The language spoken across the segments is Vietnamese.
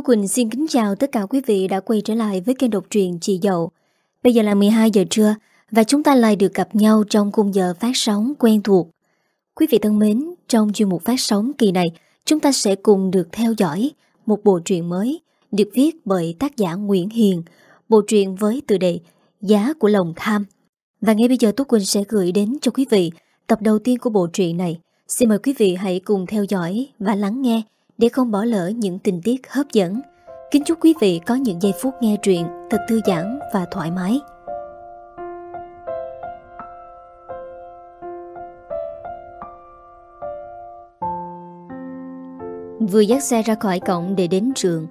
Tú Quỳnh xin kính chào tất cả quý vị đã quay trở lại với kênh độc truyện Chị Dậu. Bây giờ là 12 giờ trưa và chúng ta lại được gặp nhau trong khung giờ phát sóng quen thuộc. Quý vị thân mến, trong chuyên mục phát sóng kỳ này, chúng ta sẽ cùng được theo dõi một bộ truyện mới được viết bởi tác giả Nguyễn Hiền, bộ truyện với tựa đề Giá của lòng tham. Và ngay bây giờ Tú Quỳnh sẽ gửi đến cho quý vị tập đầu tiên của bộ truyện này. Xin mời quý vị hãy cùng theo dõi và lắng nghe để không bỏ lỡ những tình tiết hấp dẫn. Kính chúc quý vị có những giây phút nghe truyện thật thư giãn và thoải mái. Vừa dắt xe ra khỏi cổng để đến trường,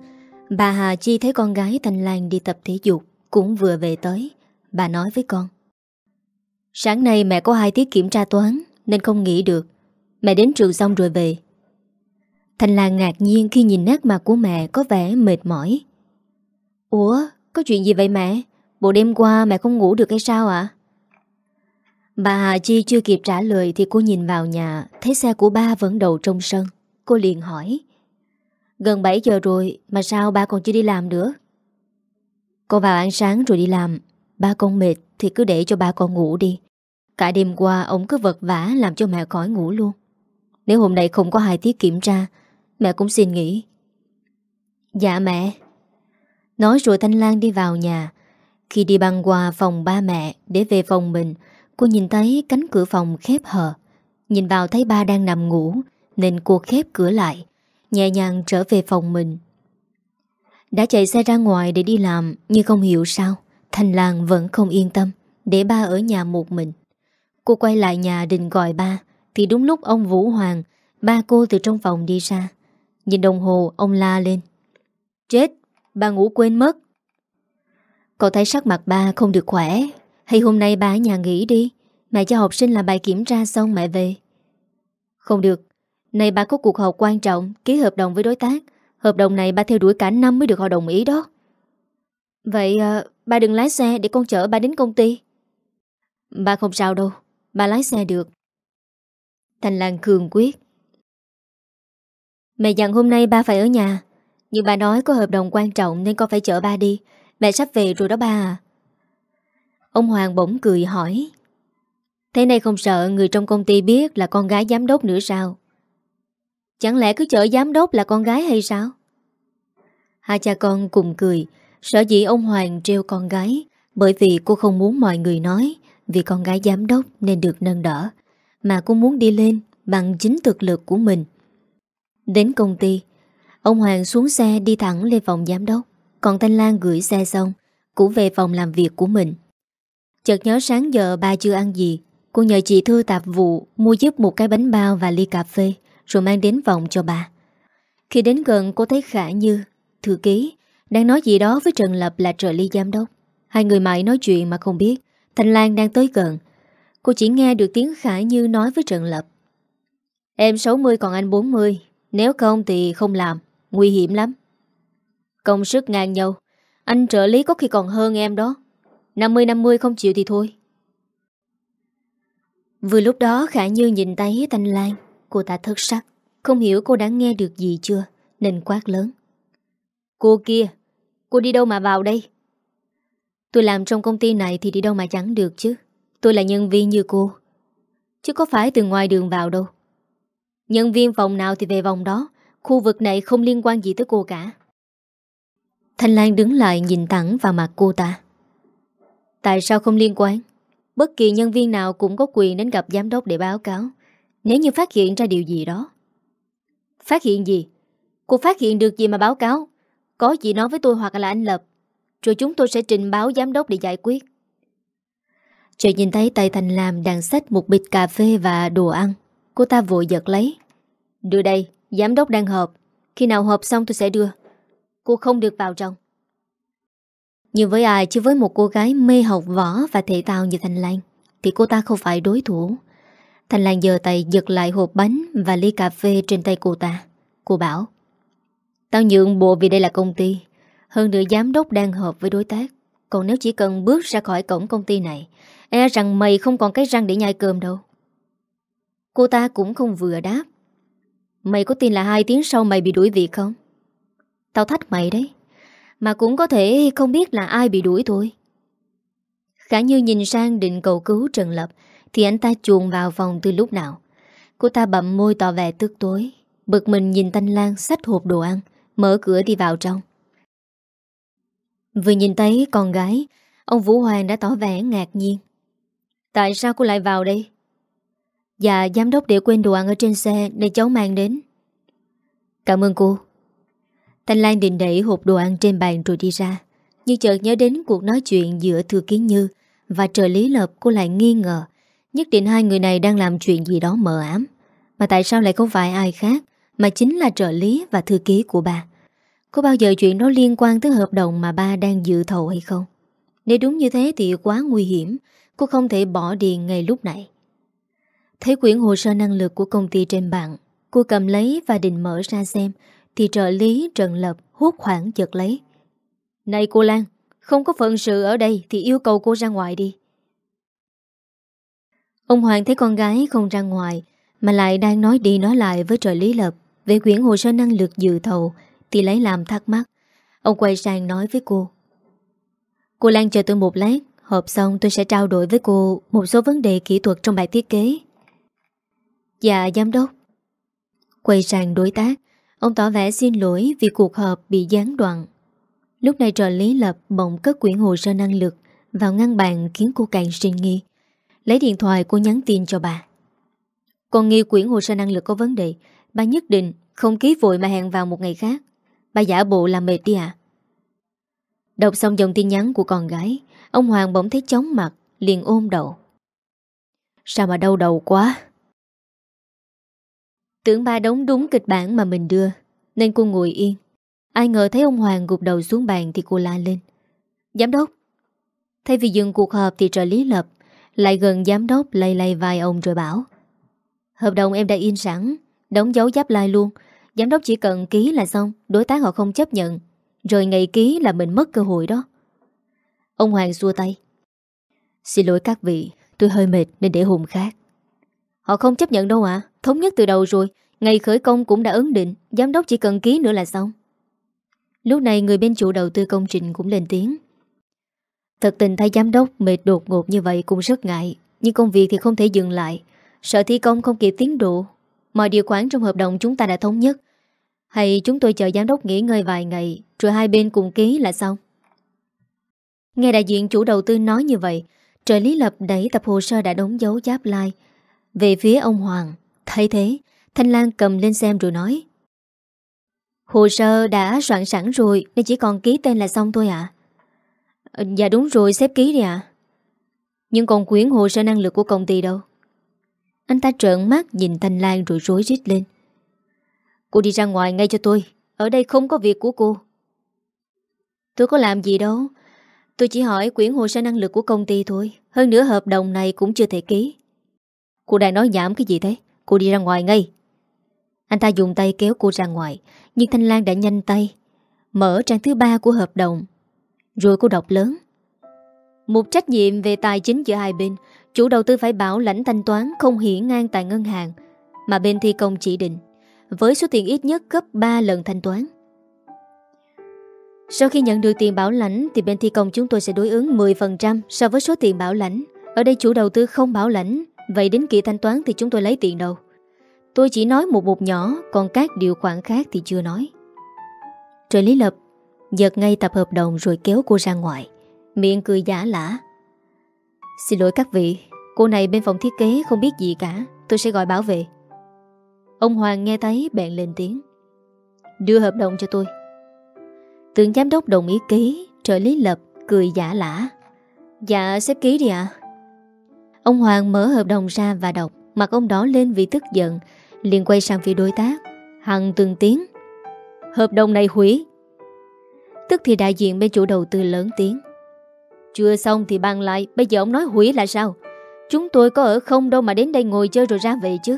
bà Hà Chi thấy con gái Thanh Lan đi tập thể dục, cũng vừa về tới. Bà nói với con. Sáng nay mẹ có hai tiết kiểm tra toán nên không nghỉ được. Mẹ đến trường xong rồi về. Thành là ngạc nhiên khi nhìn nét mặt của mẹ có vẻ mệt mỏi. Ủa, có chuyện gì vậy mẹ? Bộ đêm qua mẹ không ngủ được hay sao ạ? Bà Hà Chi chưa kịp trả lời thì cô nhìn vào nhà, thấy xe của ba vẫn đầu trong sân. Cô liền hỏi. Gần 7 giờ rồi mà sao ba còn chưa đi làm nữa? Con vào ăn sáng rồi đi làm. Ba con mệt thì cứ để cho ba con ngủ đi. Cả đêm qua ông cứ vật vả làm cho mẹ khỏi ngủ luôn. Nếu hôm nay không có hai tiết kiểm tra Mẹ cũng xin nghỉ. Dạ mẹ. Nói rồi Thanh Lan đi vào nhà. Khi đi băng qua phòng ba mẹ Để về phòng mình, Cô nhìn thấy cánh cửa phòng khép hờ. Nhìn vào thấy ba đang nằm ngủ, Nên cô khép cửa lại, Nhẹ nhàng trở về phòng mình. Đã chạy xe ra ngoài để đi làm, Nhưng không hiểu sao, Thanh Lan vẫn không yên tâm, Để ba ở nhà một mình. Cô quay lại nhà định gọi ba, Thì đúng lúc ông Vũ Hoàng, Ba cô từ trong phòng đi ra. Nhìn đồng hồ ông la lên. Chết, ba ngủ quên mất. Cậu thấy sắc mặt ba không được khỏe. Hay hôm nay ba ở nhà nghỉ đi Mẹ cho học sinh làm bài kiểm tra xong mẹ về. Không được nay ba có cuộc họp quan trọng Ký hợp đồng với đối tác. Hợp đồng này ba theo đuổi cả năm mới được họ đồng ý đó. Vậy à, ba đừng lái xe để con chở ba đến công ty. Ba không sao đâu Ba lái xe được. Thành Lan cường quyết. Mẹ dặn hôm nay ba phải ở nhà. Nhưng bà nói có hợp đồng quan trọng Nên con phải chở ba đi. Mẹ sắp về rồi đó ba à. Ông Hoàng bỗng cười hỏi. Thế này không sợ người trong công ty biết Là con gái giám đốc nữa sao? Chẳng lẽ cứ chở giám đốc là con gái hay sao? Hai cha con cùng cười. Sở dĩ ông Hoàng treo con gái. Bởi vì cô không muốn mọi người nói Vì con gái giám đốc nên được nâng đỡ. Mà cô muốn đi lên Bằng chính thực lực của mình. Đến công ty. Ông Hoàng xuống xe đi thẳng lên phòng giám đốc. Còn Thanh Lan gửi xe xong, Cũng về phòng làm việc của mình. Chợt nhớ sáng giờ ba chưa ăn gì, Cô nhờ chị Thư tạp vụ Mua giúp một cái bánh bao và ly cà phê, Rồi mang đến phòng cho bà. Khi đến gần, cô thấy Khả Như, Thư ký, Đang nói gì đó với Trần Lập là trợ lý giám đốc. Hai người mãi nói chuyện mà không biết, Thanh Lan đang tới gần. Cô chỉ nghe được tiếng Khả Như nói với Trần Lập. Em 60 còn anh 40 nếu không thì không làm, Nguy hiểm lắm. Công sức ngang nhau, Anh trợ lý có khi còn hơn em đó. 50-50 không chịu thì thôi. Vừa lúc đó, Khả Như nhìn tay Thanh Lan. Cô ta thất sắc, Không hiểu cô đã nghe được gì chưa, Nên quát lớn. Cô kia, Cô đi đâu mà vào đây? Tôi làm trong công ty này thì đi đâu mà chẳng được chứ. Tôi là nhân viên như cô, Chứ có phải từ ngoài đường vào đâu. Nhân viên phòng nào thì về vòng đó, Khu vực này không liên quan gì tới cô cả. Thanh Lan đứng lại nhìn thẳng vào mặt cô ta. Tại sao không liên quan? Bất kỳ nhân viên nào cũng có quyền đến gặp giám đốc để báo cáo, Nếu như phát hiện ra điều gì đó. Phát hiện gì? Cô phát hiện được gì mà báo cáo? Có gì nói với tôi hoặc là anh Lập, Rồi chúng tôi sẽ trình báo giám đốc để giải quyết. Trời nhìn thấy tay Thành Lam đang xách một bịch cà phê và đồ ăn. Cô ta vội giật lấy. Đưa đây, giám đốc đang họp. Khi nào họp xong tôi sẽ đưa. Cô không được vào trong. Nhưng với ai chứ với một cô gái mê học võ và thể thao như Thành Lan Thì cô ta không phải đối thủ. Thành Lan giờ tay giật lại hộp bánh Và ly cà phê trên tay cô ta. Cô bảo Tao nhượng bộ vì đây là công ty. Hơn nữa giám đốc đang họp với đối tác. Còn nếu chỉ cần bước ra khỏi cổng công ty này E rằng mày không còn cái răng để nhai cơm đâu. Cô ta cũng không vừa đáp. Mày có tin là hai tiếng sau mày bị đuổi việc không? Tao thách mày đấy, Mà cũng có thể không biết là ai bị đuổi thôi. Khả như nhìn sang định cầu cứu Trần Lập, Thì anh ta chuồn vào phòng từ lúc nào. Cô ta bậm môi tỏ vẻ tức tối, Bực mình nhìn Thanh Lan xách hộp đồ ăn, Mở cửa đi vào trong. Vừa nhìn thấy con gái, Ông Vũ Hoàng đã tỏ vẻ ngạc nhiên. Tại sao cô lại vào đây? Dạ giám đốc để quên đồ ăn ở trên xe Nên cháu mang đến. Cảm ơn cô. Thanh Lan định đẩy hộp đồ ăn trên bàn rồi đi ra. Nhưng chợt nhớ đến cuộc nói chuyện giữa Thư Kiến Như Và trợ lý lập cô lại nghi ngờ, Nhất định hai người này đang làm chuyện gì đó mờ ám. Mà tại sao lại không phải ai khác, Mà chính là trợ lý và thư ký của bà? Có bao giờ chuyện đó liên quan tới hợp đồng mà ba đang dự thầu hay không? Nếu đúng như thế thì quá nguy hiểm, Cô không thể bỏ đi ngay lúc này. Thấy quyển hồ sơ năng lực của công ty trên bàn Cô cầm lấy và định mở ra xem, Thì trợ lý Trần Lập hút khoảng chợt lấy. Này cô Lan, Không có phận sự ở đây Thì yêu cầu cô ra ngoài đi. Ông Hoàng thấy con gái không ra ngoài, Mà lại đang nói đi nói lại với trợ lý Lập Về quyển hồ sơ năng lực dự thầu, Thì lấy làm thắc mắc. Ông quay sang nói với cô. Cô Lan chờ tôi một lát, Họp xong tôi sẽ trao đổi với cô Một số vấn đề kỹ thuật trong bài thiết kế. Dạ giám đốc. Quay sang đối tác, Ông tỏ vẻ xin lỗi vì cuộc họp bị gián đoạn. Lúc này trợ lý lập bỗng cất quyển hồ sơ năng lực Vào ngăn bàn khiến cô càng sinh nghi. Lấy điện thoại cô nhắn tin cho bà. Còn nghi quyển hồ sơ năng lực có vấn đề, Bà nhất định không ký vội mà hẹn vào một ngày khác. Bà giả bộ làm mệt đi à Đọc xong dòng tin nhắn của con gái, Ông Hoàng bỗng thấy chóng mặt, Liền ôm đầu. Sao mà đau đầu quá? Tưởng ba đóng đúng kịch bản mà mình đưa, Nên cô ngồi yên. Ai ngờ thấy ông Hoàng gục đầu xuống bàn Thì cô la lên. Giám đốc, Thay vì dừng cuộc họp thì trợ lý lập Lại gần giám đốc lay lay vai ông rồi bảo, Hợp đồng em đã in sẵn, Đóng dấu giáp lai luôn. Giám đốc chỉ cần ký là xong, Đối tác họ không chấp nhận. Rồi ngày ký là mình mất cơ hội đó. Ông Hoàng xua tay. Xin lỗi các vị, Tôi hơi mệt nên để hôm khác. Họ không chấp nhận đâu ạ. Thống nhất từ đầu rồi. Ngày khởi công cũng đã ấn định. Giám đốc chỉ cần ký nữa là xong. Lúc này người bên chủ đầu tư công trình cũng lên tiếng. Thật tình thấy giám đốc mệt đột ngột như vậy cũng rất ngại. Nhưng công việc thì không thể dừng lại. Sợ thi công không kịp tiến độ. Mọi điều khoản trong hợp đồng chúng ta đã thống nhất. Hay chúng tôi chờ giám đốc nghỉ ngơi vài ngày, Rồi hai bên cùng ký là xong. Nghe đại diện chủ đầu tư nói như vậy Trời Lý Lập đẩy tập hồ sơ đã đóng dấu giáp lai. Về phía ông Hoàng, Thấy thế, Thanh Lan cầm lên xem rồi nói. Hồ sơ đã soạn sẵn rồi, Nên chỉ còn ký tên là xong thôi ạ. À? Dạ đúng rồi, xếp ký đi ạ. Nhưng còn quyển hồ sơ năng lực của công ty đâu? Anh ta trợn mắt nhìn Thanh Lan rồi rối rít lên. Cô đi ra ngoài ngay cho tôi, Ở đây không có việc của cô. Tôi có làm gì đâu, Tôi chỉ hỏi quyển hồ sơ năng lực của công ty thôi, Hơn nữa hợp đồng này cũng chưa thể ký. Cô đang nói nhảm cái gì thế? Cô đi ra ngoài ngay. Anh ta dùng tay kéo cô ra ngoài Nhưng Thanh Lan đã nhanh tay Mở trang thứ ba của hợp đồng. Rồi cô đọc lớn. Một trách nhiệm về tài chính giữa hai bên. Chủ đầu tư phải bảo lãnh thanh toán Không hiển ngang tại ngân hàng. Mà bên thi công chỉ định Với số tiền ít nhất gấp 3 lần thanh toán. Sau khi nhận được tiền bảo lãnh thì bên thi công chúng tôi sẽ đối ứng 10% so với số tiền bảo lãnh. Ở đây chủ đầu tư không bảo lãnh, vậy đến kỳ thanh toán thì chúng tôi lấy tiền đâu. Tôi chỉ nói một một nhỏ, còn các điều khoản khác thì chưa nói. Trời Lý Lập giật ngay tập hợp đồng rồi kéo cô ra ngoài. Miệng cười giả lả. Xin lỗi các vị, cô này bên phòng thiết kế không biết gì cả, tôi sẽ gọi bảo vệ. Ông Hoàng nghe thấy bèn lên tiếng. Đưa hợp đồng cho tôi. Tướng giám đốc đồng ý ký Trợ lý lập cười giả lả Dạ xếp ký đi ạ Ông Hoàng mở hợp đồng ra và đọc Mặt ông đó lên vì tức giận, liền quay sang phía đối tác. Hằng từng tiếng, Hợp đồng này hủy. Tức thì đại diện bên chủ đầu tư lớn tiếng, Chưa xong thì bàn lại, Bây giờ ông nói hủy là sao? Chúng tôi có ở không đâu mà đến đây ngồi chơi rồi ra về chứ.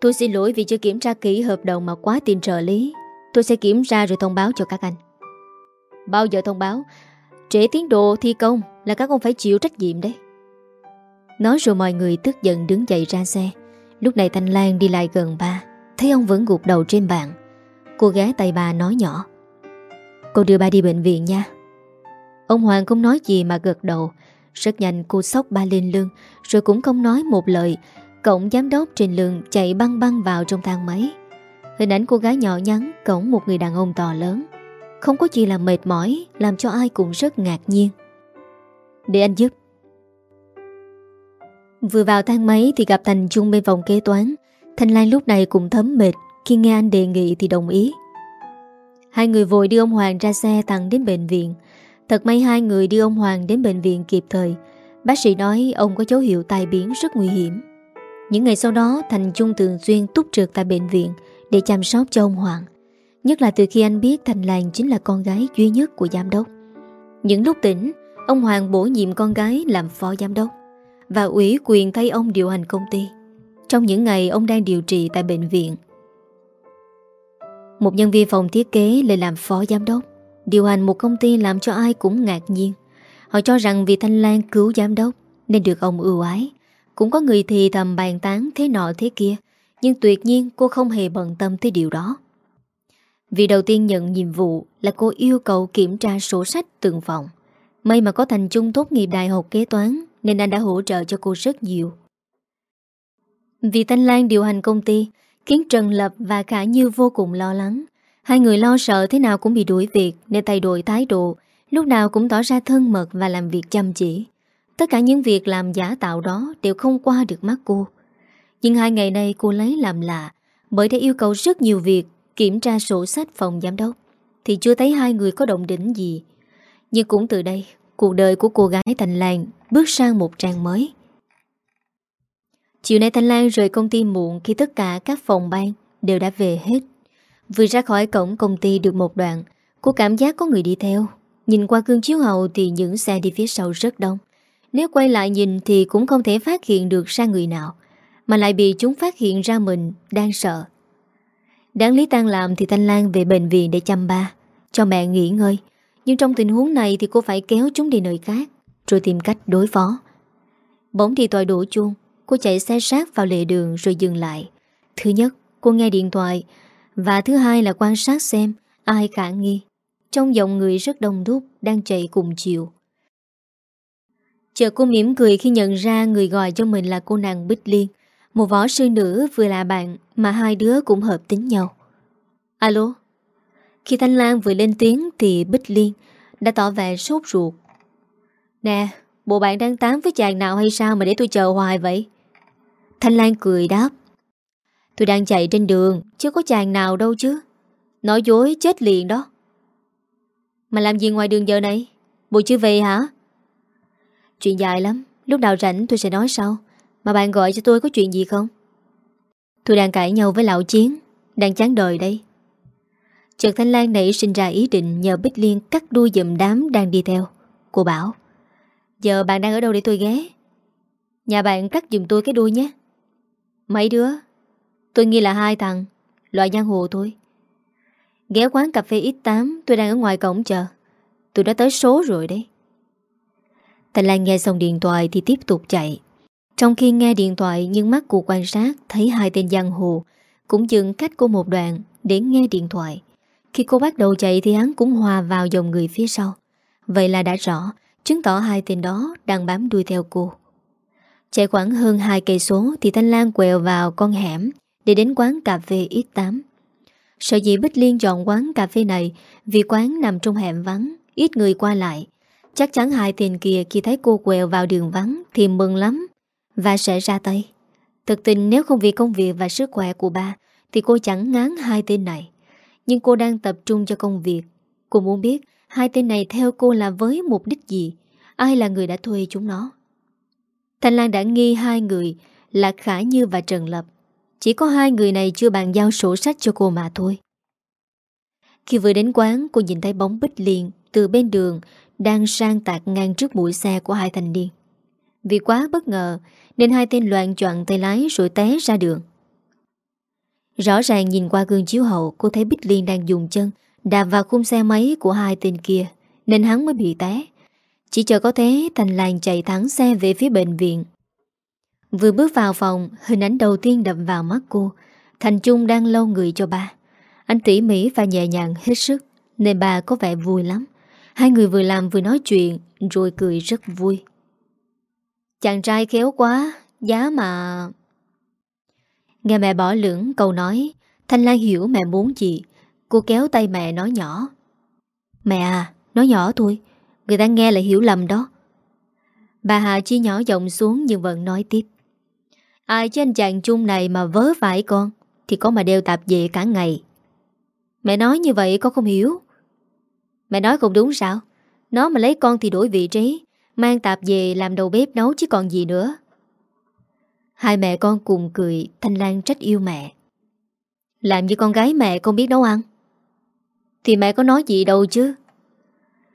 Tôi xin lỗi vì chưa kiểm tra kỹ hợp đồng mà quá tin trợ lý. Tôi sẽ kiểm tra rồi thông báo cho các anh. Bao giờ thông báo? Trễ tiến độ thi công Là các ông phải chịu trách nhiệm đấy. Nói rồi mọi người tức giận đứng dậy ra xe. Lúc này Thanh Lan đi lại gần ba, Thấy ông vẫn gục đầu trên bàn. Cô gái tay bà nói nhỏ, Cô đưa ba đi bệnh viện nha. Ông Hoàng không nói gì mà gật đầu. Rất nhanh cô sóc ba lên lưng, Rồi cũng không nói một lời. Cổng giám đốc trên lưng chạy băng băng vào trong thang máy. Hình ảnh cô gái nhỏ nhắn, Cổng một người đàn ông to lớn. Không có gì là mệt mỏi, Làm cho ai cũng rất ngạc nhiên. Để anh giúp. Vừa vào thang máy thì gặp Thành Trung bên vòng kế toán. Thanh Lan lúc này cũng thấm mệt, Khi nghe anh đề nghị thì đồng ý. Hai người vội đưa ông Hoàng ra xe tặng đến bệnh viện. Thật may hai người đưa ông Hoàng đến bệnh viện kịp thời. Bác sĩ nói ông có dấu hiệu tai biến rất nguy hiểm. Những ngày sau đó, Thành Trung thường xuyên túc trực tại bệnh viện Để chăm sóc cho ông Hoàng. Nhất là từ khi anh biết Thành Lan chính là con gái duy nhất của giám đốc. Những lúc tỉnh, Ông Hoàng bổ nhiệm con gái làm phó giám đốc. Và ủy quyền thay ông điều hành công ty. Trong những ngày ông đang điều trị tại bệnh viện, Một nhân viên phòng thiết kế lại làm phó giám đốc, Điều hành một công ty làm cho ai cũng ngạc nhiên. Họ cho rằng vì Thanh Lan cứu giám đốc Nên được ông ưu ái. Cũng có người thì thầm bàn tán thế nọ thế kia, Nhưng tuyệt nhiên cô không hề bận tâm tới điều đó. Vì đầu tiên nhận nhiệm vụ Là cô yêu cầu kiểm tra sổ sách từng phòng. May mà có thành trung tốt nghiệp đại học kế toán nên anh đã hỗ trợ cho cô rất nhiều. Vì Thanh Lan điều hành công ty Khiến Trần Lập và Khả Như vô cùng lo lắng. Hai người lo sợ thế nào cũng bị đuổi việc Nên thay đổi thái độ, Lúc nào cũng tỏ ra thân mật và làm việc chăm chỉ. Tất cả những việc làm giả tạo đó Đều không qua được mắt cô. Nhưng hai ngày nay cô lấy làm lạ, Bởi đã yêu cầu rất nhiều việc, Kiểm tra sổ sách phòng giám đốc, Thì chưa thấy hai người có động đỉnh gì. Nhưng cũng từ đây Cuộc đời của cô gái Thành Lan Bước sang một trang mới. Chiều nay Thanh Lan rời công ty muộn Khi tất cả các phòng ban Đều đã về hết. Vừa ra khỏi cổng công ty được một đoạn, Cô cảm giác có người đi theo. Nhìn qua gương chiếu hậu thì những xe đi phía sau rất đông. Nếu quay lại nhìn thì cũng không thể phát hiện được ra người nào, Mà lại bị chúng phát hiện ra mình đang sợ. Đáng lý tan làm thì Thanh Lan về bệnh viện để chăm ba, Cho mẹ nghỉ ngơi. Nhưng trong tình huống này thì cô phải kéo chúng đi nơi khác, Rồi tìm cách đối phó Bỗng thì tòi đổ chuông, Cô chạy xe sát vào lề đường rồi dừng lại Thứ nhất, cô nghe điện thoại, và thứ hai là quan sát xem ai khả nghi. Trong dòng người rất đông đúc, đang chạy cùng chiều. Chờ cô mỉm cười khi nhận ra người gọi cho mình là cô nàng Bích Liên. Một võ sư nữ vừa là bạn mà hai đứa cũng hợp tính nhau. Alo? Khi Thanh Lan vừa lên tiếng thì Bích Liên đã tỏ vẻ sốt ruột. Nè, bộ bạn đang tán với chàng nào hay sao mà để tôi chờ hoài vậy? Thanh Lan cười đáp. Tôi đang chạy trên đường Chứ có chàng nào đâu chứ. Nói dối chết liền đó. Mà làm gì ngoài đường giờ này? Bộ chưa về hả? Chuyện dài lắm Lúc nào rảnh tôi sẽ nói sau. Mà bạn gọi cho tôi có chuyện gì không? Tôi đang cãi nhau với lão chiến Đang chán đời đây. Trần Thanh Lan nảy sinh ra ý định Nhờ Bích Liên cắt đuôi dùm đám đang đi theo. Cô bảo, Giờ bạn đang ở đâu để tôi ghé? Nhà bạn cắt dùm tôi cái đuôi nhé. Mấy đứa? Tôi nghĩ là hai thằng, Loại giang hồ thôi. Ghé quán cà phê X8 Tôi đang ở ngoài cổng chờ. Tôi đã tới số rồi đấy. Thanh Lan nghe xong điện thoại thì tiếp tục chạy. Trong khi nghe điện thoại, Nhưng mắt cô quan sát Thấy hai tên giang hồ Cũng dừng cách cô một đoạn Để nghe điện thoại. Khi cô bắt đầu chạy thì hắn cũng hòa vào dòng người phía sau Vậy là đã rõ Chứng tỏ hai tên đó đang bám đuôi theo cô Chạy khoảng hơn hai cây số Thì Thanh Lan quẹo vào con hẻm để đến quán cà phê X8. sợ dĩ Bích Liên chọn quán cà phê này vì quán nằm trong hẻm vắng, ít người qua lại. Chắc chắn hai tên kia khi thấy cô quẹo vào đường vắng thì mừng lắm và sẽ ra tay. Thực tình nếu không vì công việc và sức khỏe của ba thì cô chẳng ngán hai tên này. Nhưng cô đang tập trung cho công việc. Cô muốn biết hai tên này theo cô là với mục đích gì? Ai là người đã thuê chúng nó? Thành Lan đã nghi hai người là Khả Như và Trần Lập chỉ có hai người này chưa bàn giao sổ sách cho cô mà thôi Khi vừa đến quán, Cô nhìn thấy bóng bích liền Từ bên đường Đang sang tạc ngang trước mũi xe của hai thanh niên Vì quá bất ngờ, Nên hai tên loạn chọn tay lái rồi té ra đường Rõ ràng nhìn qua gương chiếu hậu, Cô thấy Bích Liên đang dùng chân Đạp vào khung xe máy của hai tên kia, Nên hắn mới bị té. Chỉ chờ có thế, Thành làng chạy thắng xe về phía bệnh viện. Vừa bước vào phòng, Hình ảnh đầu tiên đập vào mắt cô. Thành Trung đang lâu người cho ba Anh tỉ mỉ và nhẹ nhàng hết sức, Nên bà có vẻ vui lắm. Hai người vừa làm vừa nói chuyện, Rồi cười rất vui. Chàng trai khéo quá, Giá mà Nghe mẹ bỏ lưỡng câu nói Thanh Lan hiểu mẹ muốn gì. Cô kéo tay mẹ nói nhỏ. Mẹ à, nói nhỏ thôi Người ta nghe là hiểu lầm đó. Bà Hà chi nhỏ giọng xuống Nhưng vẫn nói tiếp. Ai chứ anh chàng chung này mà vớ vải con Thì có mà đeo tạp về cả ngày. Mẹ nói như vậy con không hiểu. Mẹ nói không đúng sao? Nó mà lấy con thì đổi vị trí Mang tạp về làm đầu bếp nấu chứ còn gì nữa. Hai mẹ con cùng cười, Thanh Lan trách yêu mẹ. Làm như con gái mẹ con biết nấu ăn. Thì mẹ có nói gì đâu chứ?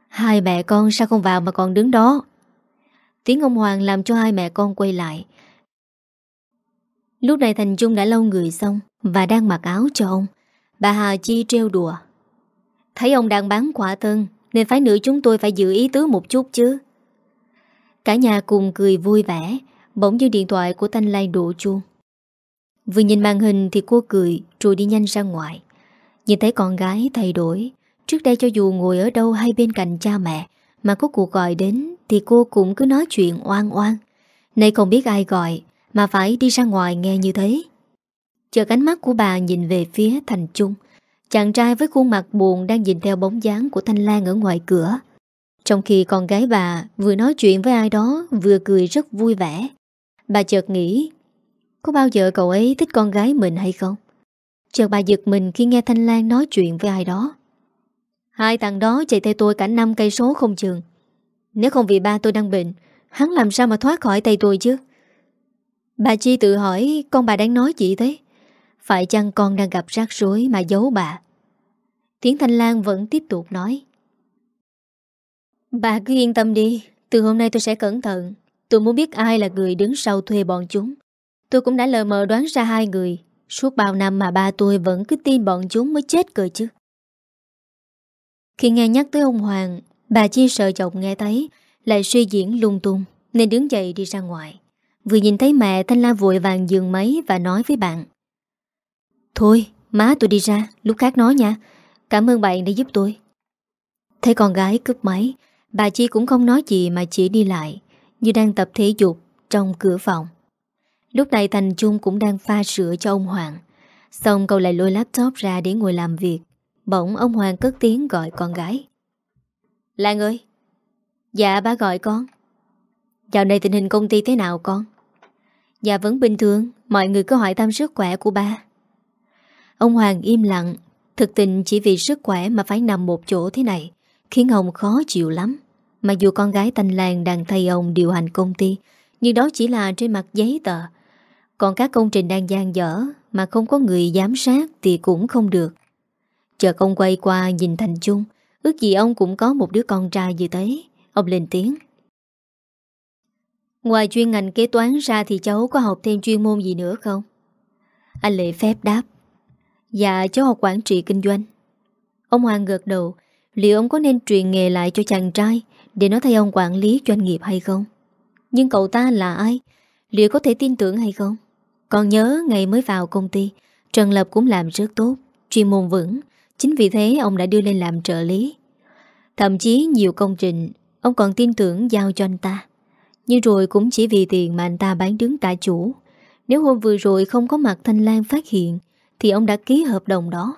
Hai mẹ con sao không vào mà còn đứng đó? Tiếng ông Hoàng làm cho hai mẹ con quay lại. Lúc này Thành Trung đã lâu người xong Và đang mặc áo cho ông. Bà Hà Chi treo đùa. Thấy ông đang bán quả tân, Nên phải nữ chúng tôi phải giữ ý tứ một chút chứ. Cả nhà cùng cười vui vẻ. Bỗng như điện thoại của Thanh Lai đổ chuông. Vừa nhìn màn hình thì cô cười, Rồi đi nhanh ra ngoài. Nhìn thấy con gái thay đổi, Trước đây cho dù ngồi ở đâu hay bên cạnh cha mẹ, Mà có cuộc gọi đến Thì cô cũng cứ nói chuyện oan oan Nay không biết ai gọi, Mà phải đi ra ngoài nghe như thế. Chờ cánh mắt của bà nhìn về phía Thành Trung. Chàng trai với khuôn mặt buồn Đang nhìn theo bóng dáng của Thanh Lan ở ngoài cửa. Trong khi con gái bà Vừa nói chuyện với ai đó, Vừa cười rất vui vẻ. Bà chợt nghĩ, Có bao giờ cậu ấy thích con gái mình hay không? Chợt bà giật mình khi nghe Thanh Lan nói chuyện với ai đó. Hai thằng đó chạy theo tôi cả năm cây số không chừng. Nếu không vì ba tôi đang bệnh, Hắn làm sao mà thoát khỏi tay tôi chứ? Bà Chi tự hỏi, Con bà đang nói gì thế? Phải chăng con đang gặp rắc rối mà giấu bà? Tiếng Thanh Lan vẫn tiếp tục nói, Bà cứ yên tâm đi, Từ hôm nay tôi sẽ cẩn thận. Tôi muốn biết ai là người đứng sau thuê bọn chúng. Tôi cũng đã lờ mờ đoán ra hai người. Suốt bao năm mà ba tôi vẫn cứ tin bọn chúng mới chết cười chứ. Khi nghe nhắc tới ông Hoàng, Bà Chi sợ chồng nghe thấy, Lại suy diễn lung tung, Nên đứng dậy đi ra ngoài. Vừa nhìn thấy mẹ, Thanh La vội vàng dừng máy Và nói với bạn. Thôi, má tôi đi ra, Lúc khác nói nha. Cảm ơn bạn đã giúp tôi. Thấy con gái cướp máy, Bà Chi cũng không nói gì mà chỉ đi lại. Như đang tập thể dục Trong cửa phòng. Lúc này Thành Trung cũng đang pha sữa cho ông Hoàng. Xong cậu lại lôi laptop ra để ngồi làm việc. Bỗng ông Hoàng cất tiếng gọi con gái. Lan ơi! Dạ ba gọi con. Dạo này tình hình công ty thế nào con? Dạ vẫn bình thường. Mọi người cứ hỏi thăm sức khỏe của ba. Ông Hoàng im lặng. Thực tình chỉ vì sức khỏe mà phải nằm một chỗ thế này, Khiến ông khó chịu lắm. Mặc dù con gái Thanh Lan đang thay ông điều hành công ty, Nhưng đó chỉ là trên mặt giấy tờ. Còn các công trình đang gian dở Mà không có người giám sát Thì cũng không được. Chờ ông quay qua nhìn Thành Trung Ước gì ông cũng có một đứa con trai như thế. Ông lên tiếng. Ngoài chuyên ngành kế toán ra Thì cháu có học thêm chuyên môn gì nữa không? Anh lệ phép đáp. Dạ cháu học quản trị kinh doanh. Ông Hoàng gật đầu. Liệu ông có nên truyền nghề lại cho chàng trai để nó thay ông quản lý doanh nghiệp hay không? Nhưng cậu ta là ai? Liệu có thể tin tưởng hay không? Còn nhớ ngày mới vào công ty, Trần Lập cũng làm rất tốt, Chuyên môn vững. Chính vì thế, ông đã đưa lên làm trợ lý. Thậm chí nhiều công trình, Ông còn tin tưởng giao cho anh ta. Nhưng rồi cũng chỉ vì tiền mà anh ta bán đứng cả chủ Nếu hôm vừa rồi không có mặt Thanh Lan phát hiện, Thì ông đã ký hợp đồng đó.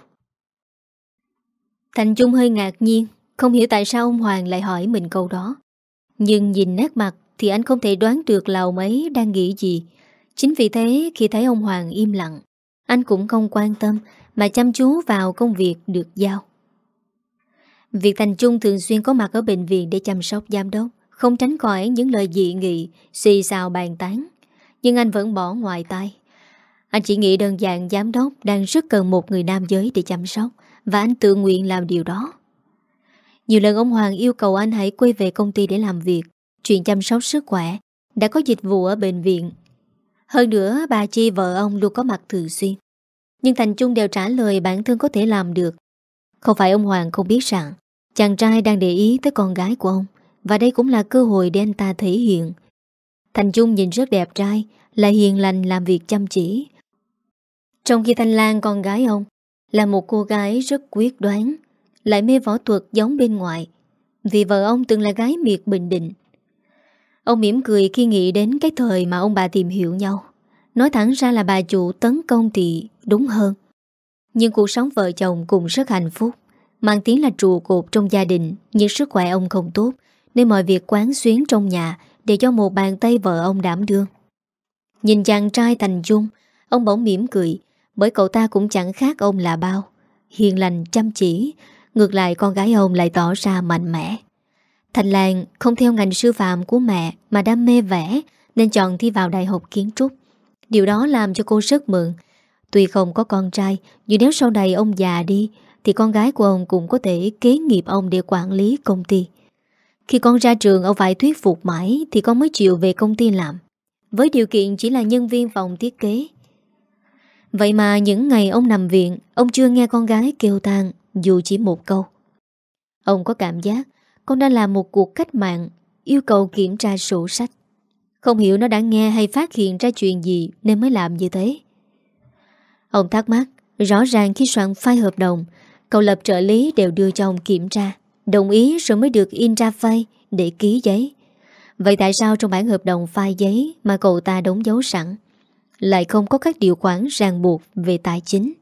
Thành Trung hơi ngạc nhiên. Không hiểu tại sao ông Hoàng lại hỏi mình câu đó. Nhưng nhìn nét mặt Thì anh không thể đoán được là ông ấy đang nghĩ gì. Chính vì thế, khi thấy ông Hoàng im lặng, Anh cũng không quan tâm Mà chăm chú vào công việc được giao. Việc Thành Trung thường xuyên có mặt ở bệnh viện Để chăm sóc giám đốc, Không tránh khỏi những lời dị nghị, Xì xào bàn tán. Nhưng anh vẫn bỏ ngoài tay Anh chỉ nghĩ đơn giản giám đốc Đang rất cần một người nam giới để chăm sóc, và anh tự nguyện làm điều đó. Nhiều lần ông Hoàng yêu cầu anh hãy quay về công ty để làm việc. Chuyện chăm sóc sức khỏe Đã có dịch vụ ở bệnh viện. Hơn nữa, bà Chi vợ ông luôn có mặt thường xuyên. Nhưng Thành Trung đều trả lời bản thân có thể làm được. Không phải ông Hoàng không biết rằng, Chàng trai đang để ý tới con gái của ông, Và đây cũng là cơ hội để anh ta thể hiện. Thành Trung nhìn rất đẹp trai là hiền lành làm việc chăm chỉ. Trong khi Thanh Lan con gái ông Là một cô gái rất quyết đoán lại mê võ thuật giống bên ngoài. Vì vợ ông từng là gái miệt Bình Định. Ông mỉm cười khi nghĩ đến cái thời mà ông bà tìm hiểu nhau. Nói thẳng ra là bà chủ tấn công thì đúng hơn. Nhưng cuộc sống vợ chồng cũng rất hạnh phúc, Mang tiếng là trụ cột trong gia đình, Nhưng sức khỏe ông không tốt, Nên mọi việc quán xuyến trong nhà Để cho một bàn tay vợ ông đảm đương. Nhìn chàng trai thành dung Ông bỗng mỉm cười, Bởi cậu ta cũng chẳng khác ông là bao. Hiền lành, chăm chỉ Ngược lại, con gái ông lại tỏ ra mạnh mẽ. Thành Lan không theo ngành sư phạm của mẹ Mà đam mê vẽ, Nên chọn thi vào đại học kiến trúc. Điều đó làm cho cô rất mừng. Tuy không có con trai, Nhưng nếu sau này ông già đi, Thì con gái của ông cũng có thể kế nghiệp ông Để quản lý công ty. Khi con ra trường, ông phải thuyết phục mãi Thì con mới chịu về công ty làm. Với điều kiện chỉ là nhân viên phòng thiết kế. Vậy mà những ngày ông nằm viện, Ông chưa nghe con gái kêu tang. Dù chỉ một câu. Ông có cảm giác Con đang làm một cuộc cách mạng, Yêu cầu kiểm tra sổ sách. Không hiểu nó đã nghe hay phát hiện ra chuyện gì Nên mới làm như thế. Ông thắc mắc, Rõ ràng khi soạn file hợp đồng, Cậu lập trợ lý đều đưa cho ông kiểm tra, Đồng ý rồi mới được in ra file Để ký giấy. Vậy tại sao trong bản hợp đồng file giấy Mà cậu ta đóng dấu sẵn, Lại không có các điều khoản ràng buộc Về tài chính?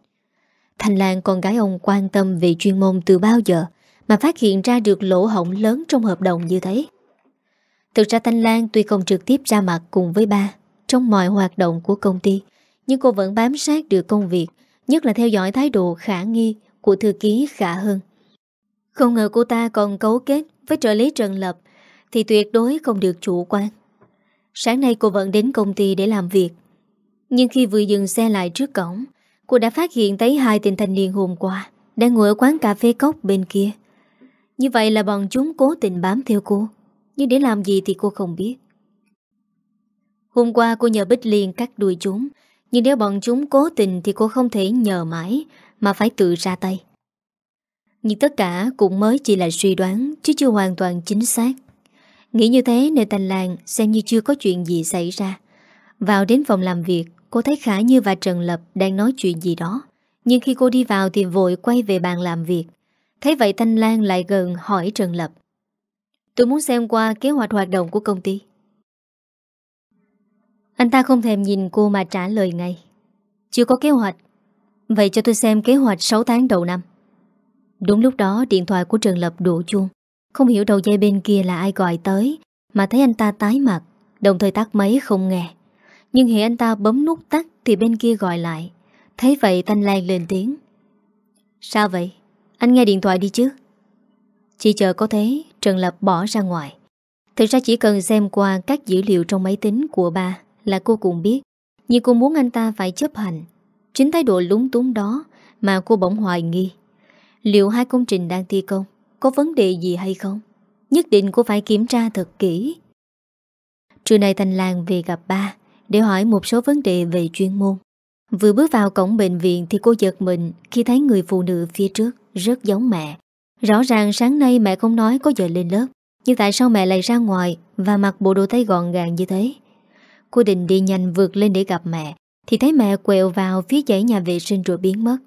Thành Lan con gái ông quan tâm về chuyên môn từ bao giờ Mà phát hiện ra được lỗ hổng lớn trong hợp đồng như thế Thực ra Thanh Lan tuy không trực tiếp ra mặt cùng với ba Trong mọi hoạt động của công ty, Nhưng cô vẫn bám sát được công việc, Nhất là theo dõi thái độ khả nghi Của thư ký khả Hưng. Không ngờ cô ta còn cấu kết Với trợ lý Trần Lập Thì tuyệt đối không được chủ quan Sáng nay cô vẫn đến công ty để làm việc, Nhưng khi vừa dừng xe lại trước cổng Cô đã phát hiện thấy hai tên thanh niên hôm qua Đang ngồi ở quán cà phê cốc bên kia. Như vậy là bọn chúng cố tình bám theo cô, Nhưng để làm gì thì cô không biết. Hôm qua cô nhờ Bích Liên cắt đuôi chúng, Nhưng nếu bọn chúng cố tình Thì cô không thể nhờ mãi, Mà phải tự ra tay. Nhưng tất cả cũng mới chỉ là suy đoán, Chứ chưa hoàn toàn chính xác. Nghĩ như thế nên Thành Làng Xem như chưa có chuyện gì xảy ra. Vào đến phòng làm việc Cô thấy Khả Như và Trần Lập đang nói chuyện gì đó. Nhưng khi cô đi vào thì vội quay về bàn làm việc. Thấy vậy Thanh Lan lại gần hỏi Trần Lập. Tôi muốn xem qua kế hoạch hoạt động của công ty. Anh ta không thèm nhìn cô mà trả lời ngay. Chưa có kế hoạch. Vậy cho tôi xem kế hoạch 6 tháng đầu năm. Đúng lúc đó, điện thoại của Trần Lập đổ chuông. Không hiểu đầu dây bên kia là ai gọi tới, Mà thấy anh ta tái mặt, Đồng thời tắt máy không nghe nhưng hệ anh ta bấm nút tắt Thì bên kia gọi lại. Thấy vậy Thanh Lan lên tiếng. Sao vậy? Anh nghe điện thoại đi chứ? Chỉ chờ có thế Trần Lập bỏ ra ngoài. Thực ra chỉ cần xem qua các dữ liệu trong máy tính của ba Là cô cũng biết. Nhưng cô muốn anh ta phải chấp hành. Chính thái độ lúng túng đó Mà cô bỗng hoài nghi. Liệu hai công trình đang thi công Có vấn đề gì hay không? Nhất định cô phải kiểm tra thật kỹ. Trưa nay Thanh Lan về gặp ba để hỏi một số vấn đề về chuyên môn. Vừa bước vào cổng bệnh viện thì cô giật mình khi thấy người phụ nữ phía trước rất giống mẹ. Rõ ràng sáng nay mẹ không nói có giờ lên lớp, nhưng tại sao mẹ lại ra ngoài và mặc bộ đồ tay gọn gàng như thế? Cô định đi nhanh vượt lên để gặp mẹ, thì thấy mẹ quẹo vào phía dãy nhà vệ sinh rồi biến mất.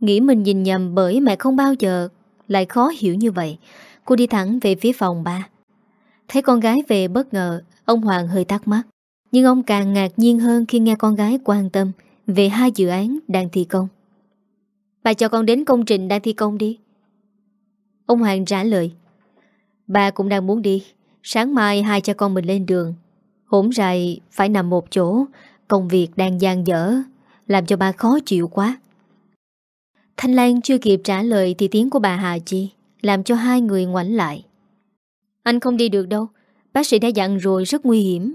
Nghĩ mình nhìn nhầm bởi mẹ không bao giờ lại khó hiểu như vậy. Cô đi thẳng về phía phòng ba. Thấy con gái về bất ngờ, ông Hoàng hơi thắc mắc. Nhưng ông càng ngạc nhiên hơn khi nghe con gái quan tâm về hai dự án đang thi công. Bà cho con đến công trình đang thi công đi. Ông Hoàng trả lời. Bà cũng đang muốn đi. Sáng mai hai cha con mình lên đường. Hổn rày phải nằm một chỗ. Công việc đang gian dở. Làm cho bà khó chịu quá. Thanh Lan chưa kịp trả lời thì tiếng của bà Hà Chi, làm cho hai người ngoảnh lại. Anh không đi được đâu. Bác sĩ đã dặn rồi rất nguy hiểm.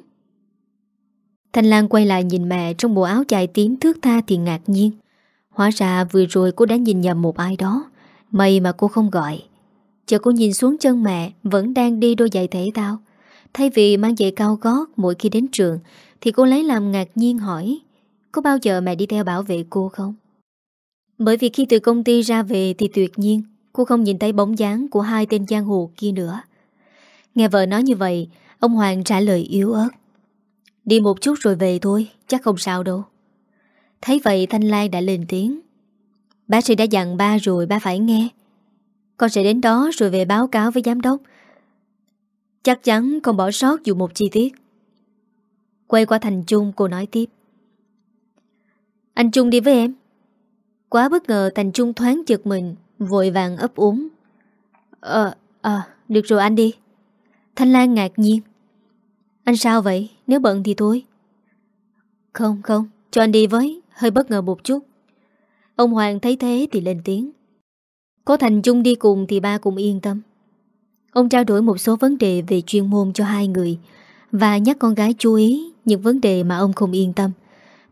Thanh Lan quay lại nhìn mẹ trong bộ áo dài tím thước tha thì ngạc nhiên. Hóa ra vừa rồi cô đã nhìn nhầm một ai đó. May mà cô không gọi. Chờ cô nhìn xuống chân mẹ vẫn đang đi đôi giày thể thao. Thay vì mang giày cao gót mỗi khi đến trường thì cô lấy làm ngạc nhiên hỏi có bao giờ mẹ đi theo bảo vệ cô không? Bởi vì khi từ công ty ra về thì tuyệt nhiên cô không nhìn thấy bóng dáng của hai tên giang hồ kia nữa. Nghe vợ nói như vậy, ông Hoàng trả lời yếu ớt. Đi một chút rồi về thôi Chắc không sao đâu. Thấy vậy Thanh Lai đã lên tiếng. Bác sĩ đã dặn ba rồi ba phải nghe. Con sẽ đến đó rồi về báo cáo với giám đốc. Chắc chắn không bỏ sót dù một chi tiết. Quay qua Thành Trung cô nói tiếp. Anh Trung đi với em. Quá bất ngờ Thành Trung thoáng chật mình Vội vàng ấp úng. Ờ, ờ, được rồi anh đi. Thanh Lan ngạc nhiên. Anh sao vậy, nếu bận thì thôi. Không, không, cho anh đi với. Hơi bất ngờ một chút. Ông Hoàng thấy thế thì lên tiếng. Có Thành Trung đi cùng thì ba cũng yên tâm. Ông trao đổi một số vấn đề về chuyên môn cho hai người Và nhắc con gái chú ý những vấn đề mà ông không yên tâm.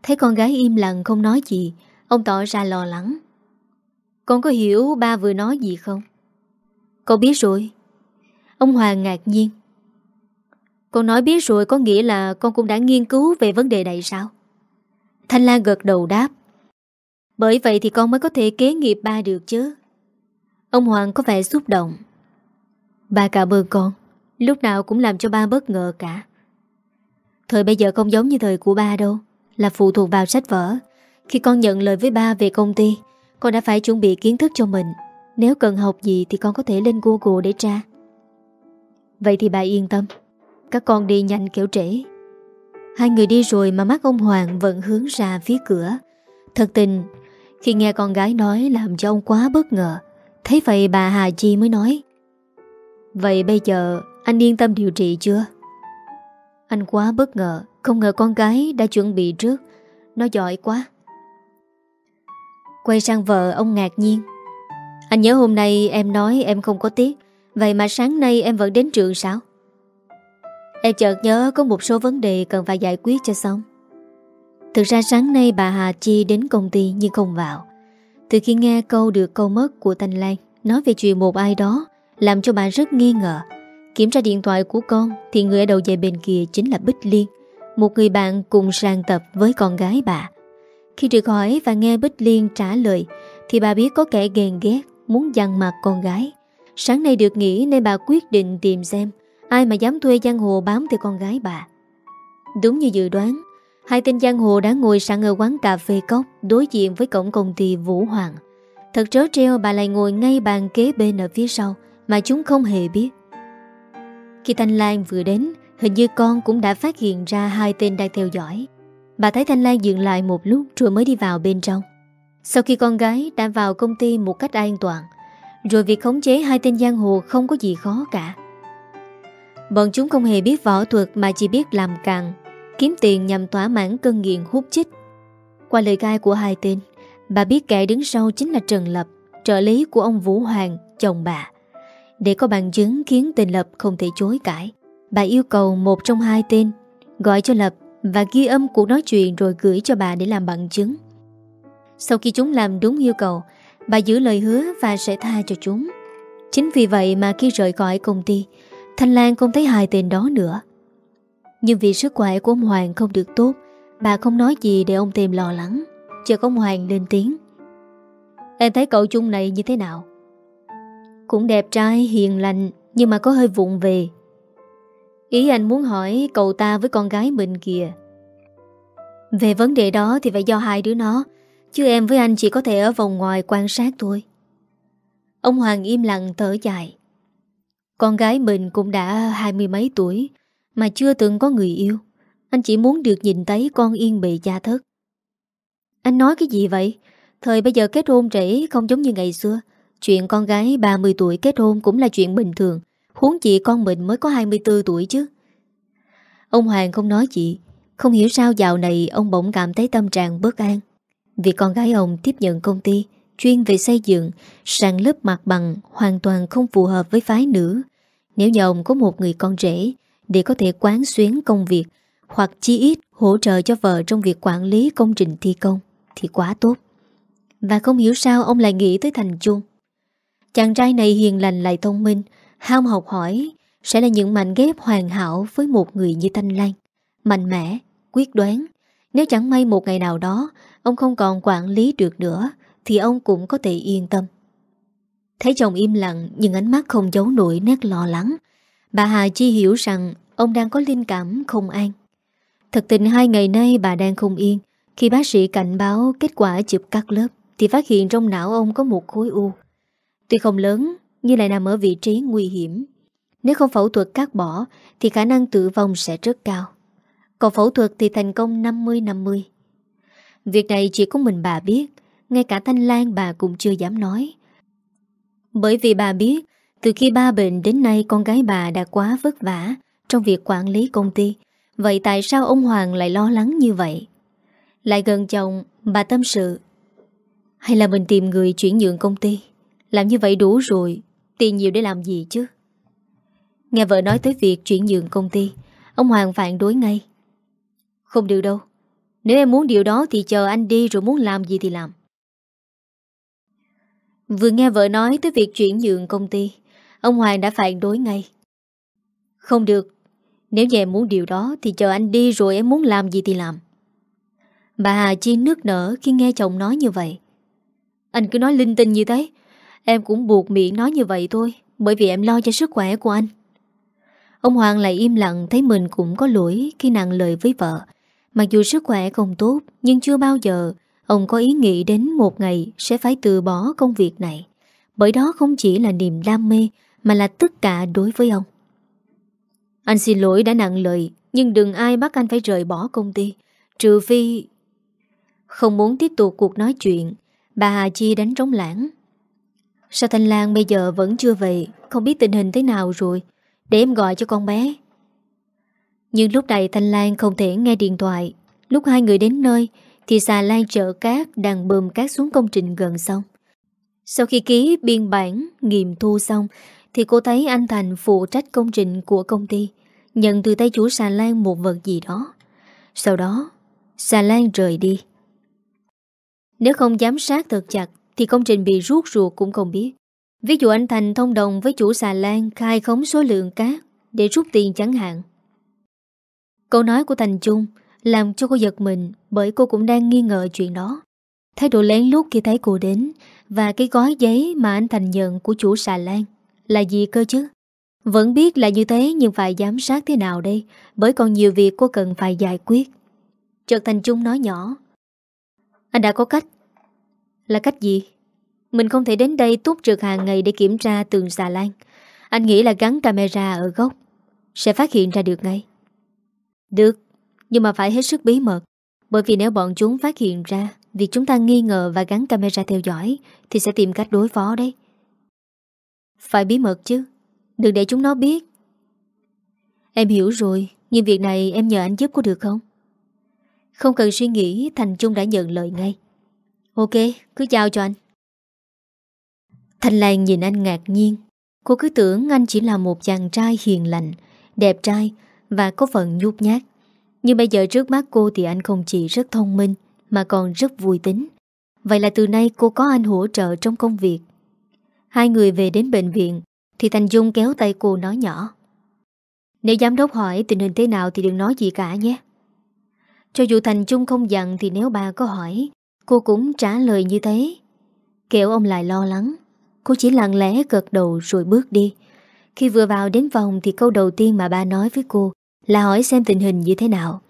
Thấy con gái im lặng không nói gì Ông tỏ ra lo lắng. Con có hiểu ba vừa nói gì không? Con biết rồi. Ông Hoàng ngạc nhiên. Con nói biết rồi, có nghĩa là con cũng đã nghiên cứu về vấn đề này sao? Thanh Lan gật đầu đáp, Bởi vậy thì con mới có thể kế nghiệp ba được chứ. Ông Hoàng có vẻ xúc động. Ba cảm ơn con, Lúc nào cũng làm cho ba bất ngờ cả. Thời bây giờ không giống như thời của ba đâu, Là phụ thuộc vào sách vở. Khi con nhận lời với ba về công ty, Con đã phải chuẩn bị kiến thức cho mình. Nếu cần học gì thì con có thể lên Google để tra. Vậy thì bà yên tâm. Các con đi nhanh kiểu trễ Hai người đi rồi mà mắt ông Hoàng vẫn hướng ra phía cửa Thật tình, Khi nghe con gái nói làm cho ông quá bất ngờ, Thấy vậy bà Hà Chi mới nói, Vậy bây giờ anh yên tâm điều trị chưa? Anh quá bất ngờ, Không ngờ con gái đã chuẩn bị trước Nó giỏi quá Quay sang vợ ông ngạc nhiên, Anh nhớ hôm nay em nói em không có tiếc Vậy mà sáng nay em vẫn đến trường sao? Em chợt nhớ có một số vấn đề cần phải giải quyết cho xong. Thực ra sáng nay bà Hà Chi đến công ty nhưng không vào. Từ khi nghe câu được câu mất của Thanh Lan, Nói về chuyện một ai đó, Làm cho bà rất nghi ngờ. Kiểm tra điện thoại của con Thì người ở đầu dây bên kia chính là Bích Liên, Một người bạn cùng sàng tập với con gái bà. Khi được hỏi và nghe Bích Liên trả lời, Thì bà biết có kẻ ghen ghét, Muốn dằn mặt con gái. Sáng nay được nghỉ nên bà quyết định tìm xem Ai mà dám thuê giang hồ bám theo con gái bà? Đúng như dự đoán, Hai tên giang hồ đã ngồi sẵn ở quán cà phê cốc Đối diện với cổng công ty Vũ Hoàng. Thật trớ treo bà lại ngồi ngay bàn kế bên ở phía sau Mà chúng không hề biết. Khi Thanh Lan vừa đến, Hình như con cũng đã phát hiện ra hai tên đang theo dõi. Bà thấy Thanh Lan dừng lại một lúc Rồi mới đi vào bên trong. Sau khi con gái đã vào công ty một cách an toàn, Rồi việc khống chế hai tên giang hồ Không có gì khó cả. Bọn chúng không hề biết võ thuật Mà chỉ biết làm càng, Kiếm tiền nhằm thỏa mãn cơn nghiện hút chích. Qua lời gai của hai tên, Bà biết kẻ đứng sau chính là Trần Lập, Trợ lý của ông Vũ Hoàng, Chồng bà. Để có bằng chứng khiến tên Lập không thể chối cãi, Bà yêu cầu một trong hai tên Gọi cho Lập Và ghi âm cuộc nói chuyện rồi gửi cho bà để làm bằng chứng. Sau khi chúng làm đúng yêu cầu, Bà giữ lời hứa và sẽ tha cho chúng. Chính vì vậy mà khi rời khỏi công ty Thanh Lan không thấy hai tên đó nữa. Nhưng vì sức khỏe của ông Hoàng không được tốt Bà không nói gì để ông tìm lo lắng. Chờ ông Hoàng lên tiếng. Em thấy cậu chung này như thế nào? Cũng đẹp trai, hiền lành Nhưng mà có hơi vụng về. Ý anh muốn hỏi cậu ta với con gái mình kìa. Về vấn đề đó thì phải do hai đứa nó Chứ em với anh chỉ có thể ở vòng ngoài quan sát thôi. Ông Hoàng im lặng thở dài. Con gái mình cũng đã hai mươi mấy tuổi, Mà chưa từng có người yêu. Anh chỉ muốn được nhìn thấy con yên bị gia thất. Anh nói cái gì vậy? Thời bây giờ kết hôn trễ không giống như ngày xưa. Chuyện con gái 30 tuổi kết hôn cũng là chuyện bình thường. Huống chị con mình mới có 24 tuổi chứ. Ông Hoàng không nói gì. Không hiểu sao dạo này ông bỗng cảm thấy tâm trạng bất an. Vì con gái ông tiếp nhận công ty, Chuyên về xây dựng, Sàn lớp mặt bằng Hoàn toàn không phù hợp với phái nữ. Nếu nhà ông có một người con rể Để có thể quán xuyến công việc Hoặc chi ít hỗ trợ cho vợ Trong việc quản lý công trình thi công Thì quá tốt. Và không hiểu sao ông lại nghĩ tới Thành Trung. Chàng trai này hiền lành lại thông minh Ham học hỏi Sẽ là những mảnh ghép hoàn hảo Với một người như Thanh Lan. Mạnh mẽ, quyết đoán. Nếu chẳng may một ngày nào đó Ông không còn quản lý được nữa Thì ông cũng có thể yên tâm. Thấy chồng im lặng, Nhưng ánh mắt không giấu nổi nét lo lắng. Bà Hà Chi hiểu rằng Ông đang có linh cảm không an. Thật tình hai ngày nay bà đang không yên. Khi bác sĩ cảnh báo kết quả chụp cắt lớp, Thì phát hiện trong não ông có một khối u. Tuy không lớn, Nhưng lại nằm ở vị trí nguy hiểm. Nếu không phẫu thuật cắt bỏ, Thì khả năng tử vong sẽ rất cao. Còn phẫu thuật thì thành công 50-50 Việc này chỉ có mình bà biết, Ngay cả Thanh Lan bà cũng chưa dám nói. Bởi vì bà biết, Từ khi ba bệnh đến nay Con gái bà đã quá vất vả Trong việc quản lý công ty. Vậy tại sao ông Hoàng lại lo lắng như vậy? Lại gần chồng, Bà tâm sự. Hay là mình tìm người chuyển nhượng công ty? Làm như vậy đủ rồi, Tiền nhiều để làm gì chứ? Nghe vợ nói tới việc chuyển nhượng công ty, Ông Hoàng phản đối ngay. Không được đâu. Nếu em muốn điều đó thì chờ anh đi Rồi muốn làm gì thì làm. Vừa nghe vợ nói tới việc chuyển nhượng công ty, Ông Hoàng đã phản đối ngay. Không được, Nếu như em muốn điều đó Thì chờ anh đi rồi em muốn làm gì thì làm. Bà Hà Chi nước nở khi nghe chồng nói như vậy. Anh cứ nói linh tinh như thế, Em cũng buộc miệng nói như vậy thôi, Bởi vì em lo cho sức khỏe của anh. Ông Hoàng lại im lặng Thấy mình cũng có lỗi khi nặng lời với vợ. Mặc dù sức khỏe không tốt, Nhưng chưa bao giờ Ông có ý nghĩ đến một ngày Sẽ phải từ bỏ công việc này. Bởi đó không chỉ là niềm đam mê, Mà là tất cả đối với ông. Anh xin lỗi đã nặng lời, Nhưng đừng ai bắt anh phải rời bỏ công ty. Trừ phi Không muốn tiếp tục cuộc nói chuyện, Bà Hà Chi đánh trống lãng. Sao Thanh Lan bây giờ vẫn chưa về, Không biết tình hình thế nào rồi? Để em gọi cho con bé. Nhưng lúc này Thanh Lan không thể nghe điện thoại. Lúc hai người đến nơi thì xà lan chở cát đang bơm cát xuống công trình gần xong Sau khi ký biên bản nghiệm thu xong, Thì cô thấy anh Thành phụ trách công trình của công ty, Nhận từ tay chủ xà lan một vật gì đó Sau đó, Xà lan rời đi Nếu không giám sát thật chặt, thì công trình bị rút ruột cũng không biết. Ví dụ anh Thành thông đồng với chủ xà lan khai khống số lượng cát để rút tiền chẳng hạn. Câu nói của Thành Trung làm cho cô giật mình bởi cô cũng đang nghi ngờ chuyện đó. Thái độ lén lút khi thấy cô đến và cái gói giấy mà anh Thành nhận của chủ xà lan là gì cơ chứ? Vẫn biết là như thế nhưng phải giám sát thế nào đây bởi còn nhiều việc cô cần phải giải quyết. Chợt Thành Trung nói nhỏ Anh đã có cách là cách gì? Mình không thể đến đây túc trực hàng ngày để kiểm tra tường xà lan. Anh nghĩ là gắn camera ở góc sẽ phát hiện ra được ngay. Được, nhưng mà phải hết sức bí mật. Bởi vì nếu bọn chúng phát hiện ra việc chúng ta nghi ngờ và gắn camera theo dõi thì sẽ tìm cách đối phó đấy. Phải bí mật chứ. Đừng để chúng nó biết. Em hiểu rồi, nhưng việc này em nhờ anh giúp có được không? Không cần suy nghĩ, Thành Trung đã nhận lời ngay. Ok, cứ giao cho anh. Thanh Lan nhìn anh ngạc nhiên. Cô cứ tưởng anh chỉ là một chàng trai hiền lành, đẹp trai và có phần nhút nhát. Nhưng bây giờ trước mắt cô thì anh không chỉ rất thông minh, mà còn rất vui tính. Vậy là từ nay cô có anh hỗ trợ trong công việc. Hai người về đến bệnh viện, thì Thành Dung kéo tay cô nói nhỏ. Nếu giám đốc hỏi tình hình thế nào thì đừng nói gì cả nhé. Cho dù Thành Trung không dặn thì nếu bà có hỏi, Cô cũng trả lời như thế Kiểu ông lại lo lắng Cô chỉ lặng lẽ gật đầu rồi bước đi Khi vừa vào đến phòng Thì câu đầu tiên mà ba nói với cô là hỏi xem tình hình như thế nào.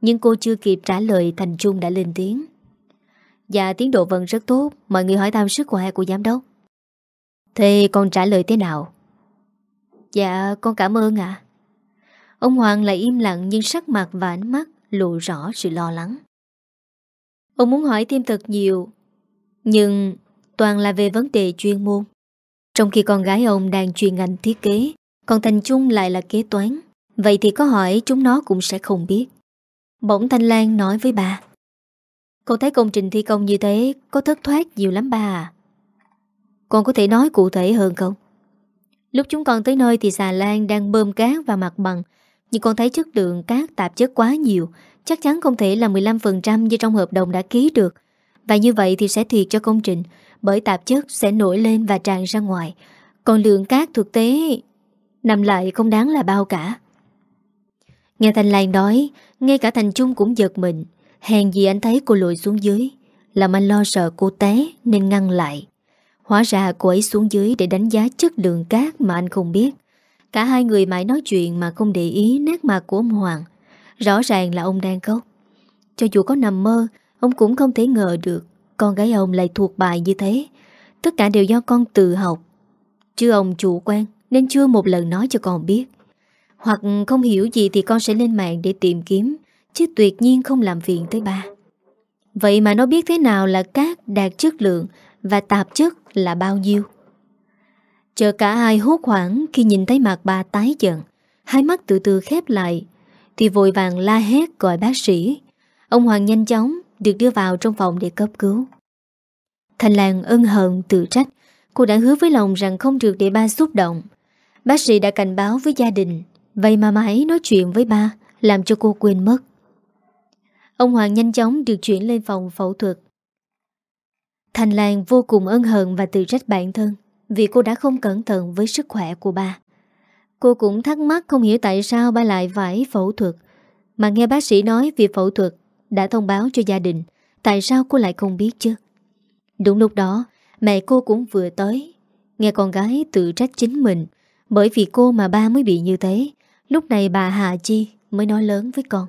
Nhưng cô chưa kịp trả lời, Thành Trung đã lên tiếng. Dạ tiến độ vẫn rất tốt. Mọi người hỏi thăm sức khỏe của giám đốc. Thế con trả lời thế nào? Dạ con cảm ơn ạ. Ông Hoàng lại im lặng Nhưng sắc mặt và ánh mắt lộ rõ sự lo lắng. Ông muốn hỏi thêm thật nhiều, Nhưng toàn là về vấn đề chuyên môn. Trong khi con gái ông đang chuyên ngành thiết kế, Còn Thành Trung lại là kế toán. Vậy thì có hỏi chúng nó cũng sẽ không biết Bỗng Thanh Lan nói với bà Cậu thấy công trình thi công như thế Có thất thoát nhiều lắm bà à Con có thể nói cụ thể hơn không Lúc chúng con tới nơi thì xà lan đang bơm cát và mặt bằng Nhưng con thấy chất lượng cát tạp chất quá nhiều chắc chắn không thể là 15% như trong hợp đồng đã ký được. Và như vậy thì sẽ thiệt cho công trình, bởi tạp chất sẽ nổi lên và tràn ra ngoài. Còn lượng cát thực tế nằm lại không đáng là bao cả. Nghe Thành Lan nói, ngay cả Thành Trung cũng giật mình. Hèn gì anh thấy cô lùi xuống dưới, làm anh lo sợ cô té nên ngăn lại. Hóa ra cô ấy xuống dưới để đánh giá chất lượng cát mà anh không biết. Cả hai người mãi nói chuyện mà không để ý nét mặt của ông Hoàng. Rõ ràng là ông đang khóc Cho dù có nằm mơ Ông cũng không thể ngờ được con gái ông lại thuộc bài như thế Tất cả đều do con tự học Chứ ông chủ quan Nên chưa một lần nói cho con biết hoặc không hiểu gì thì con sẽ lên mạng để tìm kiếm, Chứ tuyệt nhiên không làm phiền tới ba. Vậy mà nó biết thế nào là cát đạt chất lượng Và tạp chất là bao nhiêu? Chờ cả hai hốt hoảng khi nhìn thấy mặt bà tái giận, Hai mắt từ từ khép lại, Thì vội vàng la hét gọi bác sĩ. Ông Hoàng nhanh chóng được đưa vào trong phòng để cấp cứu. Thành làng ân hận tự trách, Cô đã hứa với lòng rằng không được để ba xúc động. Bác sĩ đã cảnh báo với gia đình. Vậy mà mãi nói chuyện với ba, Làm cho cô quên mất. Ông Hoàng nhanh chóng được chuyển lên phòng phẫu thuật. Thành Lan vô cùng ân hận và tự trách bản thân Vì cô đã không cẩn thận với sức khỏe của ba. Cô cũng thắc mắc không hiểu tại sao ba lại phải phẫu thuật. Mà nghe bác sĩ nói việc phẫu thuật đã thông báo cho gia đình, Tại sao cô lại không biết chứ? Đúng lúc đó, Mẹ cô cũng vừa tới. Nghe con gái tự trách chính mình Bởi vì cô mà ba mới bị như thế Lúc này bà Hà Chi mới nói lớn với con.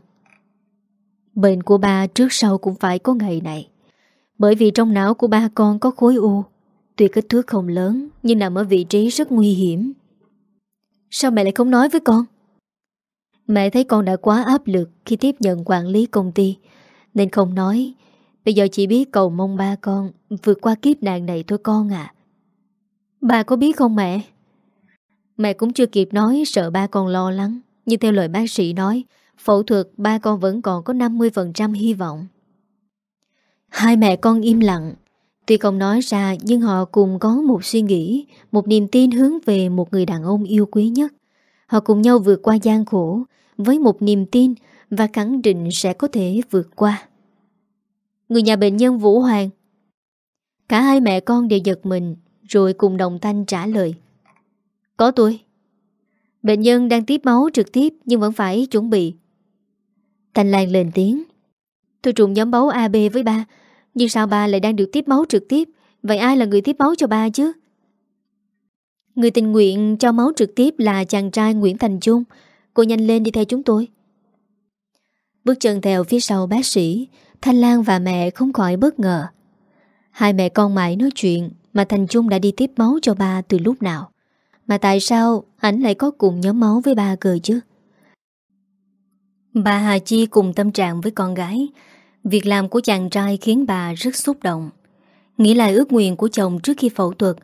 Bệnh của ba trước sau cũng phải có ngày này. Bởi vì trong não của ba con có khối u, Tuy kích thước không lớn, Nhưng nằm ở vị trí rất nguy hiểm. Sao mẹ lại không nói với con? Mẹ thấy con đã quá áp lực Khi tiếp nhận quản lý công ty, Nên không nói. Bây giờ chỉ biết cầu mong ba con Vượt qua kiếp nạn này thôi con à. Bà có biết không mẹ? Mẹ cũng chưa kịp nói, Sợ ba con lo lắng. Nhưng theo lời bác sĩ nói, Phẫu thuật ba con vẫn còn có 50% hy vọng. Hai mẹ con im lặng. Tuy không nói ra, Nhưng họ cùng có một suy nghĩ, Một niềm tin hướng về một người đàn ông yêu quý nhất. Họ cùng nhau vượt qua gian khổ Với một niềm tin Và khẳng định sẽ có thể vượt qua. Người nhà bệnh nhân Vũ Hoàng. Cả hai mẹ con đều giật mình, Rồi cùng đồng thanh trả lời. Có tôi. Bệnh nhân đang tiếp máu trực tiếp Nhưng vẫn phải chuẩn bị. Thành Lan lên tiếng. Tôi trùng nhóm máu AB với ba, Nhưng sao ba lại đang được tiếp máu trực tiếp? Vậy ai là người tiếp máu cho ba chứ? Người tình nguyện cho máu trực tiếp là chàng trai Nguyễn Thành Trung. Cô nhanh lên đi theo chúng tôi. Bước chân theo phía sau bác sĩ, Thanh Lan và mẹ không khỏi bất ngờ. Hai mẹ con mãi nói chuyện Mà Thành Trung đã đi tiếp máu cho ba từ lúc nào. Mà tại sao Ảnh lại có cùng nhóm máu với ba cờ chứ? Bà Hà Chi cùng tâm trạng với con gái. Việc làm của chàng trai khiến bà rất xúc động. Nghĩ lại ước nguyện của chồng trước khi phẫu thuật,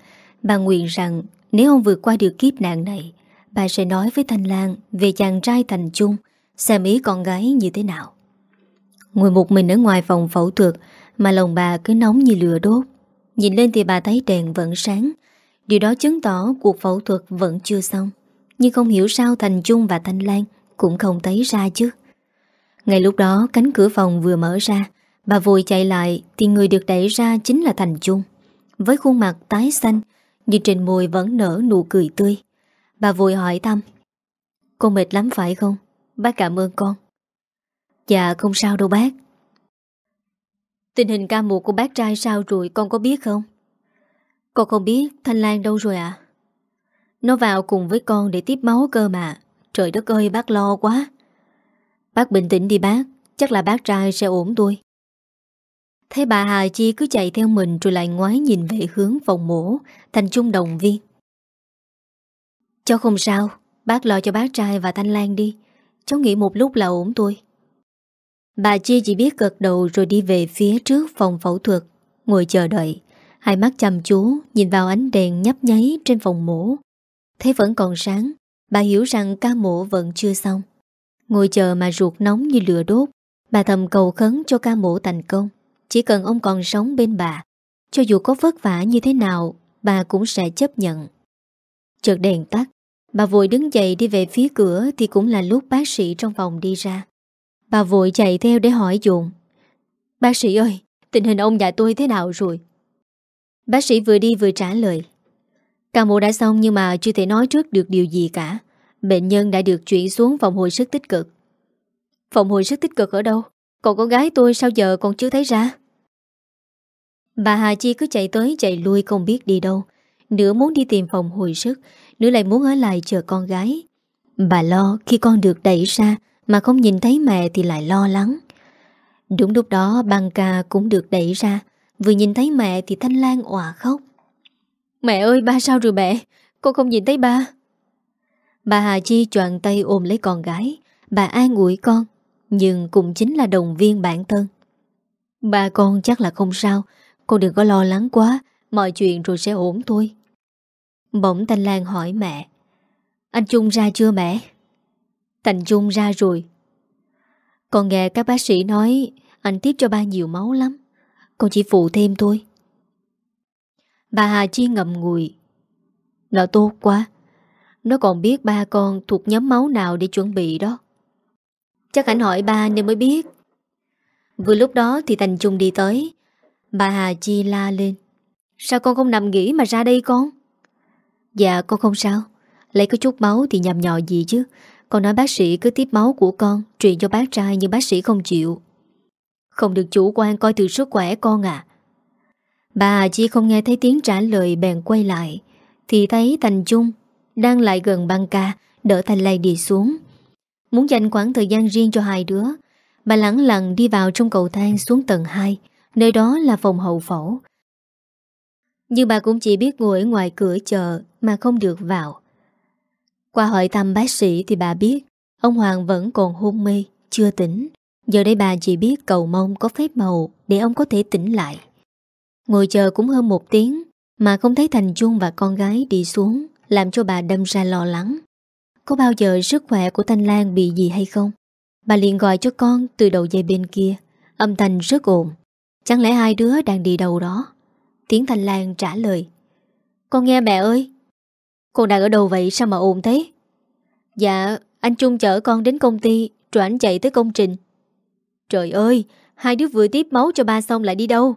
Bà nguyện rằng nếu ông vượt qua được kiếp nạn này, Bà sẽ nói với Thanh Lan về chàng trai Thành Trung Xem ý con gái như thế nào. Ngồi một mình ở ngoài phòng phẫu thuật Mà lòng bà cứ nóng như lửa đốt. Nhìn lên thì bà thấy đèn vẫn sáng Điều đó chứng tỏ cuộc phẫu thuật vẫn chưa xong. Nhưng không hiểu sao Thành Trung và Thanh Lan Cũng không thấy ra chứ. Ngay lúc đó, cánh cửa phòng vừa mở ra. Bà vội chạy lại, Thì người được đẩy ra chính là Thành Trung. Với khuôn mặt tái xanh Nhưng trên môi vẫn nở nụ cười tươi. Bà vội hỏi thăm, Con mệt lắm phải không? Bác cảm ơn con. Dạ không sao đâu bác. Tình hình ca mổ của bác trai sao rồi con có biết không? Con không biết Thanh Lan đâu rồi ạ? À? Nó vào cùng với con để tiếp máu cơ mà. Trời đất ơi bác lo quá. Bác bình tĩnh đi bác. Chắc là bác trai sẽ ổn tôi Thấy bà Hà Chi cứ chạy theo mình Rồi lại ngoái nhìn về hướng phòng mổ Thành trung đồng viên. Cháu không sao. Bác lo cho bác trai và Thanh Lan đi. Cháu nghĩ một lúc là ổn tôi Bà Chi chỉ biết gật đầu rồi đi về phía trước phòng phẫu thuật, ngồi chờ đợi. Hai mắt chăm chú nhìn vào ánh đèn nhấp nháy trên phòng mổ. Thấy vẫn còn sáng, bà hiểu rằng ca mổ vẫn chưa xong. Ngồi chờ mà ruột nóng như lửa đốt, bà thầm cầu khấn cho ca mổ thành công. Chỉ cần ông còn sống bên bà, cho dù có vất vả như thế nào, bà cũng sẽ chấp nhận. Chợt đèn tắt, bà vội đứng dậy đi về phía cửa thì cũng là lúc bác sĩ trong phòng đi ra. Bà vội chạy theo để hỏi dồn Bác sĩ ơi Tình hình ông nhà tôi thế nào rồi Bác sĩ vừa đi vừa trả lời. Ca mổ đã xong nhưng mà chưa thể nói trước được điều gì cả. Bệnh nhân đã được chuyển xuống phòng hồi sức tích cực. Phòng hồi sức tích cực ở đâu? Còn con gái tôi sao giờ còn chưa thấy ra? Bà Hà Chi cứ chạy tới chạy lui không biết đi đâu. Nửa muốn đi tìm phòng hồi sức, Nửa lại muốn ở lại chờ con gái. Bà lo khi con được đẩy ra mà không nhìn thấy mẹ thì lại lo lắng. Đúng lúc đó, băng ca cũng được đẩy ra. Vừa nhìn thấy mẹ thì Thanh Lan òa khóc. Mẹ ơi ba sao rồi mẹ? Con không nhìn thấy ba. Bà Hà Chi choàng tay ôm lấy con gái. Bà an ủi con. Nhưng cũng chính là đồng viên bản thân. Ba con chắc là không sao. Con đừng có lo lắng quá. Mọi chuyện rồi sẽ ổn thôi. Bỗng Thanh Lan hỏi mẹ. Anh Trung ra chưa mẹ? Thành Trung ra rồi. Con nghe các bác sĩ nói anh tiếp cho ba nhiều máu lắm. Con chỉ phụ thêm thôi. Bà Hà Chi ngậm ngùi. Nó tốt quá. Nó còn biết ba con thuộc nhóm máu nào để chuẩn bị đó. Chắc hẳn hỏi ba nên mới biết. Vừa lúc đó thì Thành Trung đi tới. Bà Hà Chi la lên. Sao con không nằm nghỉ mà ra đây con? Dạ con không sao. Lấy có chút máu thì nhầm nhò gì chứ. Con nói bác sĩ cứ tiếp máu của con, Truyền cho bác trai nhưng bác sĩ không chịu không được chủ quan coi từ sức khỏe con à Bà chỉ không nghe thấy tiếng trả lời, bèn quay lại. Thì thấy Thành Trung Đang lại gần băng ca, Đỡ Thành Lây đi xuống. Muốn dành khoảng thời gian riêng cho hai đứa, Bà lẳng lặng đi vào trong cầu thang xuống tầng 2 Nơi đó là phòng hậu phẫu. Nhưng bà cũng chỉ biết ngồi ở ngoài cửa chờ Mà không được vào. Qua hỏi thăm bác sĩ thì bà biết, Ông Hoàng vẫn còn hôn mê, Chưa tỉnh. Giờ đây bà chỉ biết cầu mong có phép màu Để ông có thể tỉnh lại. Ngồi chờ cũng hơn một tiếng Mà không thấy Thành Trung và con gái đi xuống, Làm cho bà đâm ra lo lắng. Có bao giờ sức khỏe của Thanh Lan bị gì hay không? Bà liền gọi cho con từ đầu dây bên kia. Âm thanh rất ồn. Chẳng lẽ hai đứa đang đi đâu đó? Tiếng Thanh Lan trả lời. Con nghe mẹ ơi. Con đang ở đâu vậy? Sao mà ồn thế? Dạ anh Trung chở con đến công ty, Rồi anh chạy tới công trình. Trời ơi Hai đứa vừa tiếp máu cho ba xong lại đi đâu?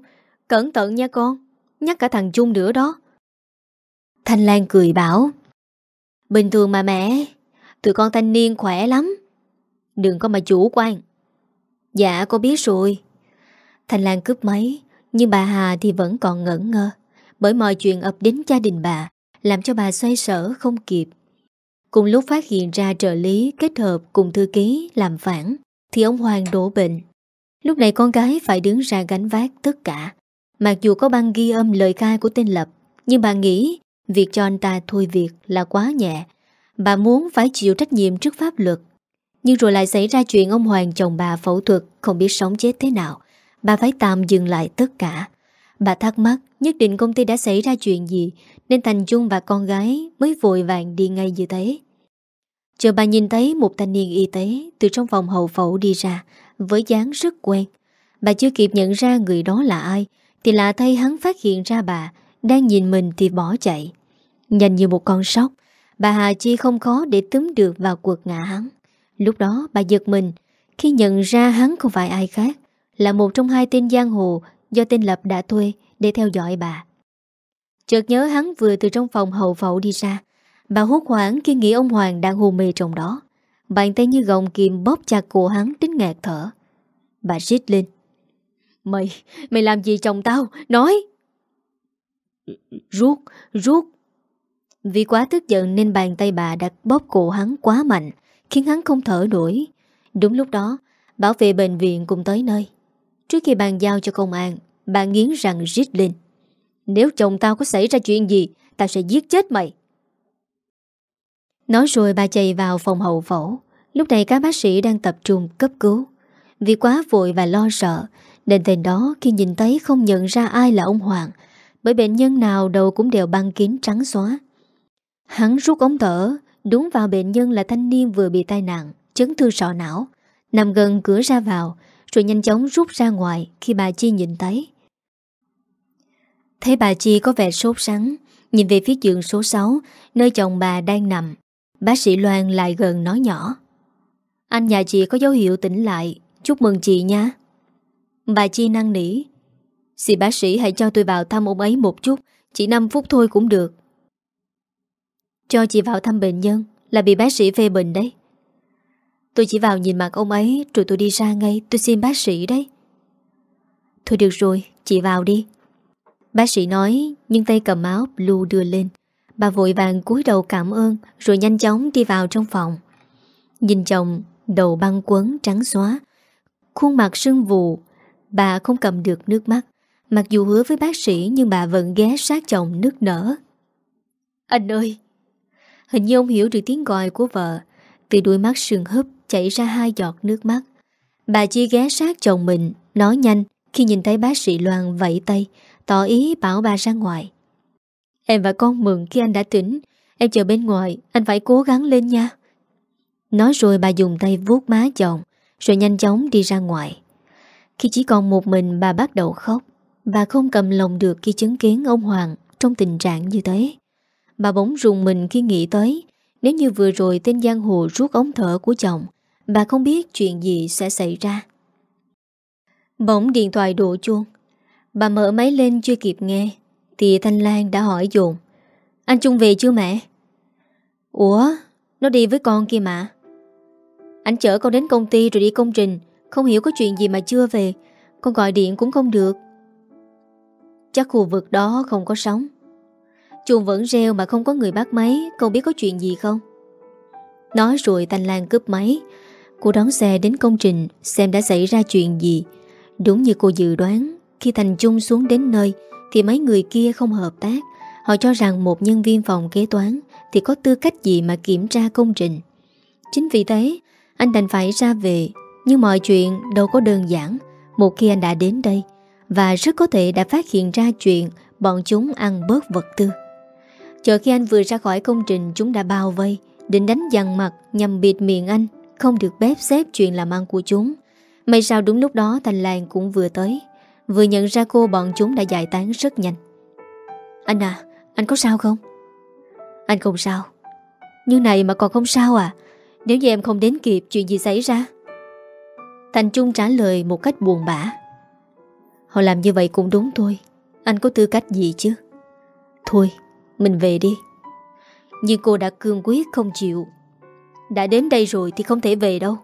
Cẩn thận nha con Nhắc cả thằng Trung nữa đó. Thanh Lan cười bảo Bình thường mà mẹ Tụi con thanh niên khỏe lắm. Đừng có mà chủ quan. Dạ con biết rồi. Thanh Lan cướp máy Nhưng bà Hà thì vẫn còn ngẩn ngơ Bởi mọi chuyện ập đến gia đình bà làm cho bà xoay sở không kịp. Cùng lúc phát hiện ra trợ lý kết hợp cùng thư ký làm phản, thì ông Hoàng đổ bệnh. Lúc này con gái phải đứng ra gánh vác tất cả. Mặc dù có băng ghi âm lời khai của tên Lập, nhưng bà nghĩ việc cho anh ta thôi việc là quá nhẹ. Bà muốn phải chịu trách nhiệm trước pháp luật. Nhưng rồi lại xảy ra chuyện ông Hoàng chồng bà phẫu thuật không biết sống chết thế nào. Bà phải tạm dừng lại tất cả. Bà thắc mắc nhất định công ty đã xảy ra chuyện gì nên Thành Trung và con gái mới vội vàng đi ngay như thế. Chờ bà nhìn thấy một thanh niên y tế từ trong phòng hậu phẫu đi ra với dáng rất quen. Bà chưa kịp nhận ra người đó là ai thì lạ thay hắn phát hiện ra bà đang nhìn mình thì bỏ chạy. Nhanh như một con sóc, bà Hà Chi không khó để túm được vào quật ngã hắn. Lúc đó bà giật mình khi nhận ra hắn không phải ai khác là một trong hai tên giang hồ do tên Lập đã thuê để theo dõi bà. Chợt nhớ hắn vừa từ trong phòng hậu phẫu đi ra Bà hốt hoảng khi nghĩ ông Hoàng đang hôn mê trong đó. Bàn tay như gồng kìm bóp chặt cổ hắn đến ngạt thở. Bà rít lên. Mày, mày làm gì chồng tao? Nói! Rút, rút Vì quá tức giận nên bàn tay bà đã bóp cổ hắn quá mạnh Khiến hắn không thở nổi. Đúng lúc đó Bảo vệ bệnh viện cũng tới nơi. Trước khi bàn giao cho công an Bà nghiến răng rít lên. Nếu chồng tao có xảy ra chuyện gì Tao sẽ giết chết mày. Nói rồi bà chạy vào phòng hậu phẫu. Lúc này các bác sĩ đang tập trung cấp cứu. Vì quá vội và lo sợ, Nên tên đó khi nhìn thấy không nhận ra ai là ông Hoàng, Bởi bệnh nhân nào đầu cũng đều băng kín trắng xóa. Hắn rút ống thở, Đúng vào bệnh nhân là thanh niên vừa bị tai nạn, Chấn thương sọ não, Nằm gần cửa ra vào, Rồi nhanh chóng rút ra ngoài Khi bà Chi nhìn thấy. Thấy bà Chi có vẻ sốt sắng, Nhìn về phía giường số 6 Nơi chồng bà đang nằm Bác sĩ Loan lại gần nói nhỏ. Anh nhà chị có dấu hiệu tỉnh lại, Chúc mừng chị nha. Bà Chi năng nỉ. Xin bác sĩ hãy cho tôi vào thăm ông ấy một chút, Chỉ 5 phút thôi cũng được. Cho chị vào thăm bệnh nhân, Là bị bác sĩ phê bình đấy. Tôi chỉ vào nhìn mặt ông ấy, Rồi tôi đi ra ngay, Tôi xin bác sĩ đấy. Thôi được rồi, Chị vào đi. Bác sĩ nói, nhưng tay cầm áo blue đưa lên. Bà vội vàng cúi đầu cảm ơn Rồi nhanh chóng đi vào trong phòng Nhìn chồng Đầu băng quấn trắng xóa Khuôn mặt sưng vù Bà không cầm được nước mắt Mặc dù hứa với bác sĩ nhưng bà vẫn ghé sát chồng nước nở. Anh ơi! Hình như ông hiểu được tiếng gọi của vợ. Từ đuôi mắt sườn húp chảy ra hai giọt nước mắt. Bà Chi ghé sát chồng mình, nói nhanh khi nhìn thấy bác sĩ Loan vẫy tay, tỏ ý bảo bà ra ngoài. Em và con mừng khi anh đã tỉnh, em chờ bên ngoài, anh phải cố gắng lên nha. Nói rồi bà dùng tay vuốt má chồng, rồi nhanh chóng đi ra ngoài. Khi chỉ còn một mình bà bắt đầu khóc, bà không cầm lòng được khi chứng kiến ông Hoàng trong tình trạng như thế. Bà bỗng rùng mình khi nghĩ tới, nếu như vừa rồi tên giang hồ rút ống thở của chồng, bà không biết chuyện gì sẽ xảy ra. Bỗng điện thoại đổ chuông. Bà mở máy lên chưa kịp nghe, thì Thanh Lan đã hỏi dồn. Anh Trung về chưa mẹ? Ủa, nó đi với con kia mà. Anh chở con đến công ty rồi đi công trình Không hiểu có chuyện gì mà chưa về. Con gọi điện cũng không được. Chắc khu vực đó không có sóng. Chuồng vẫn reo mà không có người bắt máy. Con biết có chuyện gì không? Nói rồi Thanh Lan cướp máy. Cô đón xe đến công trình Xem đã xảy ra chuyện gì. Đúng như cô dự đoán Khi Thành Trung xuống đến nơi thì mấy người kia không hợp tác. Họ cho rằng một nhân viên phòng kế toán Thì có tư cách gì mà kiểm tra công trình. Chính vì thế, anh đành phải ra về. Nhưng mọi chuyện đâu có đơn giản. Một khi anh đã đến đây, Và rất có thể đã phát hiện ra chuyện Bọn chúng ăn bớt vật tư. Chờ khi anh vừa ra khỏi công trình, Chúng đã bao vây, Định đánh dằn mặt nhằm bịt miệng anh, Không được bếp xếp chuyện làm ăn của chúng. May sao đúng lúc đó Thành Làng cũng vừa tới. Vừa nhận ra cô, bọn chúng đã giải tán rất nhanh. Anh à Anh có sao không? Anh không sao. Như này mà còn không sao à? Nếu như em không đến kịp, chuyện gì xảy ra? Thành Trung trả lời một cách buồn bã. Họ làm như vậy cũng đúng thôi. Anh có tư cách gì chứ? Thôi, mình về đi. Nhưng cô đã cương quyết không chịu. Đã đến đây rồi thì không thể về đâu.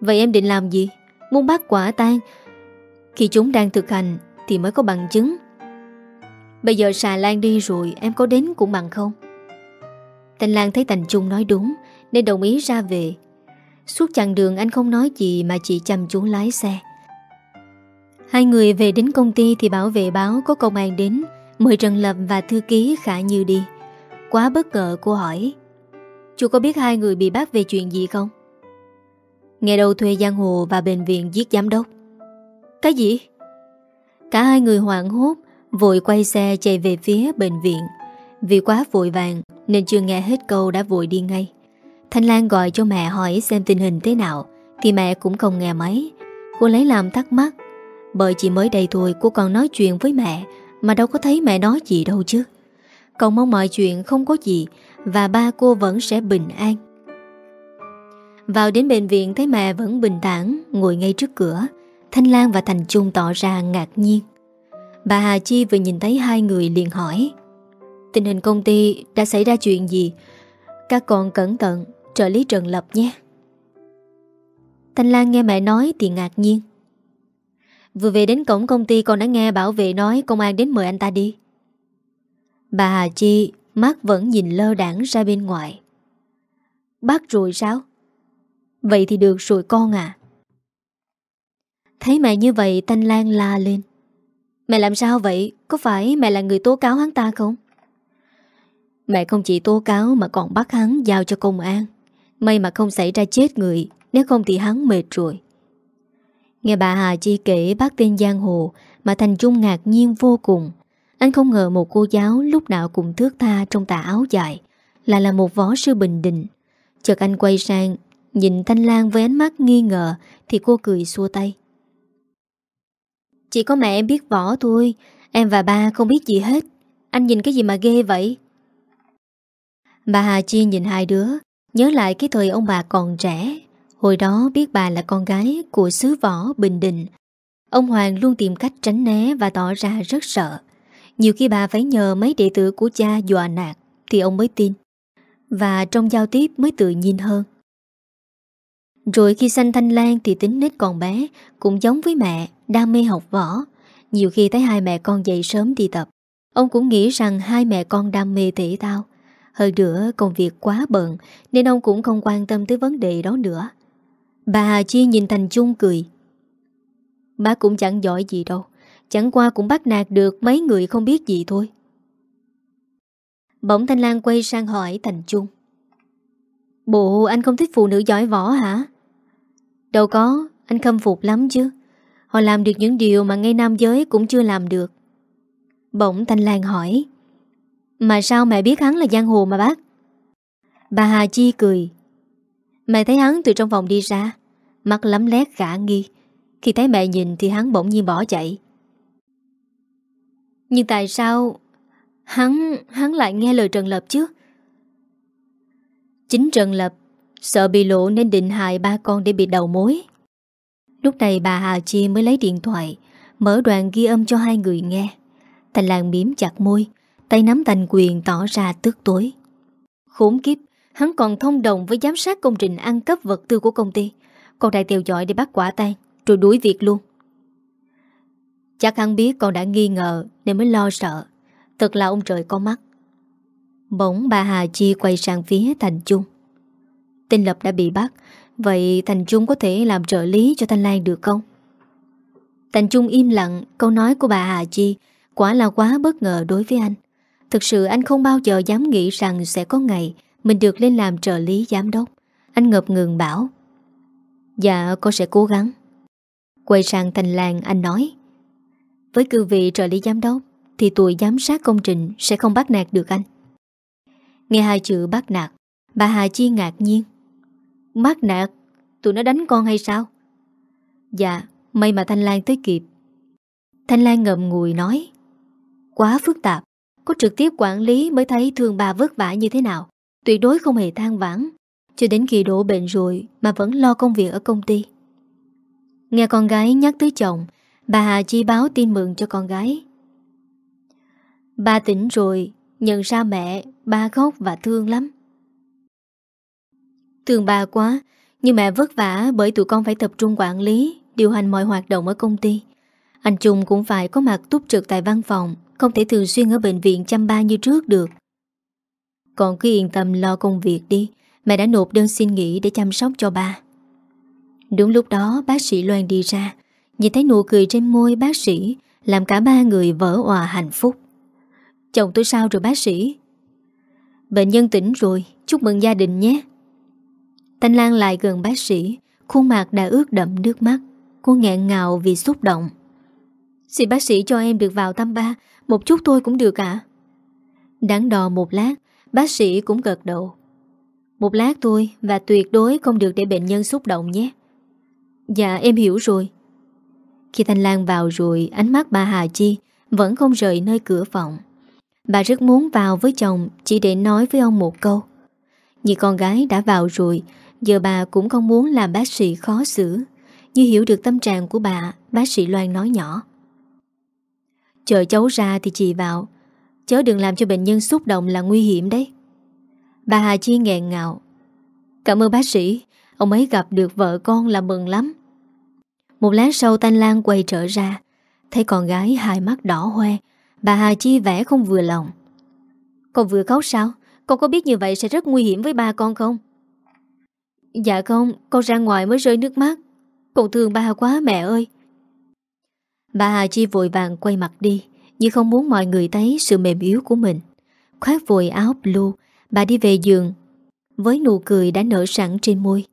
Vậy em định làm gì? Muốn bắt quả tang khi chúng đang thực hành Thì mới có bằng chứng. Bây giờ xà lan đi rồi, Em có đến cũng bằng không? Thành Lan thấy Thành Trung nói đúng, nên đồng ý ra về. Suốt chặng đường anh không nói gì Mà chỉ chăm chú lái xe. Hai người về đến công ty Thì bảo vệ báo có công an đến, Mời Trần Lập và thư ký, Khả Như đi. Quá bất ngờ, cô hỏi, Chú có biết hai người bị bắt về chuyện gì không? Nghe đầu thuê giang hồ và bệnh viện giết giám đốc. Cái gì? Cả hai người hoảng hốt, Vội quay xe chạy về phía bệnh viện. Vì quá vội vàng Nên chưa nghe hết câu đã vội đi ngay. Thanh Lan gọi cho mẹ hỏi xem tình hình thế nào, Thì mẹ cũng không nghe máy. Cô lấy làm thắc mắc, Bởi chỉ mới đây thôi, cô còn nói chuyện với mẹ, Mà đâu có thấy mẹ nói gì đâu chứ. Còn mong mọi chuyện không có gì, Và ba cô vẫn sẽ bình an. Vào đến bệnh viện, thấy mẹ vẫn bình thản, Ngồi ngay trước cửa. Thanh Lan và Thành Trung tỏ ra ngạc nhiên Bà Hà Chi vừa nhìn thấy hai người liền hỏi, Tình hình công ty, đã xảy ra chuyện gì Các con cẩn thận, trợ lý Trần Lập nhé. Thanh Lan nghe mẹ nói thì ngạc nhiên. Vừa về đến cổng công ty, con đã nghe bảo vệ nói công an đến mời anh ta đi. Bà Hà Chi mắt vẫn nhìn lơ đảng ra bên ngoài. Bắt rồi sao? Vậy thì được rồi con à. Thấy mẹ như vậy, Thanh Lan la lên. Mẹ làm sao vậy? Có phải mẹ là người tố cáo hắn ta không? Mẹ không chỉ tố cáo mà còn bắt hắn giao cho công an. May mà không xảy ra chết người, Nếu không thì hắn mệt rồi Nghe bà Hà Chi kể bác tên Giang Hồ Mà Thành Trung ngạc nhiên vô cùng Anh không ngờ một cô giáo lúc nào cũng thước tha trong tà áo dài Là là một võ sư bình định Chợt anh quay sang, Nhìn Thanh Lan với ánh mắt nghi ngờ, Thì cô cười xua tay chỉ có mẹ em biết võ thôi. Em và ba không biết gì hết. Anh nhìn cái gì mà ghê vậy? Bà Hà Chi nhìn hai đứa, Nhớ lại cái thời ông bà còn trẻ. Hồi đó biết bà là con gái Của sứ võ Bình Định. Ông Hoàng luôn tìm cách tránh né Và tỏ ra rất sợ. Nhiều khi bà phải nhờ mấy đệ tử của cha dọa nạt Thì ông mới tin. Và trong giao tiếp mới tự nhiên hơn. Rồi khi sanh Thanh Lan Thì tính nết còn bé, Cũng giống với mẹ. Đam mê học võ. Nhiều khi thấy hai mẹ con dậy sớm đi tập. Ông cũng nghĩ rằng hai mẹ con đam mê thể thao. Hơn nữa công việc quá bận Nên ông cũng không quan tâm tới vấn đề đó nữa. Bà Hà Chi nhìn Thành Trung cười. Má cũng chẳng giỏi gì đâu. Chẳng qua cũng bắt nạt được mấy người không biết gì thôi. Bỗng Thanh Lan quay sang hỏi Thành Trung Bộ anh không thích phụ nữ giỏi võ hả? Đâu có, anh khâm phục lắm chứ. Họ làm được những điều mà ngay nam giới cũng chưa làm được. Bỗng Thanh Lan hỏi, Mà sao mẹ biết hắn là giang hồ mà bác? Bà Hà Chi cười, Mẹ thấy hắn từ trong phòng đi ra, Mắt lắm lét khả nghi. Khi thấy mẹ nhìn thì hắn bỗng nhiên bỏ chạy. Nhưng tại sao Hắn Hắn lại nghe lời Trần Lập chứ? Chính Trần Lập Sợ bị lộ nên định hại ba con để bị đầu mối. Lúc này bà Hà Chi mới lấy điện thoại, Mở đoạn ghi âm cho hai người nghe. Thành làng miếm chặt môi, Tay nắm thành quyền tỏ ra tức tối. Khốn kiếp, Hắn còn thông đồng với giám sát công trình ăn cắp vật tư của công ty. Còn đại theo dõi để bắt quả tan Rồi đuổi việc luôn. Chắc hắn biết con đã nghi ngờ Nên mới lo sợ. Thật là ông trời có mắt. Bỗng bà Hà Chi quay sang phía Thành Trung Tinh Lập đã bị bắt Vậy Thành Trung có thể làm trợ lý cho Thanh Lan được không? Thành Trung im lặng, Câu nói của bà Hà Chi Quả là quá bất ngờ đối với anh. Thực sự anh không bao giờ dám nghĩ rằng Sẽ có ngày mình được lên làm trợ lý giám đốc. Anh ngập ngừng bảo Dạ con sẽ cố gắng. Quay sang thành lan, anh nói, Với cư vị trợ lý giám đốc Thì tuổi giám sát công trình Sẽ không bắt nạt được anh. Nghe hai chữ bắt nạt, Bà Hà Chi ngạc nhiên. Mát nạt, Tụi nó đánh con hay sao? Dạ May mà Thanh Lan tới kịp. Thanh Lan ngậm ngùi nói, Quá phức tạp, Có trực tiếp quản lý mới thấy thương bà vất vả như thế nào, Tuyệt đối không hề than vãn, Cho đến khi đổ bệnh rồi Mà vẫn lo công việc ở công ty. Nghe con gái nhắc tới chồng, Bà Hà Chi báo tin mừng cho con gái. Ba tỉnh rồi, Nhận ra mẹ, Ba khóc và thương lắm. Thương bà quá. Nhưng mẹ vất vả bởi tụi con phải tập trung quản lý, Điều hành mọi hoạt động ở công ty. Anh Trung cũng phải có mặt túc trực tại văn phòng, Không thể thường xuyên ở bệnh viện chăm ba như trước được. Con cứ yên tâm lo công việc đi, Mẹ đã nộp đơn xin nghỉ để chăm sóc cho ba. Đúng lúc đó, bác sĩ Loan đi ra, Nhìn thấy nụ cười trên môi bác sĩ, Làm cả ba người vỡ hòa hạnh phúc. Chồng tôi sao rồi bác sĩ? Bệnh nhân tỉnh rồi, Chúc mừng gia đình nhé. Thanh Lan lại gần bác sĩ, Khuôn mặt đã ướt đậm nước mắt. Cô nghẹn ngào vì xúc động. Xin bác sĩ cho em được vào thăm ba, Một chút thôi cũng được ạ. Đáng đò một lát, Bác sĩ cũng gật đầu. Một lát thôi và tuyệt đối không được để bệnh nhân xúc động nhé. Dạ em hiểu rồi. Khi Thanh Lan vào rồi, Ánh mắt bà Hà Chi Vẫn không rời nơi cửa phòng. Bà rất muốn vào với chồng Chỉ để nói với ông một câu. Như con gái đã vào rồi Giờ bà cũng không muốn làm bác sĩ khó xử. Như hiểu được tâm trạng của bà, Bác sĩ Loan nói nhỏ. Chờ cháu ra thì chị vào. Chớ đừng làm cho bệnh nhân xúc động là nguy hiểm đấy. Bà Hà Chi nghẹn ngào. Cảm ơn bác sĩ, Ông ấy gặp được vợ con là mừng lắm. Một lát sau Thanh Lan quay trở ra. Thấy con gái hai mắt đỏ hoe, Bà Hà Chi vẽ không vừa lòng. Con vừa khóc sao? Con có biết như vậy sẽ rất nguy hiểm với ba con không? Dạ không, Con ra ngoài mới rơi nước mắt. Con thương ba quá mẹ ơi. Bà Hà Chi vội vàng quay mặt đi Nhưng không muốn mọi người thấy sự mềm yếu của mình. Khoác vội áo blue, Bà đi về giường. Với nụ cười đã nở sẵn trên môi.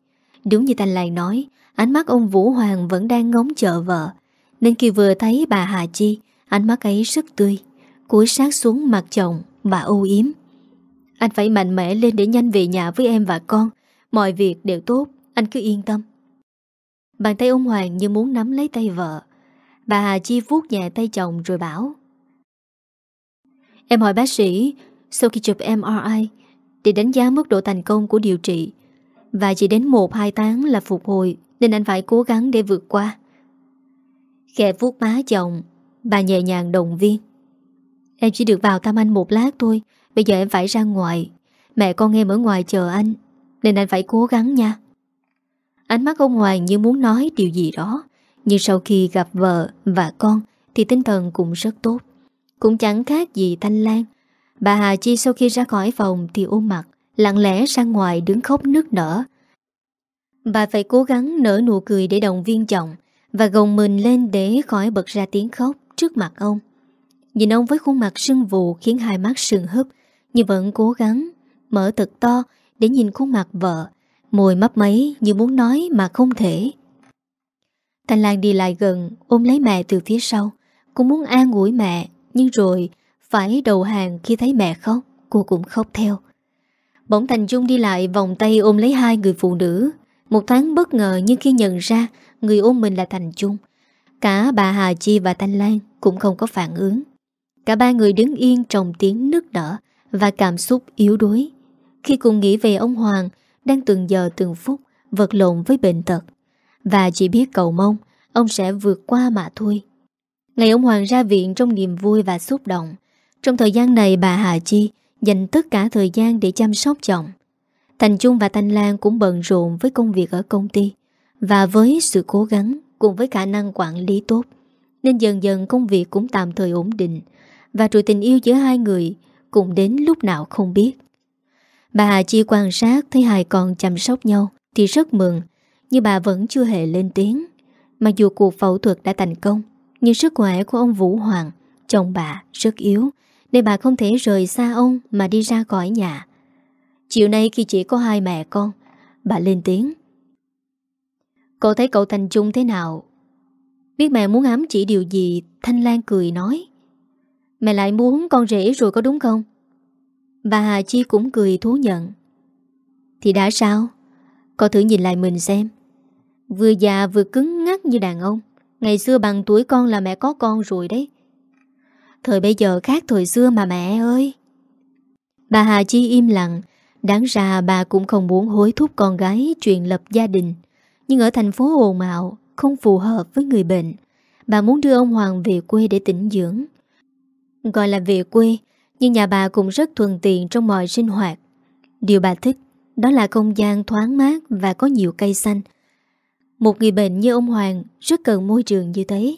Đúng như Thanh lài nói, Ánh mắt ông Vũ Hoàng vẫn đang ngóng chờ vợ. Nên khi vừa thấy bà Hà Chi, Ánh mắt ấy rất tươi. Cúi sát xuống mặt chồng, Bà âu yếm. Anh phải mạnh mẽ lên để nhanh về nhà với em và con. Mọi việc đều tốt, Anh cứ yên tâm. Bàn tay ông Hoàng như muốn nắm lấy tay vợ. Bà Hà Chi vuốt nhẹ tay chồng rồi bảo. Em hỏi bác sĩ, Sau khi chụp MRI Để đánh giá mức độ thành công của điều trị, Và chỉ đến 1-2 tháng là phục hồi, Nên anh phải cố gắng để vượt qua. Khẽ vuốt má chồng, Bà nhẹ nhàng động viên. Em chỉ được vào thăm anh một lát thôi, Bây giờ em phải ra ngoài. Mẹ con em ở ngoài chờ anh. Nên anh phải cố gắng nha. Ánh mắt ông Hoàng như muốn nói điều gì đó Nhưng sau khi gặp vợ và con Thì tinh thần cũng rất tốt. Cũng chẳng khác gì Thanh Lan. Bà Hà Chi sau khi ra khỏi phòng Thì ôm mặt Lặng lẽ ra ngoài đứng khóc nước nở. Bà phải cố gắng nở nụ cười để động viên chồng Và gồng mình lên để khỏi bật ra tiếng khóc trước mặt ông. Nhìn ông với khuôn mặt sưng vụ khiến hai mắt sưng húp, nhưng vẫn cố gắng mở thật to để nhìn khuôn mặt vợ, môi mấp máy như muốn nói mà không thể. Thanh Lan đi lại gần, ôm lấy mẹ từ phía sau. Cô muốn an ủi mẹ, nhưng rồi phải đầu hàng khi thấy mẹ khóc, cô cũng khóc theo. Bỗng Thành Trung đi lại vòng tay ôm lấy hai người phụ nữ. Một thoáng bất ngờ nhưng khi nhận ra người ôm mình là Thành Trung. Cả bà Hà Chi và Thanh Lan cũng không có phản ứng. Cả ba người đứng yên trong tiếng nức nở và cảm xúc yếu đuối. Khi cùng nghĩ về ông Hoàng đang từng giờ từng phút vật lộn với bệnh tật. Và chỉ biết cầu mong ông sẽ vượt qua mà thôi. Ngày ông Hoàng ra viện trong niềm vui và xúc động. Trong thời gian này, bà Hà Chi dành tất cả thời gian để chăm sóc chồng. Thành Trung và Thanh Lan cũng bận rộn với công việc ở công ty và với sự cố gắng cùng với khả năng quản lý tốt, nên dần dần công việc cũng tạm thời ổn định và trụ tình yêu giữa hai người cũng đến lúc nào không biết. Bà Hà Chi quan sát thấy hai con chăm sóc nhau thì rất mừng nhưng bà vẫn chưa hề lên tiếng. Mặc dù cuộc phẫu thuật đã thành công nhưng sức khỏe của ông Vũ Hoàng chồng bà rất yếu nên bà không thể rời xa ông mà đi ra khỏi nhà. Chiều nay khi chỉ có hai mẹ con, bà lên tiếng. Cậu thấy cậu Thành Trung thế nào? Biết mẹ muốn ám chỉ điều gì, Thanh Lan cười nói. Mẹ lại muốn con rể rồi có đúng không? Bà Hà Chi cũng cười thú nhận. Thì đã sao? có thử nhìn lại mình xem. Vừa già vừa cứng ngắc như đàn ông. Ngày xưa bằng tuổi con là mẹ có con rồi đấy. Thời bây giờ khác thời xưa mà mẹ ơi Bà Hà Chi im lặng Đáng ra bà cũng không muốn hối thúc con gái chuyện lập gia đình Nhưng ở thành phố ồn ào, Không phù hợp với người bệnh Bà muốn đưa ông Hoàng về quê để tĩnh dưỡng Gọi là về quê nhưng nhà bà cũng rất thuận tiện trong mọi sinh hoạt. Điều bà thích, Đó là không gian thoáng mát Và có nhiều cây xanh. Một người bệnh như ông Hoàng Rất cần môi trường như thế.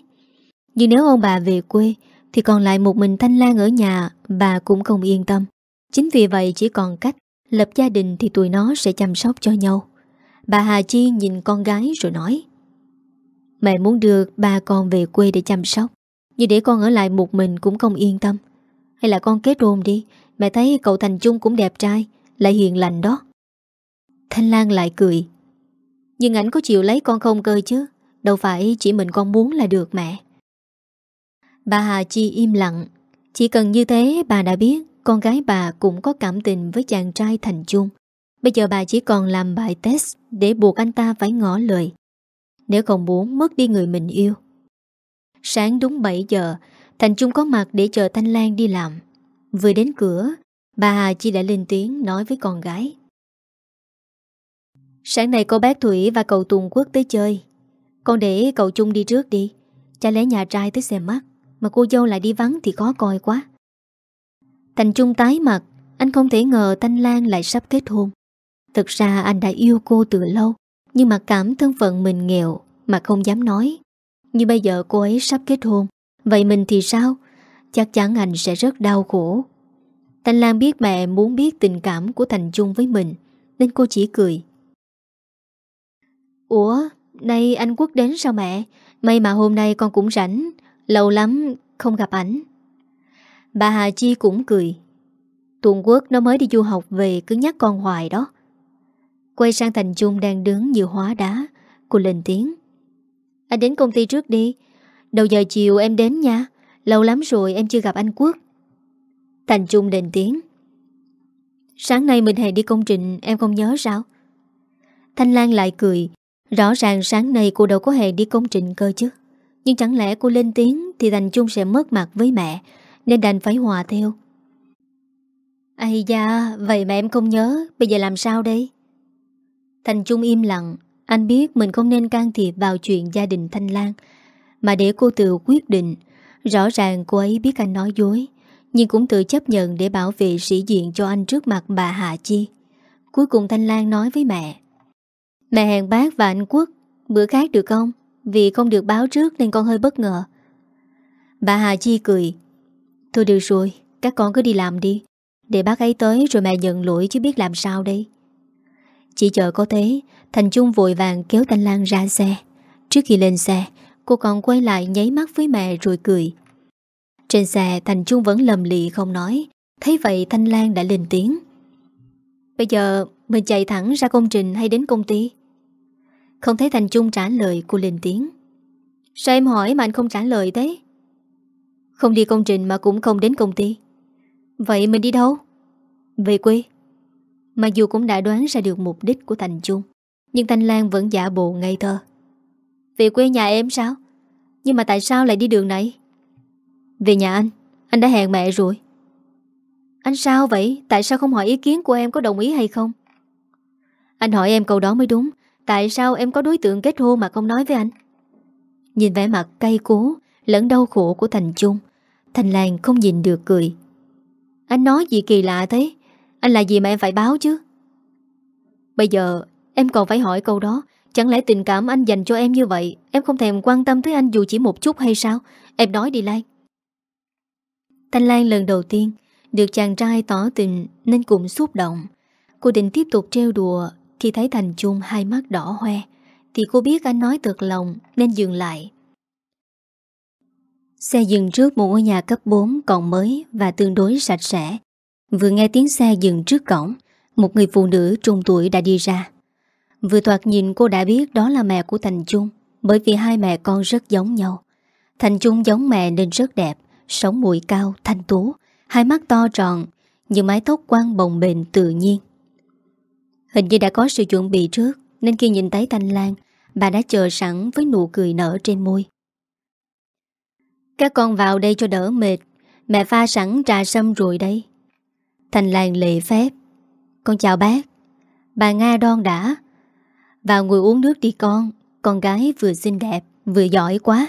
Nhưng nếu ông bà về quê, thì còn lại một mình Thanh Lan ở nhà, Bà cũng không yên tâm. Chính vì vậy chỉ còn cách Lập gia đình thì tụi nó sẽ chăm sóc cho nhau. Bà Hà Chi nhìn con gái rồi nói, Mẹ muốn đưa ba con về quê để chăm sóc, Nhưng để con ở lại một mình cũng không yên tâm. Hay là con kết hôn đi. Mẹ thấy cậu Thành Trung cũng đẹp trai, Lại hiền lành đó. Thanh Lan lại cười. Nhưng ảnh có chịu lấy con không cơ chứ? Đâu phải chỉ mình con muốn là được mẹ. Bà Hà Chi im lặng. Chỉ cần như thế bà đã biết Con gái bà cũng có cảm tình với chàng trai Thành Trung. Bây giờ bà chỉ còn làm bài test Để buộc anh ta phải ngỏ lời. Nếu không muốn mất đi người mình yêu. Sáng đúng 7 giờ Thành Trung có mặt để chờ Thanh Lan đi làm. Vừa đến cửa, Bà Hà Chi đã lên tiếng nói với con gái. Sáng nay có bác Thủy và cậu Tùng Quốc tới chơi. Con để cậu Trung đi trước đi. Chả lẽ nhà trai tới xem mắt, mà cô dâu lại đi vắng thì khó coi quá. Thành Trung tái mặt, Anh không thể ngờ Thanh Lan lại sắp kết hôn. Thực ra anh đã yêu cô từ lâu, Nhưng mà cảm thân phận mình nghèo Mà không dám nói. Như bây giờ cô ấy sắp kết hôn Vậy mình thì sao? Chắc chắn anh sẽ rất đau khổ. Thanh Lan biết mẹ muốn biết tình cảm của Thành Trung với mình, Nên cô chỉ cười. Ủa, Nay anh Quốc đến sao mẹ? May mà hôm nay con cũng rảnh, Lâu lắm không gặp ảnh. Bà Hà Chi cũng cười. Tuần Quốc nó mới đi du học về Cứ nhắc con hoài đó. Quay sang Thành Trung đang đứng như hóa đá, Cô lên tiếng. Anh đến công ty trước đi Đầu giờ chiều em đến nha. Lâu lắm rồi em chưa gặp anh Quốc. Thành Trung lên tiếng. Sáng nay mình hẹn đi công trình, Em không nhớ sao? Thanh Lan lại cười. Rõ ràng sáng nay cô đâu có hẹn đi công trình cơ chứ. Nhưng chẳng lẽ cô lên tiếng Thì Thành Trung sẽ mất mặt với mẹ, Nên đành phải hòa theo. Ây da, Vậy mà em không nhớ, Bây giờ làm sao đây? Thành Trung im lặng. Anh biết mình không nên can thiệp vào chuyện gia đình Thanh Lan. Mà để cô tự quyết định. Rõ ràng cô ấy biết anh nói dối, Nhưng cũng tự chấp nhận để bảo vệ sĩ diện cho anh trước mặt bà Hạ Chi. Cuối cùng Thanh Lan nói với mẹ Mẹ hẹn bác và anh Quốc, Bữa khác được không? Vì không được báo trước nên con hơi bất ngờ. Bà Hà Chi cười, Thôi được rồi, Các con cứ đi làm đi. Để bác ấy tới rồi mẹ nhận lỗi chứ biết làm sao đây. Chỉ chờ có thế, Thành Trung vội vàng kéo Thanh Lan ra xe. Trước khi lên xe Cô còn quay lại nháy mắt với mẹ rồi cười. Trên xe, Thành Trung vẫn lầm lì không nói. Thấy vậy, Thanh Lan đã lên tiếng. Bây giờ mình chạy thẳng ra công trình hay đến công ty? Không thấy Thành Trung trả lời, cô lên tiếng. Sao em hỏi mà anh không trả lời thế? Không đi công trình mà cũng không đến công ty. Vậy mình đi đâu? Về quê. Mặc dù cũng đã đoán ra được mục đích của Thành Trung, Nhưng Thanh Lan vẫn giả bộ ngây thơ. Về quê nhà em sao? Nhưng mà tại sao lại đi đường này? Về nhà anh Anh đã hẹn mẹ rồi. Anh sao vậy? Tại sao không hỏi ý kiến của em có đồng ý hay không? Anh hỏi em câu đó mới đúng. Tại sao em có đối tượng kết hôn mà không nói với anh? Nhìn vẻ mặt cay cố Lẫn đau khổ của Thành Trung Thành Lan không nhìn được cười. Anh nói gì kỳ lạ thế? Anh là gì mà em phải báo chứ? Bây giờ em còn phải hỏi câu đó. Chẳng lẽ tình cảm anh dành cho em như vậy? Em không thèm quan tâm tới anh dù chỉ một chút hay sao? Em nói đi Lan. Thanh Lan lần đầu tiên Được chàng trai tỏ tình Nên cũng xúc động. Cô định tiếp tục treo đùa Khi thấy Thành Trung hai mắt đỏ hoe. Thì cô biết anh nói thật lòng Nên dừng lại. Xe dừng trước một ngôi nhà cấp 4 Còn mới và tương đối sạch sẽ. Vừa nghe tiếng xe dừng trước cổng, Một người phụ nữ trung tuổi đã đi ra. Vừa thoạt nhìn cô đã biết Đó là mẹ của Thành Trung Bởi vì hai mẹ con rất giống nhau. Thành Trung giống mẹ nên rất đẹp Sống mũi cao, thanh tú Hai mắt to tròn Những mái tóc quang bồng bềnh tự nhiên. Hình như đã có sự chuẩn bị trước Nên khi nhìn thấy Thanh Lan Bà đã chờ sẵn với nụ cười nở trên môi. Các con vào đây cho đỡ mệt Mẹ pha sẵn trà sâm rồi đây thành Lan lệ phép. Con chào bác. Bà Nga đon đã. Vào ngồi uống nước đi con. Con gái vừa xinh đẹp, Vừa giỏi quá.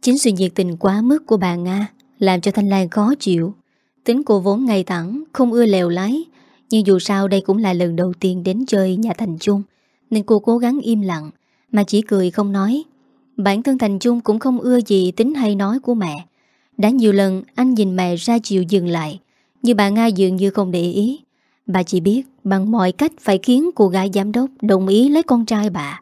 Chính sự nhiệt tình quá mức của bà Nga Làm cho Thanh Lan khó chịu. Tính cô vốn ngay thẳng, Không ưa lèo lái. Nhưng dù sao đây cũng là lần đầu tiên đến chơi nhà Thành Trung, Nên cô cố gắng im lặng, Mà chỉ cười không nói. Bản thân Thành Trung cũng không ưa gì tính hay nói của mẹ. Đã nhiều lần anh nhìn mẹ ra chiều dừng lại, Nhưng bà Nga dường như không để ý. Bà chỉ biết bằng mọi cách phải khiến cô gái giám đốc đồng ý lấy con trai bà.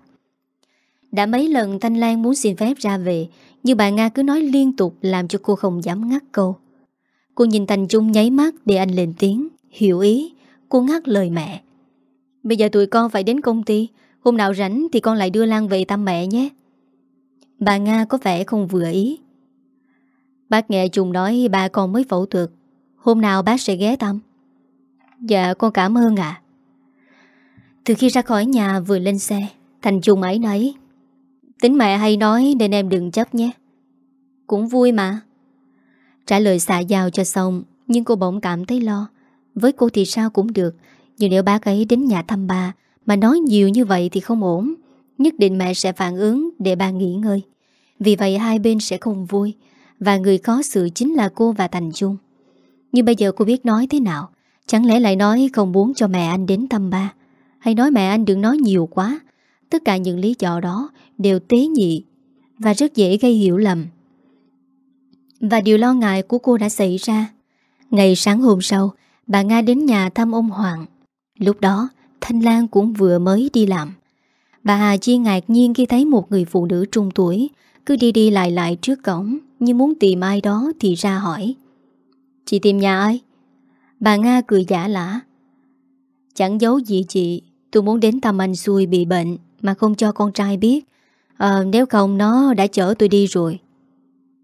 Đã mấy lần Thanh Lan muốn xin phép ra về Nhưng bà Nga cứ nói liên tục làm cho cô không dám ngắt câu. Cô nhìn Thành Trung nháy mắt để anh lên tiếng, hiểu ý, cô ngắt lời mẹ. Bây giờ tụi con phải đến công ty, hôm nào rảnh thì con lại đưa Lan về thăm mẹ nhé. Bà Nga có vẻ không vừa ý. Bác nghe Trung nói bà con mới phẫu thuật, hôm nào bác sẽ ghé thăm. Dạ con cảm ơn ạ. Từ khi ra khỏi nhà vừa lên xe, Thành Trung ấy nấy. Tính mẹ hay nói nên em đừng chấp nhé. Cũng vui mà. Trả lời xạ giao cho xong Nhưng cô bỗng cảm thấy lo Với cô thì sao cũng được Nhưng nếu bác ấy đến nhà thăm bà Mà nói nhiều như vậy thì không ổn Nhất định mẹ sẽ phản ứng để bà nghỉ ngơi Vì vậy hai bên sẽ không vui Và người có sự chính là cô và Thành Trung Nhưng bây giờ cô biết nói thế nào Chẳng lẽ lại nói không muốn cho mẹ anh đến thăm ba? Hay nói mẹ anh đừng nói nhiều quá? Tất cả những lý do đó Đều tế nhị Và rất dễ gây hiểu lầm. Và điều lo ngại của cô đã xảy ra. Ngày sáng hôm sau, Bà Nga đến nhà thăm ông Hoàng. Lúc đó, Thanh Lan cũng vừa mới đi làm. Bà Hà Chi ngạc nhiên khi thấy một người phụ nữ trung tuổi Cứ đi đi lại lại trước cổng Như muốn tìm ai đó thì ra hỏi. Chị tìm nhà ai? Bà Nga cười giả lả. Chẳng giấu gì chị Tôi muốn đến thăm anh xui bị bệnh Mà không cho con trai biết. À, Nếu không nó đã chở tôi đi rồi.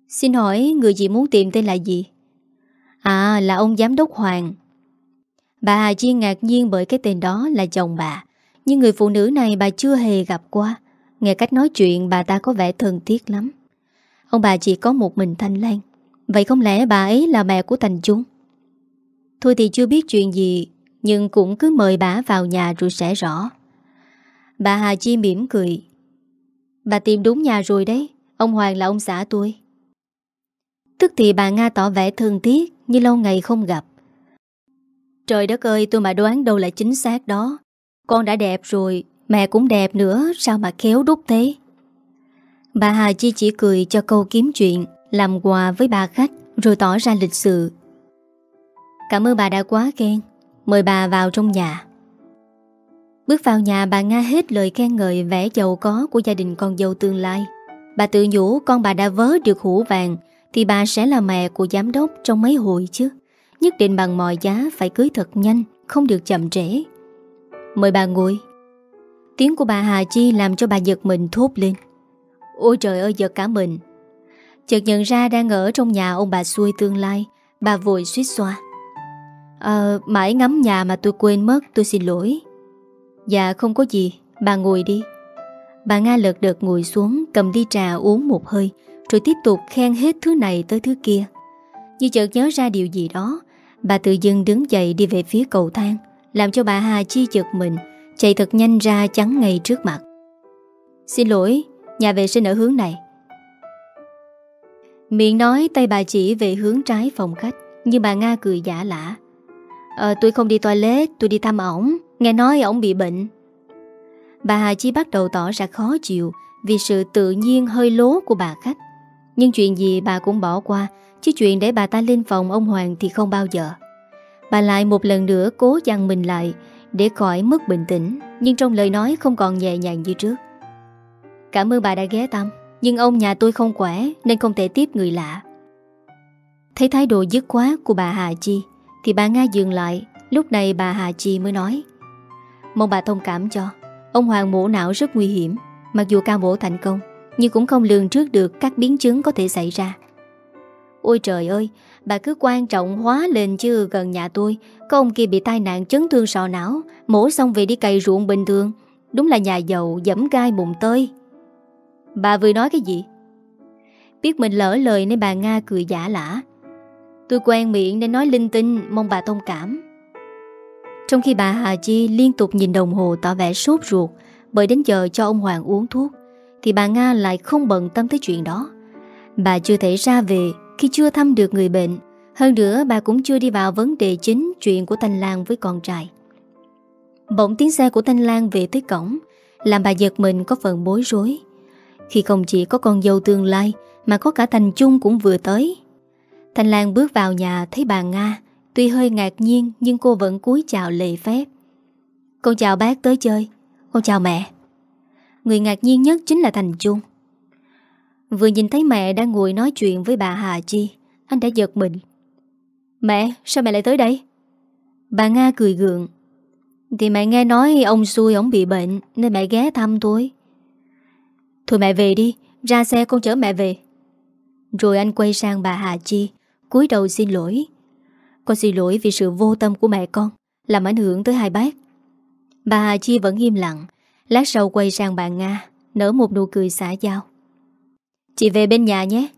Xin hỏi người chị muốn tìm tên là gì? À là ông giám đốc Hoàng. Bà Hà Chi ngạc nhiên bởi cái tên đó là chồng bà. Nhưng người phụ nữ này bà chưa hề gặp qua. Nghe cách nói chuyện bà ta có vẻ thân thiết lắm. Ông bà chỉ có một mình Thanh Lan. Vậy không lẽ bà ấy là mẹ của Thành Trung? Thôi thì chưa biết chuyện gì, Nhưng cũng cứ mời bà vào nhà rồi sẽ rõ. Bà Hà Chi mỉm cười. Bà tìm đúng nhà rồi đấy, Ông Hoàng là ông xã tôi. Tức thì bà Nga tỏ vẻ thương tiếc Như lâu ngày không gặp. Trời đất ơi, tôi mà đoán đâu là chính xác đó. Con đã đẹp rồi, Mẹ cũng đẹp nữa, Sao mà khéo đúc thế? Bà Hà Chi chỉ cười cho câu kiếm chuyện, Làm quà với bà khách, Rồi tỏ ra lịch sự. Cảm ơn bà đã quá khen. Mời bà vào trong nhà. Bước vào nhà, bà Nga hết lời khen ngợi vẻ giàu có của gia đình con dâu tương lai. Bà tự nhủ con bà đã vớ được hũ vàng Thì bà sẽ là mẹ của giám đốc trong mấy hồi chứ. Nhất định bằng mọi giá phải cưới thật nhanh, Không được chậm trễ. Mời bà ngồi. Tiếng của bà Hà Chi làm cho bà giật mình thốt lên. Ôi trời ơi, giật cả mình. Chợt nhận ra đang ở trong nhà ông bà xuôi tương lai, Bà vội suýt xoa. Ờ mãi ngắm nhà mà tôi quên mất, tôi xin lỗi. Dạ không có gì, Bà ngồi đi. Bà Nga lật đật ngồi xuống, Cầm ly trà uống một hơi, Rồi tiếp tục khen hết thứ này tới thứ kia. Như chợt nhớ ra điều gì đó, Bà tự dưng đứng dậy đi về phía cầu thang, Làm cho bà Hà Chi chật mình, Chạy thật nhanh ra chắn ngay trước mặt. Xin lỗi, Nhà vệ sinh ở hướng này. Miệng nói, tay bà chỉ về hướng trái phòng khách, Nhưng bà Nga cười giả lạ à, tôi không đi toilet Tôi đi thăm ổng. Nghe nói ổng bị bệnh. Bà Hà Chi bắt đầu tỏ ra khó chịu Vì sự tự nhiên hơi lố của bà khách. Nhưng chuyện gì bà cũng bỏ qua Chứ chuyện để bà ta lên phòng ông Hoàng Thì không bao giờ. Bà lại một lần nữa cố dằn mình lại Để khỏi mất bình tĩnh Nhưng trong lời nói không còn nhẹ nhàng như trước. Cảm ơn bà đã ghé tâm Nhưng ông nhà tôi không khỏe Nên không thể tiếp người lạ. Thấy thái độ dứt khoát của bà Hà Chi thì bà Nga dừng lại, Lúc này bà Hà Chi mới nói. Mong bà thông cảm cho, Ông Hoàng mổ não rất nguy hiểm. Mặc dù ca mổ thành công, Nhưng cũng không lường trước được các biến chứng có thể xảy ra. Ôi trời ơi, Bà cứ quan trọng hóa lên chứ, gần nhà tôi, Có ông kia bị tai nạn chấn thương sọ não, Mổ xong về đi cày ruộng bình thường. Đúng là nhà giàu dẫm gai bụng tơi. Bà vừa nói cái gì? Biết mình lỡ lời nên bà Nga cười giả lả. Tôi quen miệng nên nói linh tinh, Mong bà thông cảm. Trong khi bà Hà Chi liên tục nhìn đồng hồ tỏ vẻ sốt ruột, Bởi đến giờ cho ông Hoàng uống thuốc, Thì bà Nga lại không bận tâm tới chuyện đó. Bà chưa thể ra về Khi chưa thăm được người bệnh, Hơn nữa bà cũng chưa đi vào vấn đề chính Chuyện của Thanh Lan với con trai. Bỗng tiếng xe của Thanh Lan về tới cổng, Làm bà giật mình có phần bối rối. Khi không chỉ có con dâu tương lai, Mà có cả Thành Trung cũng vừa tới. Thanh Lan bước vào nhà thấy bà Nga. Tuy hơi ngạc nhiên Nhưng cô vẫn cúi chào lệ phép. Con chào bác tới chơi. Con chào mẹ. Người ngạc nhiên nhất chính là Thành Trung. Vừa nhìn thấy mẹ đang ngồi nói chuyện với bà Hà Chi Anh đã giật mình. Mẹ, sao mẹ lại tới đây? Bà Nga cười gượng. Thì mẹ nghe nói ông xui ông bị bệnh Nên mẹ ghé thăm thôi. Thôi mẹ về đi Ra xe con chở mẹ về. Rồi anh quay sang bà Hà Chi cúi đầu xin lỗi. Con xin lỗi vì sự vô tâm của mẹ con, Làm ảnh hưởng tới hai bác. Bà Hà Chi vẫn im lặng, Lát sau quay sang bà Nga, Nở một nụ cười xả giao. Chị về bên nhà nhé.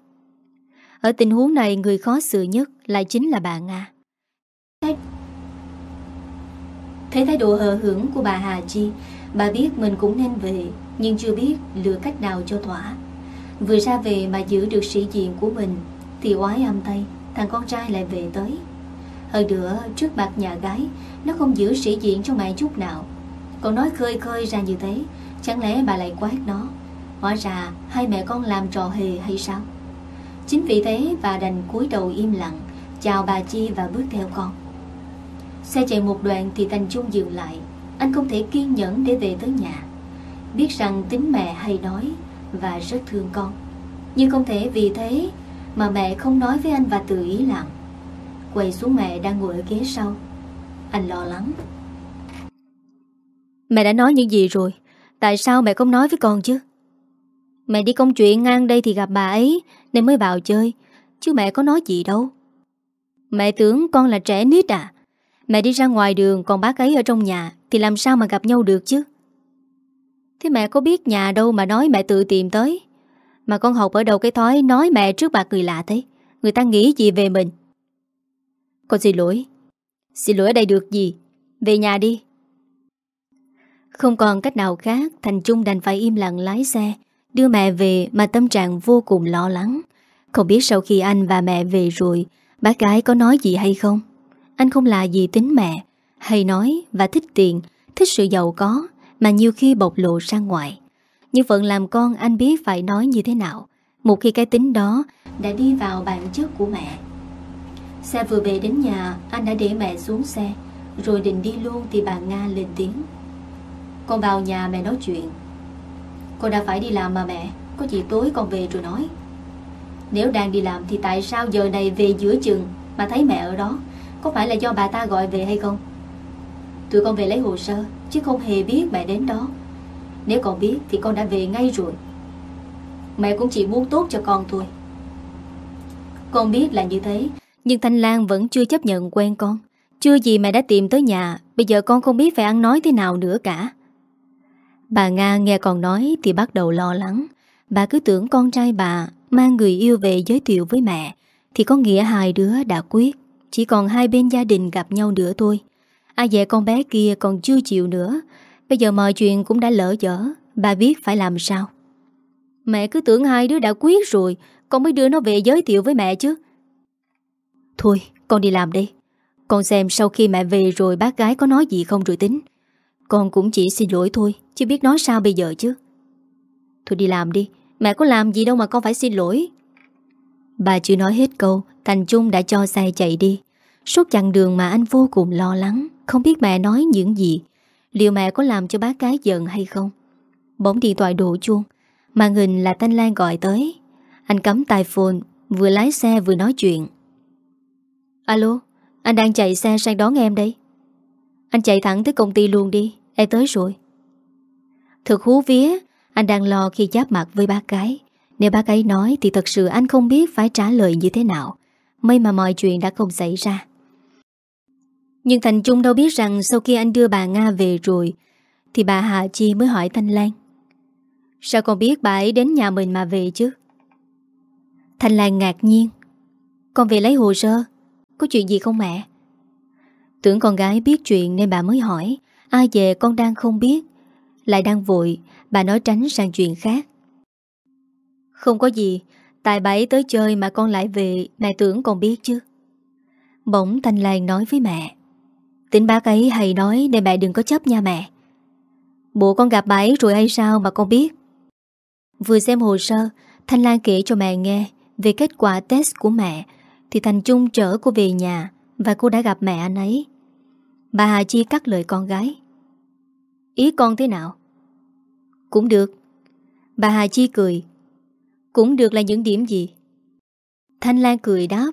Ở tình huống này, người khó xử nhất Lại chính là bà Nga. Thấy thái độ hờ hưởng của bà Hà Chi, Bà biết mình cũng nên về, Nhưng chưa biết lựa cách nào cho thỏa. Vừa ra về mà giữ được sĩ diện của mình, Thì oái âm tay Thằng con trai lại về tới. Hơn nữa, trước mặt nhà gái, Nó không giữ sĩ diện cho mẹ chút nào. Còn nói khơi khơi ra như thế, Chẳng lẽ bà lại quát nó, Hóa ra hai mẹ con làm trò hề hay sao? Chính vì thế, bà đành cúi đầu im lặng, Chào bà Chi và bước theo con. Xe chạy một đoạn thì Thành Trung dừng lại. Anh không thể kiên nhẫn để về tới nhà. Biết rằng tính mẹ hay nói Và rất thương con. Nhưng không thể vì thế mà mẹ không nói với anh và tự ý làm. Quay xuống mẹ đang ngồi ở ghế sau. Anh lo lắng. Mẹ đã nói những gì rồi? Tại sao mẹ không nói với con chứ? Mẹ đi công chuyện ngang đây thì gặp bà ấy, Nên mới vào chơi. Chứ mẹ có nói gì đâu. Mẹ tưởng con là trẻ nít à? Mẹ đi ra ngoài đường, còn bác ấy ở trong nhà, Thì làm sao mà gặp nhau được chứ? Thế mẹ có biết nhà đâu mà nói mẹ tự tìm tới? Mà con học ở đâu cái thói nói mẹ trước mặt người lạ thế? Người ta nghĩ gì về mình? Con xin lỗi. Xin lỗi ở đây được gì? Về nhà đi. Không còn cách nào khác, Thành Trung đành phải im lặng lái xe, Đưa mẹ về mà tâm trạng vô cùng lo lắng. Không biết sau khi anh và mẹ về rồi, Bác gái có nói gì hay không? Anh không là gì tính mẹ, Hay nói và thích tiền, Thích sự giàu có Mà nhiều khi bộc lộ ra ngoài. Nhưng phận làm con anh biết phải nói như thế nào. Một khi cái tính đó Đã đi vào bản chất của mẹ Xe vừa về đến nhà, Anh đã để mẹ xuống xe, Rồi định đi luôn thì bà Nga lên tiếng. Con vào nhà mẹ nói chuyện. Con đã phải đi làm mà mẹ, Có gì tối con về rồi nói. Nếu đang đi làm thì tại sao giờ này về giữa chừng Mà thấy mẹ ở đó? Có phải là do bà ta gọi về hay không? Tụi con về lấy hồ sơ, Chứ không hề biết mẹ đến đó. Nếu con biết thì con đã về ngay rồi. Mẹ cũng chỉ muốn tốt cho con thôi. Con biết là như thế, Nhưng Thanh Lan vẫn chưa chấp nhận quen con. Chưa gì mẹ đã tìm tới nhà, Bây giờ con không biết phải ăn nói thế nào nữa cả. Bà Nga nghe con nói Thì bắt đầu lo lắng. Bà cứ tưởng con trai bà Mang người yêu về giới thiệu với mẹ, Thì có nghĩa hai đứa đã quyết. Chỉ còn hai bên gia đình gặp nhau nữa thôi. Ai dè con bé kia còn chưa chịu nữa Bây giờ mọi chuyện cũng đã lỡ dở. Bà biết phải làm sao. Mẹ cứ tưởng hai đứa đã quyết rồi Con mới đưa nó về giới thiệu với mẹ chứ. Thôi, con đi làm đi. Con xem sau khi mẹ về rồi bác gái có nói gì không rồi tính. Con cũng chỉ xin lỗi thôi, Chứ biết nói sao bây giờ chứ. Thôi đi làm đi. Mẹ có làm gì đâu mà con phải xin lỗi. Bà chưa nói hết câu, Thành Trung đã cho xe chạy đi. Suốt chặng đường mà anh vô cùng lo lắng, Không biết mẹ nói những gì. Liệu mẹ có làm cho bác cái giận hay không? Bỗng điện thoại đổ chuông. Màn hình là Thanh Lan gọi tới. Anh cắm tai phone, Vừa lái xe vừa nói chuyện. Alo, Anh đang chạy xe sang đón em đây. Anh chạy thẳng tới công ty luôn đi, Em tới rồi. Thực hú vía, Anh đang lo khi giáp mặt với bác cái. Nếu bác ấy nói thì thật sự anh không biết Phải trả lời như thế nào. May mà mọi chuyện đã không xảy ra. Nhưng Thành Trung đâu biết rằng Sau khi anh đưa bà Nga về rồi, Thì bà Hạ Chi mới hỏi Thanh Lan. Sao con biết bà ấy đến nhà mình mà về chứ? Thanh Lan ngạc nhiên. Con về lấy hồ sơ. Có chuyện gì không mẹ? Tưởng con gái biết chuyện nên bà mới hỏi. Ai về con đang không biết. Lại đang vội, Bà nói tránh sang chuyện khác. Không có gì. Tại bà ấy tới chơi mà con lại về, Mẹ tưởng con biết chứ. Bỗng Thanh Lan nói với mẹ. Tính bác ấy hay nói để mẹ đừng có chấp nha mẹ. Bộ con gặp bà ấy rồi hay sao mà con biết? Vừa xem hồ sơ, Thanh Lan kể cho mẹ nghe Về kết quả test của mẹ, Thì Thành Trung chở cô về nhà Và cô đã gặp mẹ anh ấy. Bà Hà Chi cắt lời con gái. Ý con thế nào? Cũng được. Bà Hà Chi cười. Cũng được là những điểm gì? Thanh Lan cười đáp.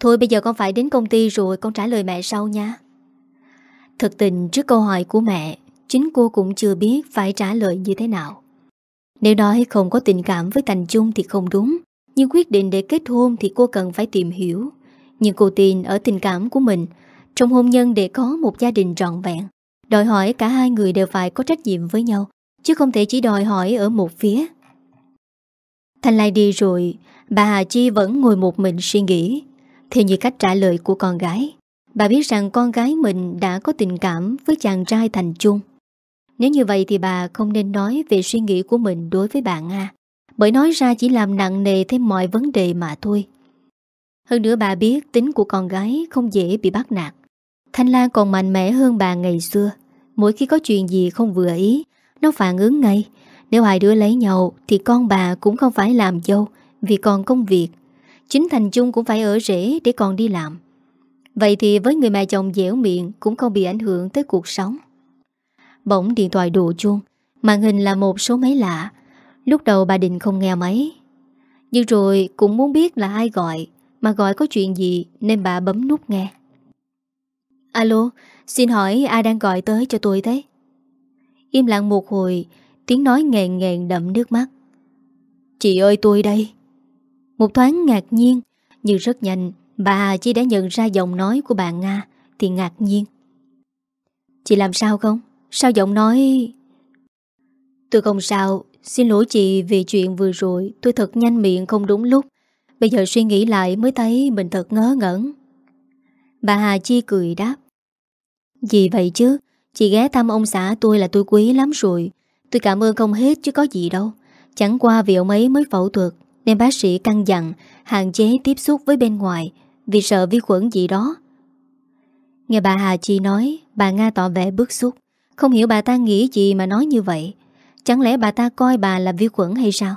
Thôi bây giờ con phải đến công ty rồi Con trả lời mẹ sau nha. Thực tình trước câu hỏi của mẹ, Chính cô cũng chưa biết phải trả lời như thế nào. Nếu nói không có tình cảm với Thành Trung thì không đúng, Nhưng quyết định để kết hôn thì cô cần phải tìm hiểu. Nhưng cô tin ở tình cảm của mình, Trong hôn nhân để có một gia đình trọn vẹn, Đòi hỏi cả hai người đều phải có trách nhiệm với nhau, Chứ không thể chỉ đòi hỏi ở một phía. Thành Lai đi rồi, Bà Hà Chi vẫn ngồi một mình suy nghĩ. Theo như cách trả lời của con gái Bà biết rằng con gái mình đã có tình cảm với chàng trai Thành Trung nếu như vậy thì bà không nên nói về suy nghĩ của mình đối với bà Nga, Bởi nói ra chỉ làm nặng nề thêm mọi vấn đề mà thôi. Hơn nữa bà biết tính của con gái không dễ bị bắt nạt. Thanh Lan còn mạnh mẽ hơn bà ngày xưa. Mỗi khi có chuyện gì không vừa ý, Nó phản ứng ngay. Nếu hai đứa lấy nhau Thì con bà cũng không phải làm dâu Vì còn công việc. Chính Thành Trung cũng phải ở rễ để còn đi làm. Vậy thì với người mẹ chồng dẻo miệng Cũng không bị ảnh hưởng tới cuộc sống. Bỗng điện thoại đổ chuông, Màn hình là một số máy lạ. Lúc đầu bà định không nghe máy. Nhưng rồi cũng muốn biết là ai gọi, Mà gọi có chuyện gì Nên bà bấm nút nghe. Alo, Xin hỏi ai đang gọi tới cho tôi thế? Im lặng một hồi, Tiếng nói nghẹn nghẹn đậm nước mắt. Chị ơi, tôi đây. Một thoáng ngạc nhiên, Nhưng rất nhanh Bà chỉ đã nhận ra giọng nói của bà Nga Thì ngạc nhiên. Chị làm sao không? Sao giọng nói? Tôi không sao. Xin lỗi chị vì chuyện vừa rồi. Tôi thật nhanh miệng không đúng lúc. Bây giờ suy nghĩ lại mới thấy mình thật ngớ ngẩn. Bà Hà Chi cười đáp. Gì vậy chứ? Chị ghé thăm ông xã tôi là tôi quý lắm rồi. Tôi cảm ơn không hết chứ có gì đâu. Chẳng qua vì ông ấy mới phẫu thuật Nên bác sĩ căng dặn, Hạn chế tiếp xúc với bên ngoài. Vì sợ vi khuẩn gì đó. Nghe bà Hà Chi nói, Bà Nga tỏ vẻ bức xúc. Không hiểu bà ta nghĩ gì mà nói như vậy. Chẳng lẽ bà ta coi bà là vi khuẩn hay sao?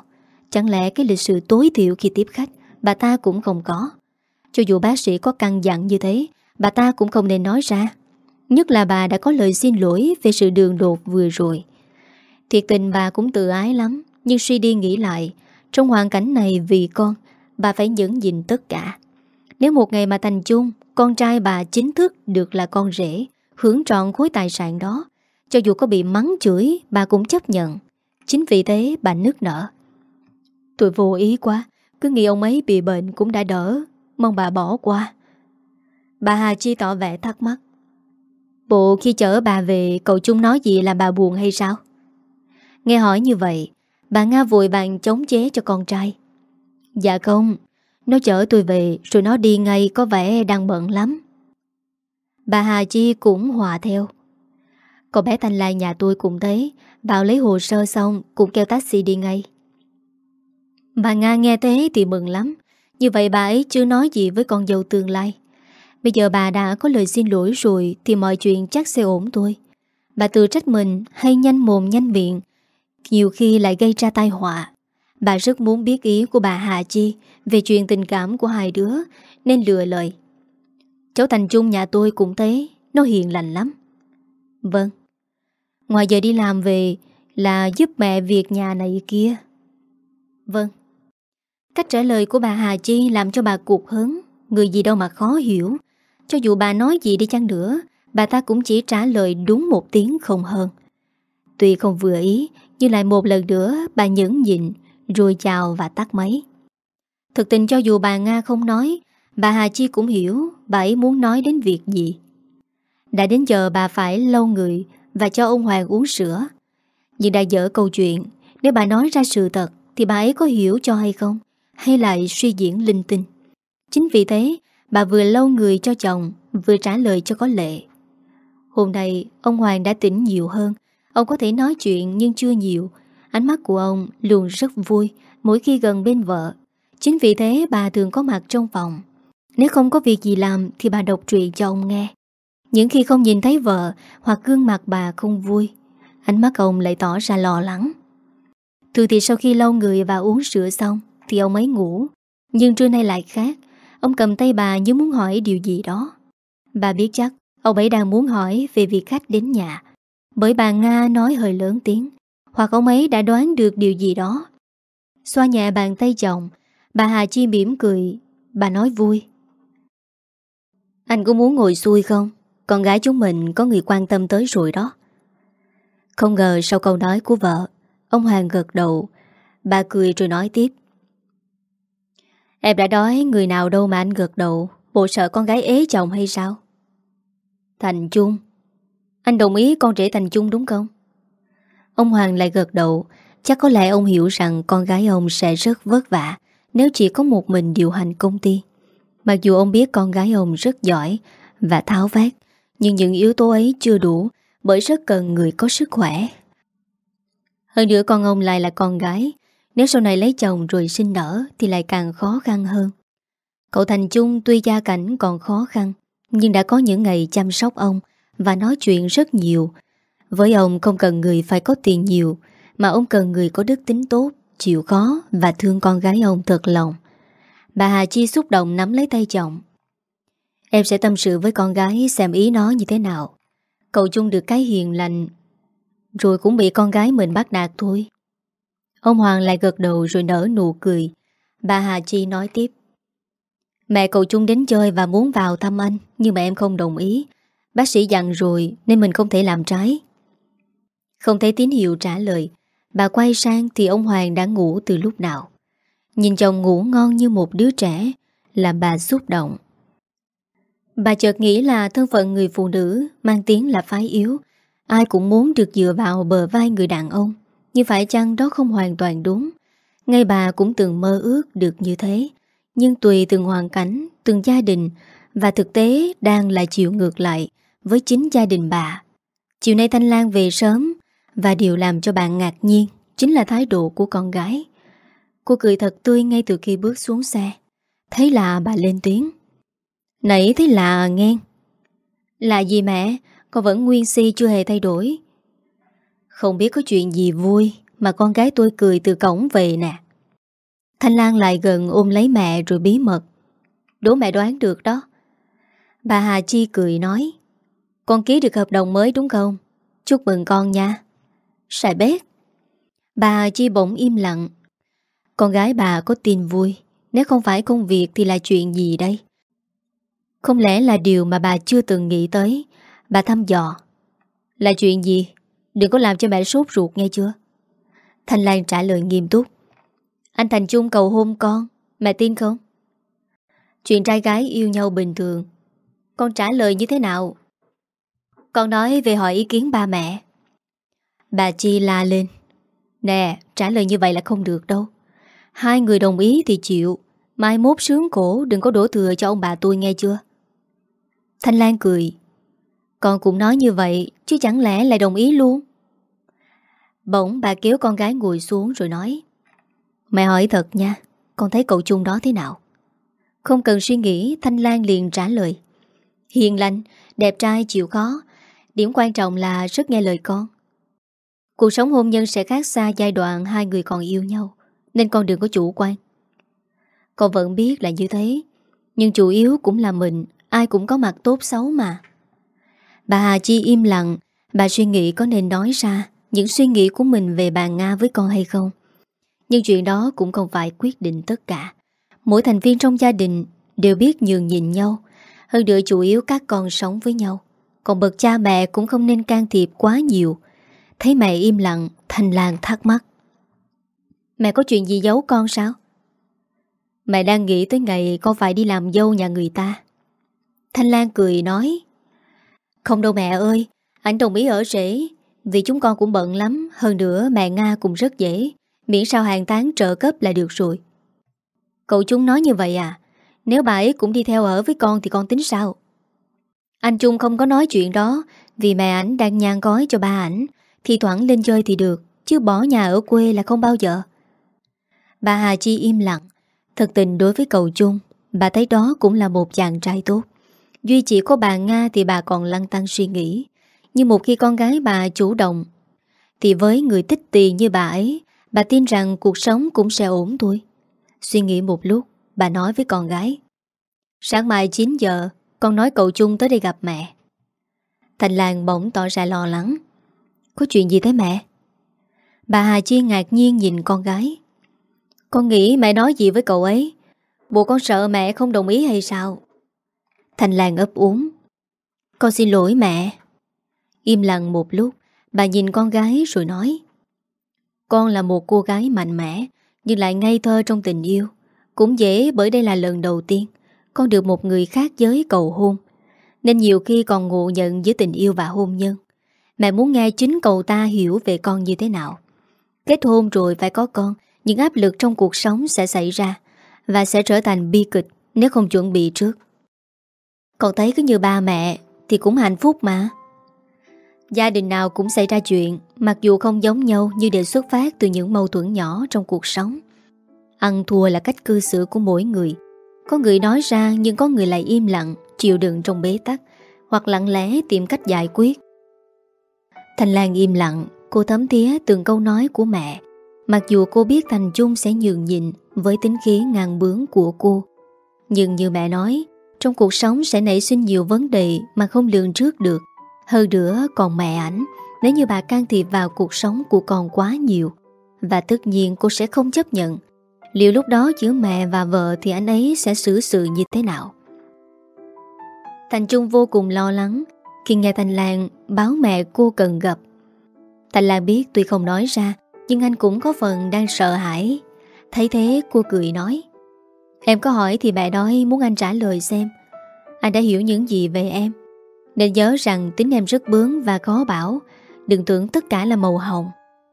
Chẳng lẽ cái lịch sự tối thiểu khi tiếp khách, Bà ta cũng không có? Cho dù bác sĩ có căn dặn như thế, Bà ta cũng không nên nói ra. Nhất là bà đã có lời xin lỗi Về sự đường đột vừa rồi. Thiệt tình bà cũng tự ái lắm, Nhưng suy đi nghĩ lại, Trong hoàn cảnh này vì con, bà phải nhẫn nhịn tất cả. Nếu một ngày mà thành chung, con trai bà chính thức được là con rể, hưởng trọn khối tài sản đó, cho dù có bị mắng chửi, bà cũng chấp nhận. Chính vì thế bà nức nở. Tôi vô ý quá, cứ nghĩ ông ấy bị bệnh cũng đã đỡ, mong bà bỏ qua. Bà Hà Chi tỏ vẻ thắc mắc. Bộ khi chở bà về cậu chung nói gì là bà buồn hay sao? Nghe hỏi như vậy, bà Nga vội vàng chống chế cho con trai. Dạ không, nó chở tôi về rồi nó đi ngay có vẻ đang bận lắm. Bà Hà Chi cũng hòa theo. Cậu bé Thanh Lai nhà tôi cũng thấy, bảo lấy hồ sơ xong cũng kêu taxi đi ngay. Bà Nga nghe thế thì mừng lắm. Như vậy bà ấy chưa nói gì với con dâu tương lai. Bây giờ bà đã có lời xin lỗi rồi Thì mọi chuyện chắc sẽ ổn thôi Bà tự trách mình hay nhanh mồm nhanh miệng Nhiều khi lại gây ra tai họa Bà rất muốn biết ý của bà Hà Chi về chuyện tình cảm của hai đứa, Nên lừa lời. Cháu Thành Trung nhà tôi cũng thế, Nó hiền lành lắm. Vâng. Ngoài giờ đi làm về Là giúp mẹ việc nhà này kia. Vâng. Cách trả lời của bà Hà Chi Làm cho bà cục hứng, Người gì đâu mà khó hiểu. Cho dù bà nói gì đi chăng nữa, Bà ta cũng chỉ trả lời đúng một tiếng không hơn. Tuy không vừa ý, Nhưng lại một lần nữa bà nhẫn nhịn, Rồi chào và tắt máy. Thực tình cho dù bà Nga không nói, Bà Hà Chi cũng hiểu Bà ấy muốn nói đến việc gì. Đã đến giờ bà phải lâu người Và cho ông Hoàng uống sữa. Nhưng đã dở câu chuyện, Nếu bà nói ra sự thật Thì bà ấy có hiểu cho hay không? Hay lại suy diễn linh tinh? Chính vì thế, Bà vừa lâu người cho chồng, Vừa trả lời cho có lệ. Hôm nay, ông Hoàng đã tỉnh nhiều hơn. Ông có thể nói chuyện nhưng chưa nhiều. Ánh mắt của ông luôn rất vui Mỗi khi gần bên vợ. Chính vì thế bà thường có mặt trong phòng. Nếu không có việc gì làm Thì bà đọc truyện cho ông nghe. Những khi không nhìn thấy vợ Hoặc gương mặt bà không vui, Ánh mắt ông lại tỏ ra lo lắng. Thường thì sau khi lau người và uống sữa xong Thì ông ấy ngủ. Nhưng trưa nay lại khác, Ông cầm tay bà như muốn hỏi điều gì đó. Bà biết chắc Ông ấy đang muốn hỏi về việc khách đến nhà. Bởi bà Nga nói hơi lớn tiếng, Hoặc ông ấy đã đoán được điều gì đó. Xoa nhẹ bàn tay chồng Bà Hà Chi mỉm cười. Bà nói vui. Anh có muốn ngồi xuôi không? Con gái chúng mình có người quan tâm tới rồi đó. Không ngờ sau câu nói của vợ, Ông Hoàng gật đầu. Bà cười rồi nói tiếp. Em đã đói người nào đâu mà anh gật đầu. Bộ sợ con gái ế chồng hay sao? Thành Trung. Anh đồng ý con trẻ Thành Trung đúng không? Ông Hoàng lại gật đầu. Chắc có lẽ ông hiểu rằng con gái ông sẽ rất vất vả. Nếu chỉ có một mình điều hành công ty. Mặc dù ông biết con gái ông rất giỏi Và tháo vát, Nhưng những yếu tố ấy chưa đủ Bởi rất cần người có sức khỏe. Hơn nữa con ông lại là con gái, nếu sau này lấy chồng rồi sinh nở Thì lại càng khó khăn hơn. Cậu Thành Trung tuy gia cảnh còn khó khăn, Nhưng đã có những ngày chăm sóc ông Và nói chuyện rất nhiều. Với ông không cần người phải có tiền nhiều, Mà ông cần người có đức tính tốt. Chịu khó và thương con gái ông thật lòng. Bà Hà Chi xúc động nắm lấy tay chồng. Em sẽ tâm sự với con gái xem ý nó như thế nào. Cậu chung được cái hiền lành, Rồi cũng bị con gái mình bắt nạt thôi. Ông Hoàng lại gật đầu rồi nở nụ cười. Bà Hà Chi nói tiếp. Mẹ cậu chung đến chơi và muốn vào thăm anh, Nhưng mà em không đồng ý. Bác sĩ dặn rồi nên mình không thể làm trái. Không thấy tín hiệu trả lời. Bà quay sang thì ông Hoàng đã ngủ từ lúc nào. Nhìn chồng ngủ ngon như một đứa trẻ Làm bà xúc động. Bà chợt nghĩ là thân phận người phụ nữ Mang tiếng là phái yếu. Ai cũng muốn được dựa vào bờ vai người đàn ông. Nhưng phải chăng đó không hoàn toàn đúng? Ngay bà cũng từng mơ ước được như thế. Nhưng tùy từng hoàn cảnh, Từng gia đình Và thực tế đang lại chịu ngược lại Với chính gia đình bà. Chiều nay Thanh Lan về sớm và điều làm cho bạn ngạc nhiên Chính là thái độ của con gái. Cô cười thật tươi ngay từ khi bước xuống xe. Thấy lạ bà lên tiếng. Nãy thấy lạ nghe Là gì mẹ? Con vẫn nguyên si chưa hề thay đổi. Không biết có chuyện gì vui Mà con gái tôi cười từ cổng về nè. Thanh Lan lại gần ôm lấy mẹ rồi bí mật. Đố mẹ đoán được đó. Bà Hà Chi cười nói, Con ký được hợp đồng mới đúng không? Chúc mừng con nha. Sai bét Bà Chi bỗng im lặng Con gái bà có tin vui Nếu không phải công việc thì là chuyện gì đây? Không lẽ là điều mà bà chưa từng nghĩ tới Bà thăm dò Là chuyện gì? Đừng có làm cho mẹ sốt ruột nghe chưa? thành Lan trả lời nghiêm túc Anh Thành Trung cầu hôn con Mẹ tin không? Chuyện trai gái yêu nhau bình thường Con trả lời như thế nào? Con nói về hỏi ý kiến ba mẹ Bà Chi la lên. Nè trả lời như vậy là không được đâu. Hai người đồng ý thì chịu. Mai mốt sướng cổ đừng có đổ thừa cho ông bà tôi nghe chưa? Thanh Lan cười. Con cũng nói như vậy Chứ chẳng lẽ lại đồng ý luôn? Bỗng bà kéo con gái ngồi xuống rồi nói. Mẹ hỏi thật nha Con thấy cậu chung đó thế nào? Không cần suy nghĩ Thanh Lan liền trả lời. Hiền lành, đẹp trai, chịu khó. Điểm quan trọng là rất nghe lời con. Cuộc sống hôn nhân sẽ khác xa giai đoạn hai người còn yêu nhau, Nên con đừng có chủ quan. Con vẫn biết là như thế, Nhưng chủ yếu cũng là mình, Ai cũng có mặt tốt xấu mà. Bà Hà Chi im lặng, Bà suy nghĩ có nên nói ra Những suy nghĩ của mình về bà Nga với con hay không. Nhưng chuyện đó cũng không phải quyết định tất cả. Mỗi thành viên trong gia đình Đều biết nhường nhịn nhau, Hơn nữa chủ yếu các con sống với nhau. Còn bậc cha mẹ cũng không nên can thiệp quá nhiều Thấy mẹ im lặng Thành Lan thắc mắc. Mẹ có chuyện gì giấu con sao? Mẹ đang nghĩ tới ngày Con phải đi làm dâu nhà người ta. Thanh Lan cười nói, Không đâu mẹ ơi Anh đồng ý ở rể, Vì chúng con cũng bận lắm, Hơn nữa mẹ Nga cũng rất dễ, Miễn sao hàng tán trợ cấp là được rồi. Cậu chúng nói như vậy à? Nếu bà ấy cũng đi theo ở với con Thì con tính sao? Anh Trung không có nói chuyện đó, Vì mẹ ảnh đang nhang gói cho ba ảnh thì thoảng lên chơi thì được, Chứ bỏ nhà ở quê là không bao giờ. Bà Hà Chi im lặng, Thật tình đối với cậu Chung Bà thấy đó cũng là một chàng trai tốt. Duy chỉ có bà Nga thì bà còn lăng tăng suy nghĩ. Nhưng một khi con gái bà chủ động, Thì với người tích tiền như bà ấy, Bà tin rằng cuộc sống cũng sẽ ổn thôi. Suy nghĩ một lúc, Bà nói với con gái, Sáng mai 9 giờ, Con nói cậu chung tới đây gặp mẹ. Thành làng bỗng tỏ ra lo lắng. Có chuyện gì thế mẹ? Bà Hà Chi ngạc nhiên nhìn con gái. Con nghĩ mẹ nói gì với cậu ấy. Bộ con sợ mẹ không đồng ý hay sao? Thành làng ấp úng. Con xin lỗi mẹ. Im lặng một lúc, Bà nhìn con gái rồi nói. Con là một cô gái mạnh mẽ, Nhưng lại ngây thơ trong tình yêu. Cũng dễ bởi đây là lần đầu tiên Con được một người khác giới cầu hôn, Nên nhiều khi còn ngộ nhận giữa tình yêu và hôn nhân. Mẹ muốn nghe chính cậu ta hiểu về con như thế nào. Kết hôn rồi phải có con, Những áp lực trong cuộc sống sẽ xảy ra Và sẽ trở thành bi kịch Nếu không chuẩn bị trước. Còn thấy cứ như ba mẹ Thì cũng hạnh phúc mà. Gia đình nào cũng xảy ra chuyện, Mặc dù không giống nhau như đều xuất phát Từ những mâu thuẫn nhỏ trong cuộc sống. Ăn thua là cách cư xử của mỗi người. Có người nói ra Nhưng có người lại im lặng, Chịu đựng trong bế tắc, Hoặc lặng lẽ tìm cách giải quyết. Thành Lan im lặng Cô thấm thía từng câu nói của mẹ Mặc dù cô biết Thành Trung sẽ nhường nhịn Với tính khí ngang bướng của cô Nhưng như mẹ nói trong cuộc sống sẽ nảy sinh nhiều vấn đề mà không lường trước được. Hơn nữa còn mẹ ảnh, nếu như bà can thiệp vào cuộc sống của con quá nhiều, và tất nhiên cô sẽ không chấp nhận. Liệu lúc đó giữa mẹ và vợ thì anh ấy sẽ xử sự như thế nào? Thành Trung vô cùng lo lắng khi nghe Thành Lan báo mẹ cô cần gặp. Thành Lan biết tuy không nói ra, nhưng anh cũng có phần đang sợ hãi. Thấy thế cô cười nói Em có hỏi thì mẹ nói muốn anh trả lời xem. Anh đã hiểu những gì về em. Nên nhớ rằng tính em rất bướng và khó bảo. Đừng tưởng tất cả là màu hồng.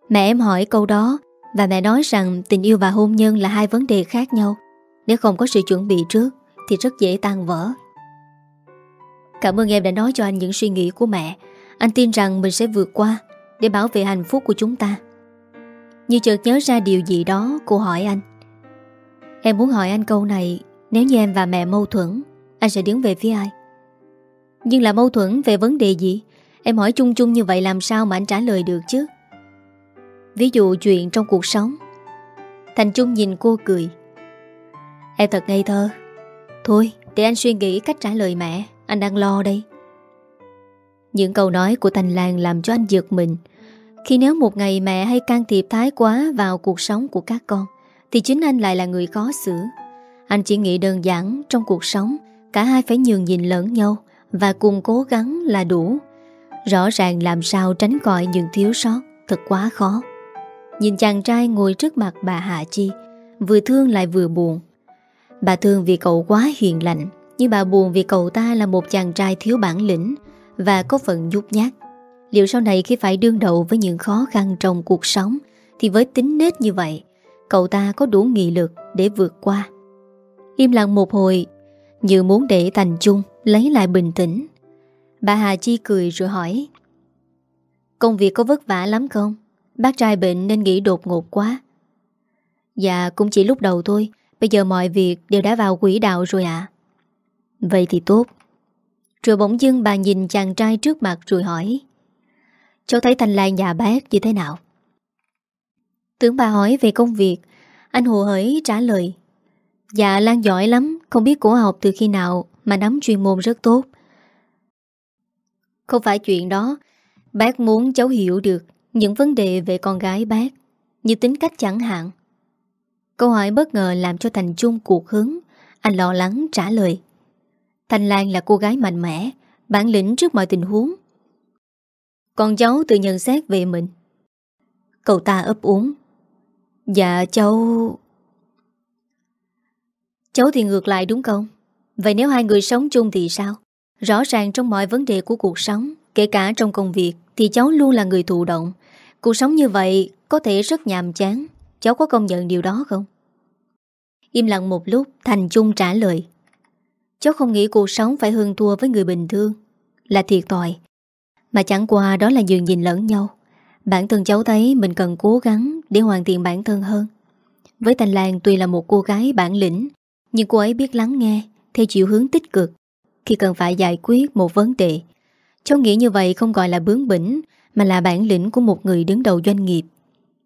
Mẹ em hỏi câu đó Và mẹ nói rằng tình yêu và hôn nhân là hai vấn đề khác nhau. Nếu không có sự chuẩn bị trước Thì rất dễ tan vỡ. Cảm ơn em đã nói cho anh những suy nghĩ của mẹ. Anh tin rằng mình sẽ vượt qua Để bảo vệ hạnh phúc của chúng ta. Như chợt nhớ ra điều gì đó, Cô hỏi anh. Em muốn hỏi anh câu này, Nếu như em và mẹ mâu thuẫn, Anh sẽ đứng về phía ai? Nhưng là mâu thuẫn về vấn đề gì? Em hỏi chung chung như vậy làm sao mà anh trả lời được chứ? Ví dụ chuyện trong cuộc sống. Thành Trung nhìn cô cười. Em thật ngây thơ. Thôi, để anh suy nghĩ cách trả lời mẹ. Anh đang lo đây. Những câu nói của Thành Lan làm cho anh giật mình. Khi nếu một ngày mẹ hay can thiệp thái quá vào cuộc sống của các con, thì chính anh lại là người khó xử. Anh chỉ nghĩ đơn giản, trong cuộc sống, Cả hai phải nhường nhìn lẫn nhau Và cùng cố gắng là đủ. Rõ ràng làm sao tránh khỏi những thiếu sót, Thật quá khó. Nhìn chàng trai ngồi trước mặt bà Hạ Chi, Vừa thương lại vừa buồn. Bà thương vì cậu quá hiền lành, Nhưng bà buồn vì cậu ta là một chàng trai thiếu bản lĩnh. Và có phần nhút nhát. Liệu sau này khi phải đương đầu với những khó khăn trong cuộc sống Thì với tính nết như vậy, Cậu ta có đủ nghị lực để vượt qua? Im lặng một hồi, Như muốn để Thành Trung lấy lại bình tĩnh. Bà Hà Chi cười rồi hỏi, Công việc có vất vả lắm không? Bác trai bệnh nên nghỉ đột ngột quá. Dạ cũng chỉ lúc đầu thôi, Bây giờ mọi việc đều đã vào quỹ đạo rồi ạ. Vậy thì tốt rồi bỗng dưng bà nhìn chàng trai trước mặt rồi hỏi, Cháu thấy Thanh Lan nhà bác như thế nào? Tưởng bà hỏi về công việc, Anh hồ hởi trả lời Dạ Lan giỏi lắm, Không biết cổ học từ khi nào Mà nắm chuyên môn rất tốt Không phải chuyện đó, Bác muốn cháu hiểu được Những vấn đề về con gái bác, Như tính cách chẳng hạn Câu hỏi bất ngờ làm cho Thành Trung cuộc hứng, Anh lo lắng trả lời Thanh Lan là cô gái mạnh mẽ, Bản lĩnh trước mọi tình huống. Con cháu tự nhận xét về mình. Cậu ta ấp uống Dạ cháu Cháu thì ngược lại đúng không? Vậy nếu hai người sống chung thì sao? Rõ ràng trong mọi vấn đề của cuộc sống, Kể cả trong công việc, Thì cháu luôn là người thụ động. Cuộc sống như vậy có thể rất nhàm chán. Cháu có công nhận điều đó không? Im lặng một lúc, Thành Trung trả lời. Cháu không nghĩ cuộc sống phải hơn thua với người bình thường. Là thiệt tội Mà chẳng qua đó là dường nhìn lẫn nhau. Bản thân cháu thấy mình cần cố gắng Để hoàn thiện bản thân hơn. Với Thành Lan tuy là một cô gái bản lĩnh, Nhưng cô ấy biết lắng nghe, Theo chiều hướng tích cực. Khi cần phải giải quyết một vấn đề, Cháu nghĩ như vậy không gọi là bướng bỉnh, Mà là bản lĩnh của một người đứng đầu doanh nghiệp.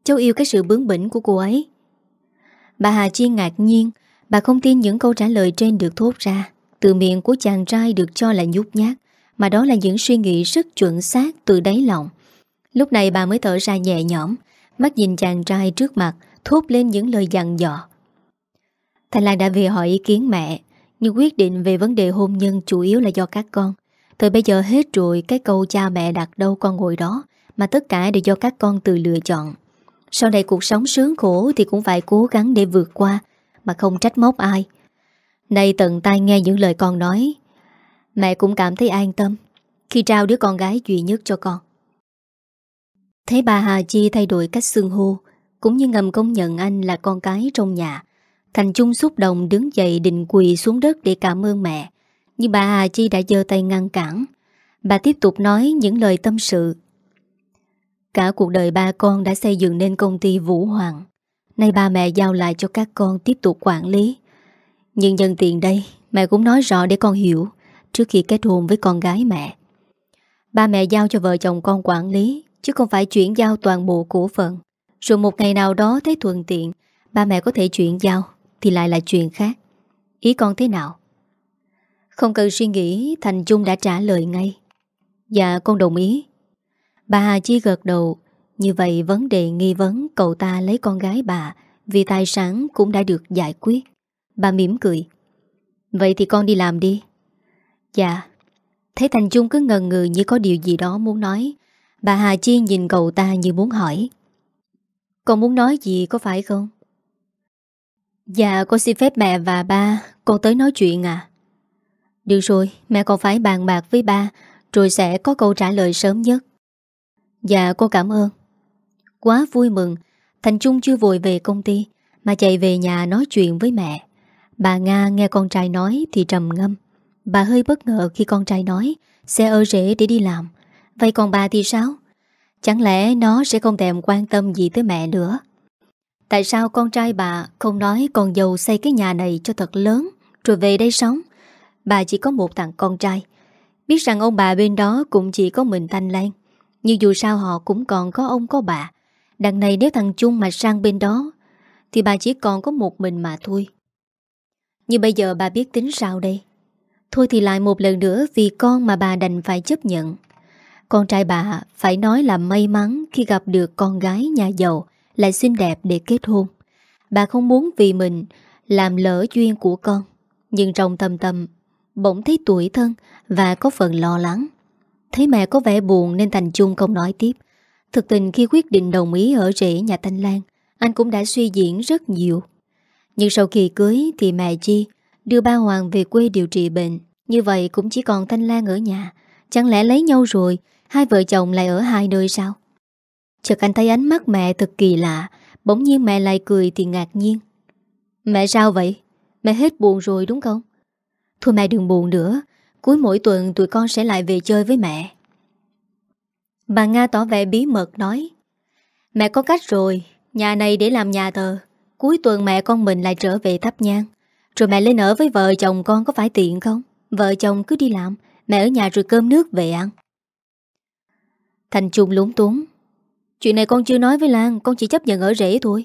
Cháu yêu cái sự bướng bỉnh của cô ấy. Bà Hà Chi ngạc nhiên, Bà không tin những câu trả lời trên được thốt ra. Từ miệng của chàng trai được cho là nhút nhát, Mà đó là những suy nghĩ rất chuẩn xác từ đáy lòng. Lúc này bà mới thở ra nhẹ nhõm, Mắt nhìn chàng trai trước mặt, Thốt lên những lời dặn dò. Thành Lan đã về hỏi ý kiến mẹ, Nhưng quyết định về vấn đề hôn nhân Chủ yếu là do các con. Thời bây giờ hết rồi, Cái câu cha mẹ đặt đâu con ngồi đó, Mà tất cả đều do các con tự lựa chọn. Sau này cuộc sống sướng khổ Thì cũng phải cố gắng để vượt qua, Mà không trách móc ai. Nay tận tai nghe những lời con nói. Mẹ cũng cảm thấy an tâm Khi trao đứa con gái duy nhất cho con. Thấy bà Hà Chi thay đổi cách xương hô, Cũng như ngầm công nhận anh là con cái trong nhà, Thành Trung xúc động đứng dậy định quỳ xuống đất để cảm ơn mẹ. Nhưng bà Hà Chi đã giơ tay ngăn cản. Bà tiếp tục nói những lời tâm sự. Cả cuộc đời ba con đã xây dựng nên công ty Vũ Hoàng. Nay ba mẹ giao lại cho các con tiếp tục quản lý. Nhưng nhân tiền đây, Mẹ cũng nói rõ để con hiểu, Trước khi kết hôn với con gái mẹ. Ba mẹ giao cho vợ chồng con quản lý, Chứ không phải chuyển giao toàn bộ cổ phận Rồi một ngày nào đó thấy thuận tiện, Ba mẹ có thể chuyển giao, Thì lại là chuyện khác. Ý con thế nào? Không cần suy nghĩ, Thành Trung đã trả lời ngay. Dạ con đồng ý. Bà Hà Chi gật đầu. Như vậy vấn đề nghi vấn, cậu ta lấy con gái bà, Vì tài sản cũng đã được giải quyết. Bà mỉm cười. Vậy thì con đi làm đi. Dạ. Thấy Thành Trung cứ ngần ngừ như có điều gì đó muốn nói. Bà Hà Chi nhìn cậu ta như muốn hỏi. Con muốn nói gì, có phải không? Dạ con xin phép mẹ và ba, Con tới nói chuyện à. Được rồi, mẹ còn phải bàn bạc với ba, Rồi sẽ có câu trả lời sớm nhất. Dạ cô cảm ơn. Quá vui mừng, Thành Trung chưa vội về công ty, Mà chạy về nhà nói chuyện với mẹ. Bà Nga nghe con trai nói thì trầm ngâm Bà hơi bất ngờ khi con trai nói Sẽ ở rể để đi làm Vậy còn bà thì sao? Chẳng lẽ nó sẽ không thèm quan tâm gì tới mẹ nữa? Tại sao con trai bà không nói con dâu xây cái nhà này cho thật lớn, rồi về đây sống? Bà chỉ có một thằng con trai. Biết rằng ông bà bên đó cũng chỉ có mình Thanh Lan. Nhưng dù sao họ cũng còn có ông có bà. Đằng này nếu thằng Trung mà sang bên đó, thì bà chỉ còn có một mình mà thôi. Nhưng bây giờ bà biết tính sao đây? Thôi thì lại một lần nữa vì con mà bà đành phải chấp nhận. Con trai bà phải nói là may mắn khi gặp được con gái nhà giàu, lại xinh đẹp để kết hôn. Bà không muốn vì mình Làm lỡ duyên của con, Nhưng trong tâm tâm, Bỗng thấy tuổi thân Và có phần lo lắng Thấy mẹ có vẻ buồn nên Thành Trung không nói tiếp Thực tình khi quyết định đồng ý ở rể nhà Thanh Lan, Anh cũng đã suy diễn rất nhiều nhưng sau khi cưới thì mẹ Chi Đưa ba Hoàng về quê điều trị bệnh. Như vậy cũng chỉ còn Thanh Lan ở nhà. Chẳng lẽ lấy nhau rồi, Hai vợ chồng lại ở hai nơi sao? Chợt anh thấy ánh mắt mẹ thật kỳ lạ, Bỗng nhiên mẹ lại cười thì ngạc nhiên. Mẹ sao vậy? Mẹ hết buồn rồi đúng không? Thôi mẹ đừng buồn nữa, Cuối mỗi tuần tụi con sẽ lại về chơi với mẹ. Bà Nga tỏ vẻ bí mật nói, Mẹ có cách rồi, Nhà này để làm nhà thờ. Cuối tuần mẹ con mình lại trở về thắp nhang. Rồi mẹ lên ở với vợ chồng con có phải tiện không? Vợ chồng cứ đi làm, Mẹ ở nhà rồi cơm nước về ăn. Thành Trung lúng túng. Chuyện này con chưa nói với Lan, Con chỉ chấp nhận ở rể thôi.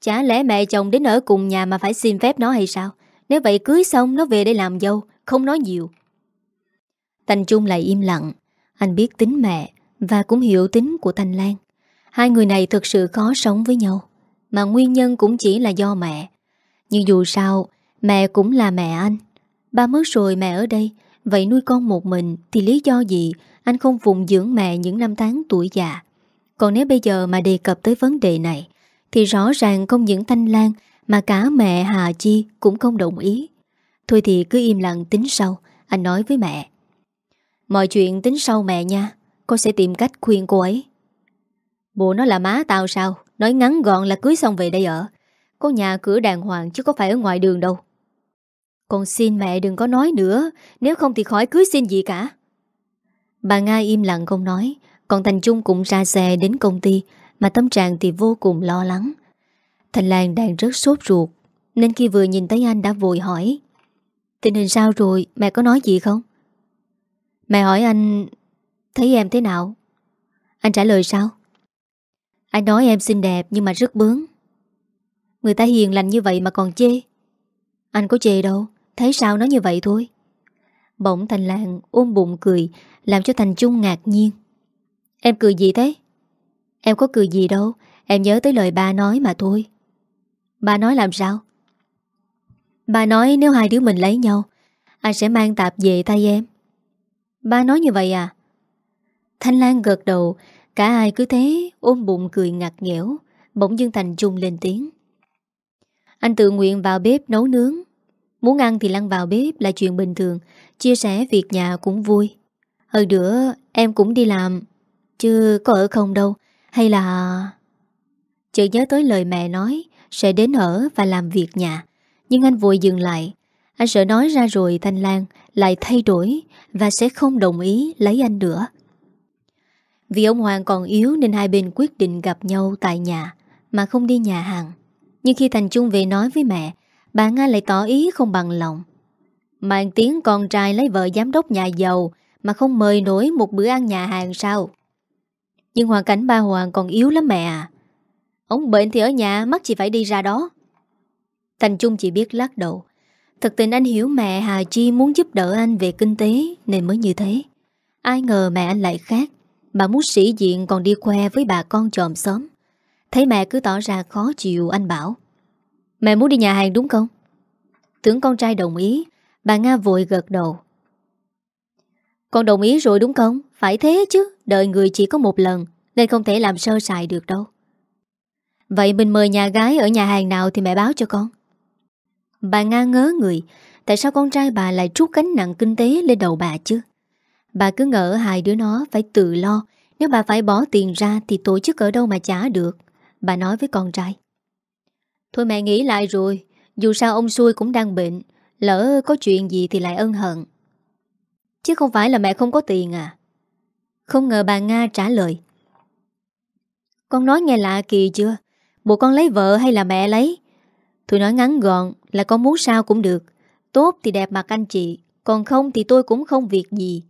Chả lẽ mẹ chồng đến ở cùng nhà Mà phải xin phép nó hay sao? Nếu vậy cưới xong nó về đây làm dâu, Không nói nhiều. Thành Trung lại im lặng. Anh biết tính mẹ Và cũng hiểu tính của thành Lan. Hai người này thực sự khó sống với nhau. Mà nguyên nhân cũng chỉ là do mẹ. Nhưng dù sao, Mẹ cũng là mẹ anh. Ba mất rồi mẹ ở đây, Vậy nuôi con một mình Thì lý do gì Anh không phụng dưỡng mẹ những năm tháng tuổi già? Còn nếu bây giờ mà đề cập tới vấn đề này, Thì rõ ràng không những Thanh Lan Mà cả mẹ Hà Chi cũng không đồng ý. Thôi thì cứ im lặng tính sau, Anh nói với mẹ. Mọi chuyện tính sau mẹ nha, Con sẽ tìm cách khuyên cô ấy. Bộ nó là má tao sao? Nói ngắn gọn là cưới xong về đây ở. Có nhà cửa đàng hoàng chứ có phải ở ngoài đường đâu. Con xin mẹ đừng có nói nữa, Nếu không thì khỏi cưới xin gì cả. Bà Nga im lặng không nói, Còn Thành Trung cũng ra xe đến công ty, Mà tâm trạng thì vô cùng lo lắng. Thành Lan đang rất sốt ruột, Nên khi vừa nhìn thấy anh đã vội hỏi, Tình hình sao rồi? Mẹ có nói gì không? Mẹ hỏi anh, Thấy em thế nào? Anh trả lời sao? Anh nói em xinh đẹp nhưng mà rất bướng. Người ta hiền lành như vậy mà còn chê. Anh có chê đâu, Thấy sao nó như vậy thôi. Bỗng Thành Lan ôm bụng cười, Làm cho Thành Trung ngạc nhiên. Em cười gì thế? Em có cười gì đâu, Em nhớ tới lời ba nói mà thôi. Ba nói làm sao? Ba nói nếu hai đứa mình lấy nhau, Anh sẽ mang tạp về tay em. Ba nói như vậy à? Thanh Lan gật đầu Cả ai cứ thế, ôm bụng cười ngặt nghẽo, Bỗng Dương Thành Trung lên tiếng. Anh tự nguyện vào bếp nấu nướng. Muốn ăn thì lăn vào bếp là chuyện bình thường, Chia sẻ việc nhà cũng vui. Hơn nữa, em cũng đi làm, Chứ có ở không đâu, Hay là... Chợt nhớ tới lời mẹ nói, Sẽ đến ở và làm việc nhà. Nhưng anh vội dừng lại. Anh sợ nói ra rồi Thanh Lan lại thay đổi và sẽ không đồng ý lấy anh nữa. Vì ông Hoàng còn yếu nên hai bên quyết định gặp nhau tại nhà mà không đi nhà hàng. Nhưng khi Thành Trung về nói với mẹ, bà Nga lại tỏ ý không bằng lòng. Mang tiếng con trai lấy vợ giám đốc nhà giàu mà không mời nổi một bữa ăn nhà hàng sao? Nhưng hoàn cảnh ba Hoàng còn yếu lắm mẹ à. Ông bệnh thì ở nhà mắc chỉ phải đi ra đó. Thành Trung chỉ biết lắc đầu Thật tình anh hiểu mẹ Hà Chi muốn giúp đỡ anh về kinh tế nên mới như thế. Ai ngờ mẹ anh lại khác. Bà muốn sĩ diện còn đi khoe với bà con tròm xóm. Thấy mẹ cứ tỏ ra khó chịu anh bảo. Mẹ muốn đi nhà hàng đúng không? Tưởng con trai đồng ý, bà Nga vội gật đầu. Con đồng ý rồi đúng không? Phải thế chứ, đợi người chỉ có một lần, nên không thể làm sơ sài được đâu. Vậy mình mời nhà gái ở nhà hàng nào thì mẹ báo cho con. Bà Nga ngớ người Tại sao con trai bà lại trút gánh nặng kinh tế lên đầu bà chứ Bà cứ ngỡ hai đứa nó phải tự lo. Nếu bà phải bỏ tiền ra Thì tổ chức ở đâu mà trả được? Bà nói với con trai. Thôi mẹ nghĩ lại rồi, Dù sao ông xui cũng đang bệnh, Lỡ có chuyện gì thì lại ân hận. Chứ không phải là mẹ không có tiền à? Không ngờ bà Nga trả lời. Con nói nghe lạ kỳ chưa? Bộ con lấy vợ hay là mẹ lấy? Tôi nói ngắn gọn là con muốn sao cũng được. Tốt thì đẹp mặt anh chị, Còn không thì tôi cũng không việc gì.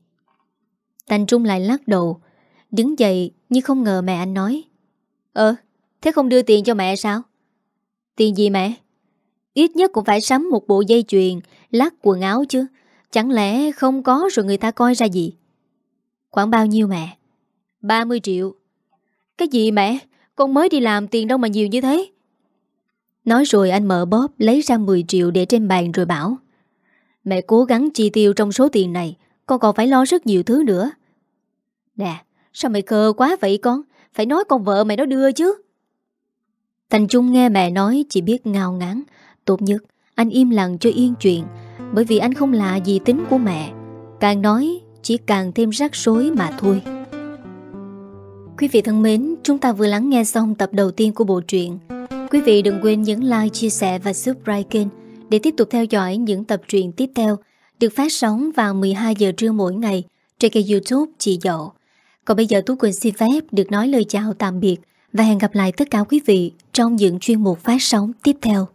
Thành Trung lại lắc đầu, Đứng dậy như không ngờ mẹ anh nói Ờ Thế không đưa tiền cho mẹ sao? Tiền gì mẹ? Ít nhất cũng phải sắm một bộ dây chuyền, Lắc quần áo chứ, Chẳng lẽ không có rồi người ta coi ra gì? Khoảng bao nhiêu mẹ? 30 triệu. Cái gì mẹ? Con mới đi làm tiền đâu mà nhiều như thế. Nói rồi anh mở bóp lấy ra 10 triệu để trên bàn rồi bảo, Mẹ cố gắng chi tiêu trong số tiền này con còn phải lo rất nhiều thứ nữa. Nè Sao mày khờ quá vậy con? Phải nói con vợ mày nó đưa chứ. Thành Trung nghe mẹ nói Chỉ biết ngao ngán. Tốt nhất anh im lặng cho yên chuyện Bởi vì anh không lạ gì tính của mẹ. Càng nói chỉ càng thêm rắc rối mà thôi. Quý vị thân mến Chúng ta vừa lắng nghe xong tập đầu tiên của bộ truyện. Quý vị đừng quên nhấn like, chia sẻ và subscribe kênh để tiếp tục theo dõi những tập truyện tiếp theo được phát sóng vào 12 giờ trưa mỗi ngày trên kênh youtube Chị Dậu. Còn bây giờ Tú Quỳnh xin phép được nói lời chào tạm biệt và hẹn gặp lại tất cả quý vị trong những chuyên mục phát sóng tiếp theo.